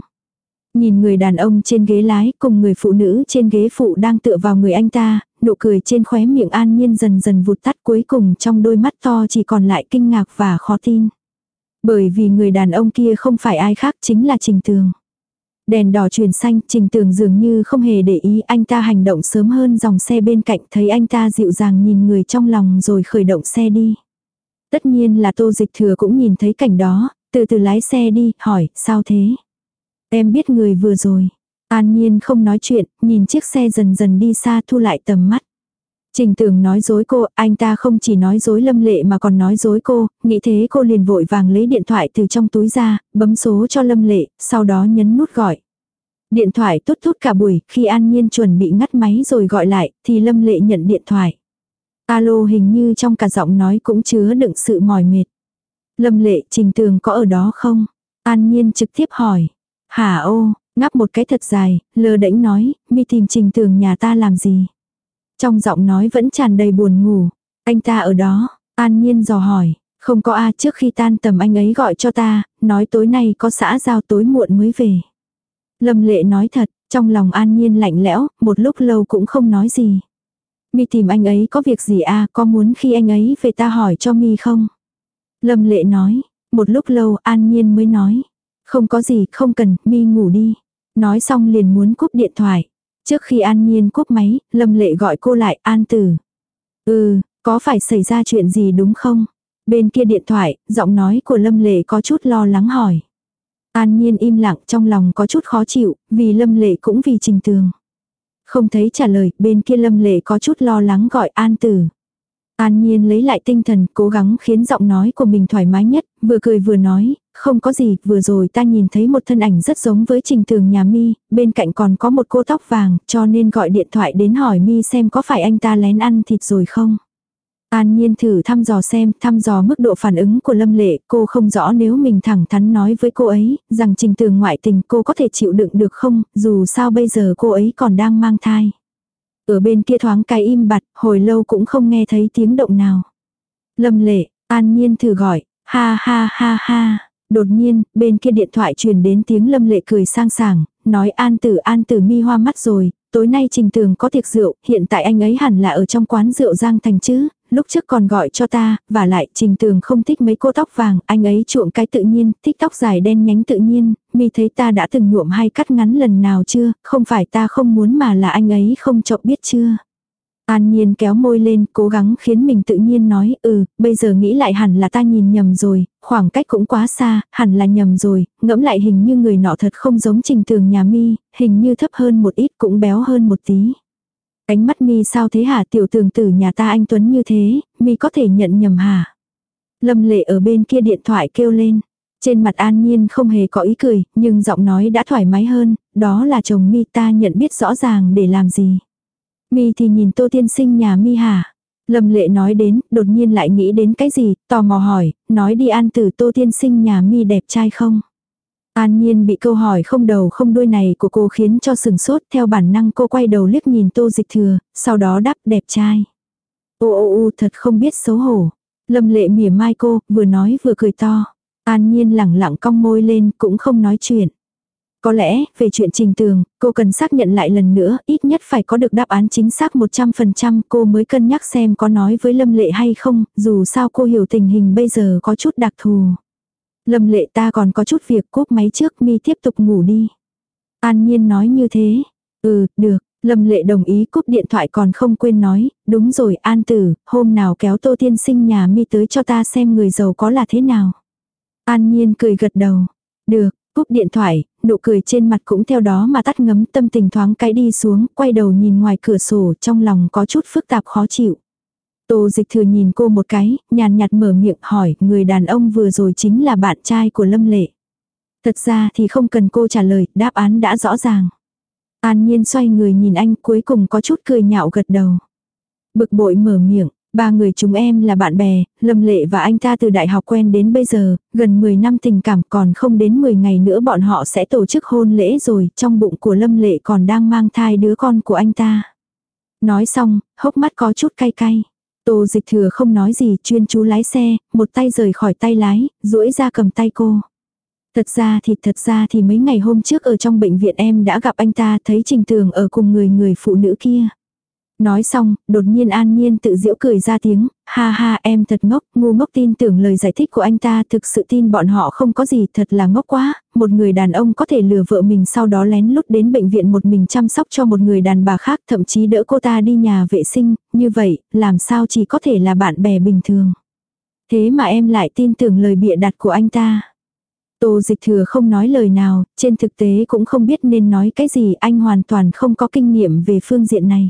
Speaker 1: Nhìn người đàn ông trên ghế lái cùng người phụ nữ trên ghế phụ đang tựa vào người anh ta, nụ cười trên khóe miệng An Nhiên dần dần vụt tắt cuối cùng trong đôi mắt to chỉ còn lại kinh ngạc và khó tin. Bởi vì người đàn ông kia không phải ai khác chính là Trình Tường. Đèn đỏ chuyển xanh, trình tường dường như không hề để ý anh ta hành động sớm hơn dòng xe bên cạnh thấy anh ta dịu dàng nhìn người trong lòng rồi khởi động xe đi. Tất nhiên là tô dịch thừa cũng nhìn thấy cảnh đó, từ từ lái xe đi, hỏi, sao thế? Em biết người vừa rồi. An nhiên không nói chuyện, nhìn chiếc xe dần dần đi xa thu lại tầm mắt. Trình tưởng nói dối cô, anh ta không chỉ nói dối lâm lệ mà còn nói dối cô, nghĩ thế cô liền vội vàng lấy điện thoại từ trong túi ra, bấm số cho lâm lệ, sau đó nhấn nút gọi. Điện thoại tốt tốt cả buổi, khi An Nhiên chuẩn bị ngắt máy rồi gọi lại, thì lâm lệ nhận điện thoại. Alo hình như trong cả giọng nói cũng chứa đựng sự mỏi mệt. Lâm lệ, trình tường có ở đó không? An Nhiên trực tiếp hỏi. Hà ô, ngắp một cái thật dài, lơ đễnh nói, mi tìm trình tường nhà ta làm gì? Trong giọng nói vẫn tràn đầy buồn ngủ. Anh ta ở đó, an nhiên dò hỏi. Không có a trước khi tan tầm anh ấy gọi cho ta, nói tối nay có xã giao tối muộn mới về. Lâm lệ nói thật, trong lòng an nhiên lạnh lẽo, một lúc lâu cũng không nói gì. Mi tìm anh ấy có việc gì a có muốn khi anh ấy về ta hỏi cho mi không? Lâm lệ nói, một lúc lâu an nhiên mới nói. Không có gì, không cần, mi ngủ đi. Nói xong liền muốn cúp điện thoại. Trước khi An Nhiên cúp máy, Lâm Lệ gọi cô lại, An Tử. Ừ, có phải xảy ra chuyện gì đúng không? Bên kia điện thoại, giọng nói của Lâm Lệ có chút lo lắng hỏi. An Nhiên im lặng trong lòng có chút khó chịu, vì Lâm Lệ cũng vì Trình Tường. Không thấy trả lời, bên kia Lâm Lệ có chút lo lắng gọi An Tử. An Nhiên lấy lại tinh thần, cố gắng khiến giọng nói của mình thoải mái nhất, vừa cười vừa nói, không có gì, vừa rồi ta nhìn thấy một thân ảnh rất giống với trình tường nhà mi, bên cạnh còn có một cô tóc vàng, cho nên gọi điện thoại đến hỏi mi xem có phải anh ta lén ăn thịt rồi không. An Nhiên thử thăm dò xem, thăm dò mức độ phản ứng của Lâm Lệ, cô không rõ nếu mình thẳng thắn nói với cô ấy, rằng trình tường ngoại tình cô có thể chịu đựng được không, dù sao bây giờ cô ấy còn đang mang thai. Ở bên kia thoáng cái im bặt, hồi lâu cũng không nghe thấy tiếng động nào. Lâm Lệ, An Nhiên thử gọi, ha ha ha ha. Đột nhiên, bên kia điện thoại truyền đến tiếng lâm lệ cười sang sảng, nói an tử an tử mi hoa mắt rồi, tối nay trình tường có tiệc rượu, hiện tại anh ấy hẳn là ở trong quán rượu Giang Thành chứ, lúc trước còn gọi cho ta, và lại trình tường không thích mấy cô tóc vàng, anh ấy chuộng cái tự nhiên, thích tóc dài đen nhánh tự nhiên, mi thấy ta đã từng nhuộm hay cắt ngắn lần nào chưa, không phải ta không muốn mà là anh ấy không chọc biết chưa. An Nhiên kéo môi lên, cố gắng khiến mình tự nhiên nói, ừ, bây giờ nghĩ lại hẳn là ta nhìn nhầm rồi, khoảng cách cũng quá xa, hẳn là nhầm rồi, ngẫm lại hình như người nọ thật không giống trình tường nhà mi, hình như thấp hơn một ít cũng béo hơn một tí. Ánh mắt mi sao thế hả tiểu tường tử nhà ta anh Tuấn như thế, mi có thể nhận nhầm hả? Lâm lệ ở bên kia điện thoại kêu lên. Trên mặt an nhiên không hề có ý cười, nhưng giọng nói đã thoải mái hơn, đó là chồng mi ta nhận biết rõ ràng để làm gì. Mi thì nhìn tô tiên sinh nhà mi hả? Lâm lệ nói đến, đột nhiên lại nghĩ đến cái gì, tò mò hỏi, nói đi an tử tô tiên sinh nhà mi đẹp trai không? An nhiên bị câu hỏi không đầu không đuôi này của cô khiến cho sừng sốt theo bản năng cô quay đầu liếc nhìn tô dịch thừa, sau đó đáp đẹp trai. Ô ô ô thật không biết xấu hổ. Lâm lệ mỉa mai cô, vừa nói vừa cười to. An nhiên lẳng lặng cong môi lên cũng không nói chuyện. Có lẽ, về chuyện trình tường, cô cần xác nhận lại lần nữa, ít nhất phải có được đáp án chính xác 100% cô mới cân nhắc xem có nói với Lâm Lệ hay không, dù sao cô hiểu tình hình bây giờ có chút đặc thù. Lâm Lệ ta còn có chút việc cúp máy trước mi tiếp tục ngủ đi. An Nhiên nói như thế. Ừ, được. Lâm Lệ đồng ý cúp điện thoại còn không quên nói, đúng rồi An Tử, hôm nào kéo Tô Tiên Sinh nhà mi tới cho ta xem người giàu có là thế nào. An Nhiên cười gật đầu. Được, cúp điện thoại, nụ cười trên mặt cũng theo đó mà tắt ngấm tâm tình thoáng cái đi xuống, quay đầu nhìn ngoài cửa sổ trong lòng có chút phức tạp khó chịu. Tô dịch thừa nhìn cô một cái, nhàn nhạt mở miệng hỏi người đàn ông vừa rồi chính là bạn trai của Lâm Lệ. Thật ra thì không cần cô trả lời, đáp án đã rõ ràng. An nhiên xoay người nhìn anh cuối cùng có chút cười nhạo gật đầu. Bực bội mở miệng, ba người chúng em là bạn bè, Lâm Lệ và anh ta từ đại học quen đến bây giờ, gần 10 năm tình cảm còn không đến 10 ngày nữa bọn họ sẽ tổ chức hôn lễ rồi, trong bụng của Lâm Lệ còn đang mang thai đứa con của anh ta. Nói xong, hốc mắt có chút cay cay. Tô dịch thừa không nói gì chuyên chú lái xe, một tay rời khỏi tay lái, duỗi ra cầm tay cô. Thật ra thì thật ra thì mấy ngày hôm trước ở trong bệnh viện em đã gặp anh ta thấy Trình Tường ở cùng người người phụ nữ kia. Nói xong, đột nhiên an nhiên tự giễu cười ra tiếng, ha ha em thật ngốc, ngu ngốc tin tưởng lời giải thích của anh ta thực sự tin bọn họ không có gì thật là ngốc quá, một người đàn ông có thể lừa vợ mình sau đó lén lút đến bệnh viện một mình chăm sóc cho một người đàn bà khác thậm chí đỡ cô ta đi nhà vệ sinh, như vậy, làm sao chỉ có thể là bạn bè bình thường. Thế mà em lại tin tưởng lời bịa đặt của anh ta. Tô dịch thừa không nói lời nào, trên thực tế cũng không biết nên nói cái gì anh hoàn toàn không có kinh nghiệm về phương diện này.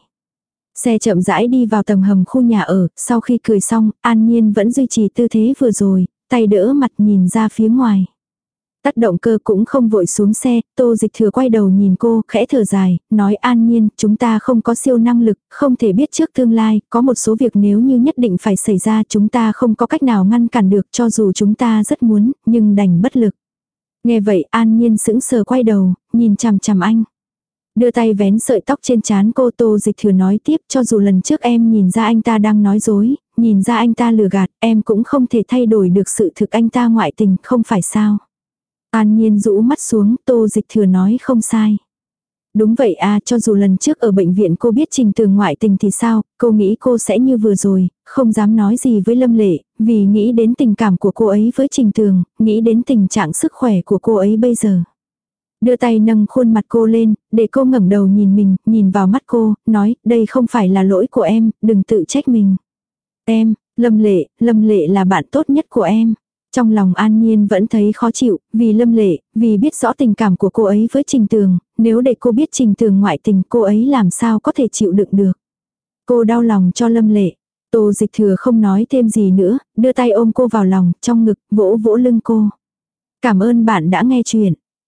Speaker 1: Xe chậm rãi đi vào tầng hầm khu nhà ở, sau khi cười xong, An Nhiên vẫn duy trì tư thế vừa rồi, tay đỡ mặt nhìn ra phía ngoài. Tắt động cơ cũng không vội xuống xe, tô dịch thừa quay đầu nhìn cô, khẽ thở dài, nói an nhiên, chúng ta không có siêu năng lực, không thể biết trước tương lai, có một số việc nếu như nhất định phải xảy ra chúng ta không có cách nào ngăn cản được cho dù chúng ta rất muốn, nhưng đành bất lực. Nghe vậy an nhiên sững sờ quay đầu, nhìn chằm chằm anh. Đưa tay vén sợi tóc trên trán cô tô dịch thừa nói tiếp cho dù lần trước em nhìn ra anh ta đang nói dối, nhìn ra anh ta lừa gạt, em cũng không thể thay đổi được sự thực anh ta ngoại tình, không phải sao. An nhiên rũ mắt xuống, tô dịch thừa nói không sai. Đúng vậy à, cho dù lần trước ở bệnh viện cô biết trình tường ngoại tình thì sao, cô nghĩ cô sẽ như vừa rồi, không dám nói gì với Lâm Lệ, vì nghĩ đến tình cảm của cô ấy với trình tường, nghĩ đến tình trạng sức khỏe của cô ấy bây giờ. Đưa tay nâng khuôn mặt cô lên, để cô ngẩng đầu nhìn mình, nhìn vào mắt cô, nói, đây không phải là lỗi của em, đừng tự trách mình. Em, Lâm Lệ, Lâm Lệ là bạn tốt nhất của em. Trong lòng an nhiên vẫn thấy khó chịu, vì lâm lệ, vì biết rõ tình cảm của cô ấy với trình tường, nếu để cô biết trình tường ngoại tình cô ấy làm sao có thể chịu đựng được. Cô đau lòng cho lâm lệ. Tô dịch thừa không nói thêm gì nữa, đưa tay ôm cô vào lòng, trong ngực, vỗ vỗ lưng cô. Cảm ơn bạn đã nghe chuyện.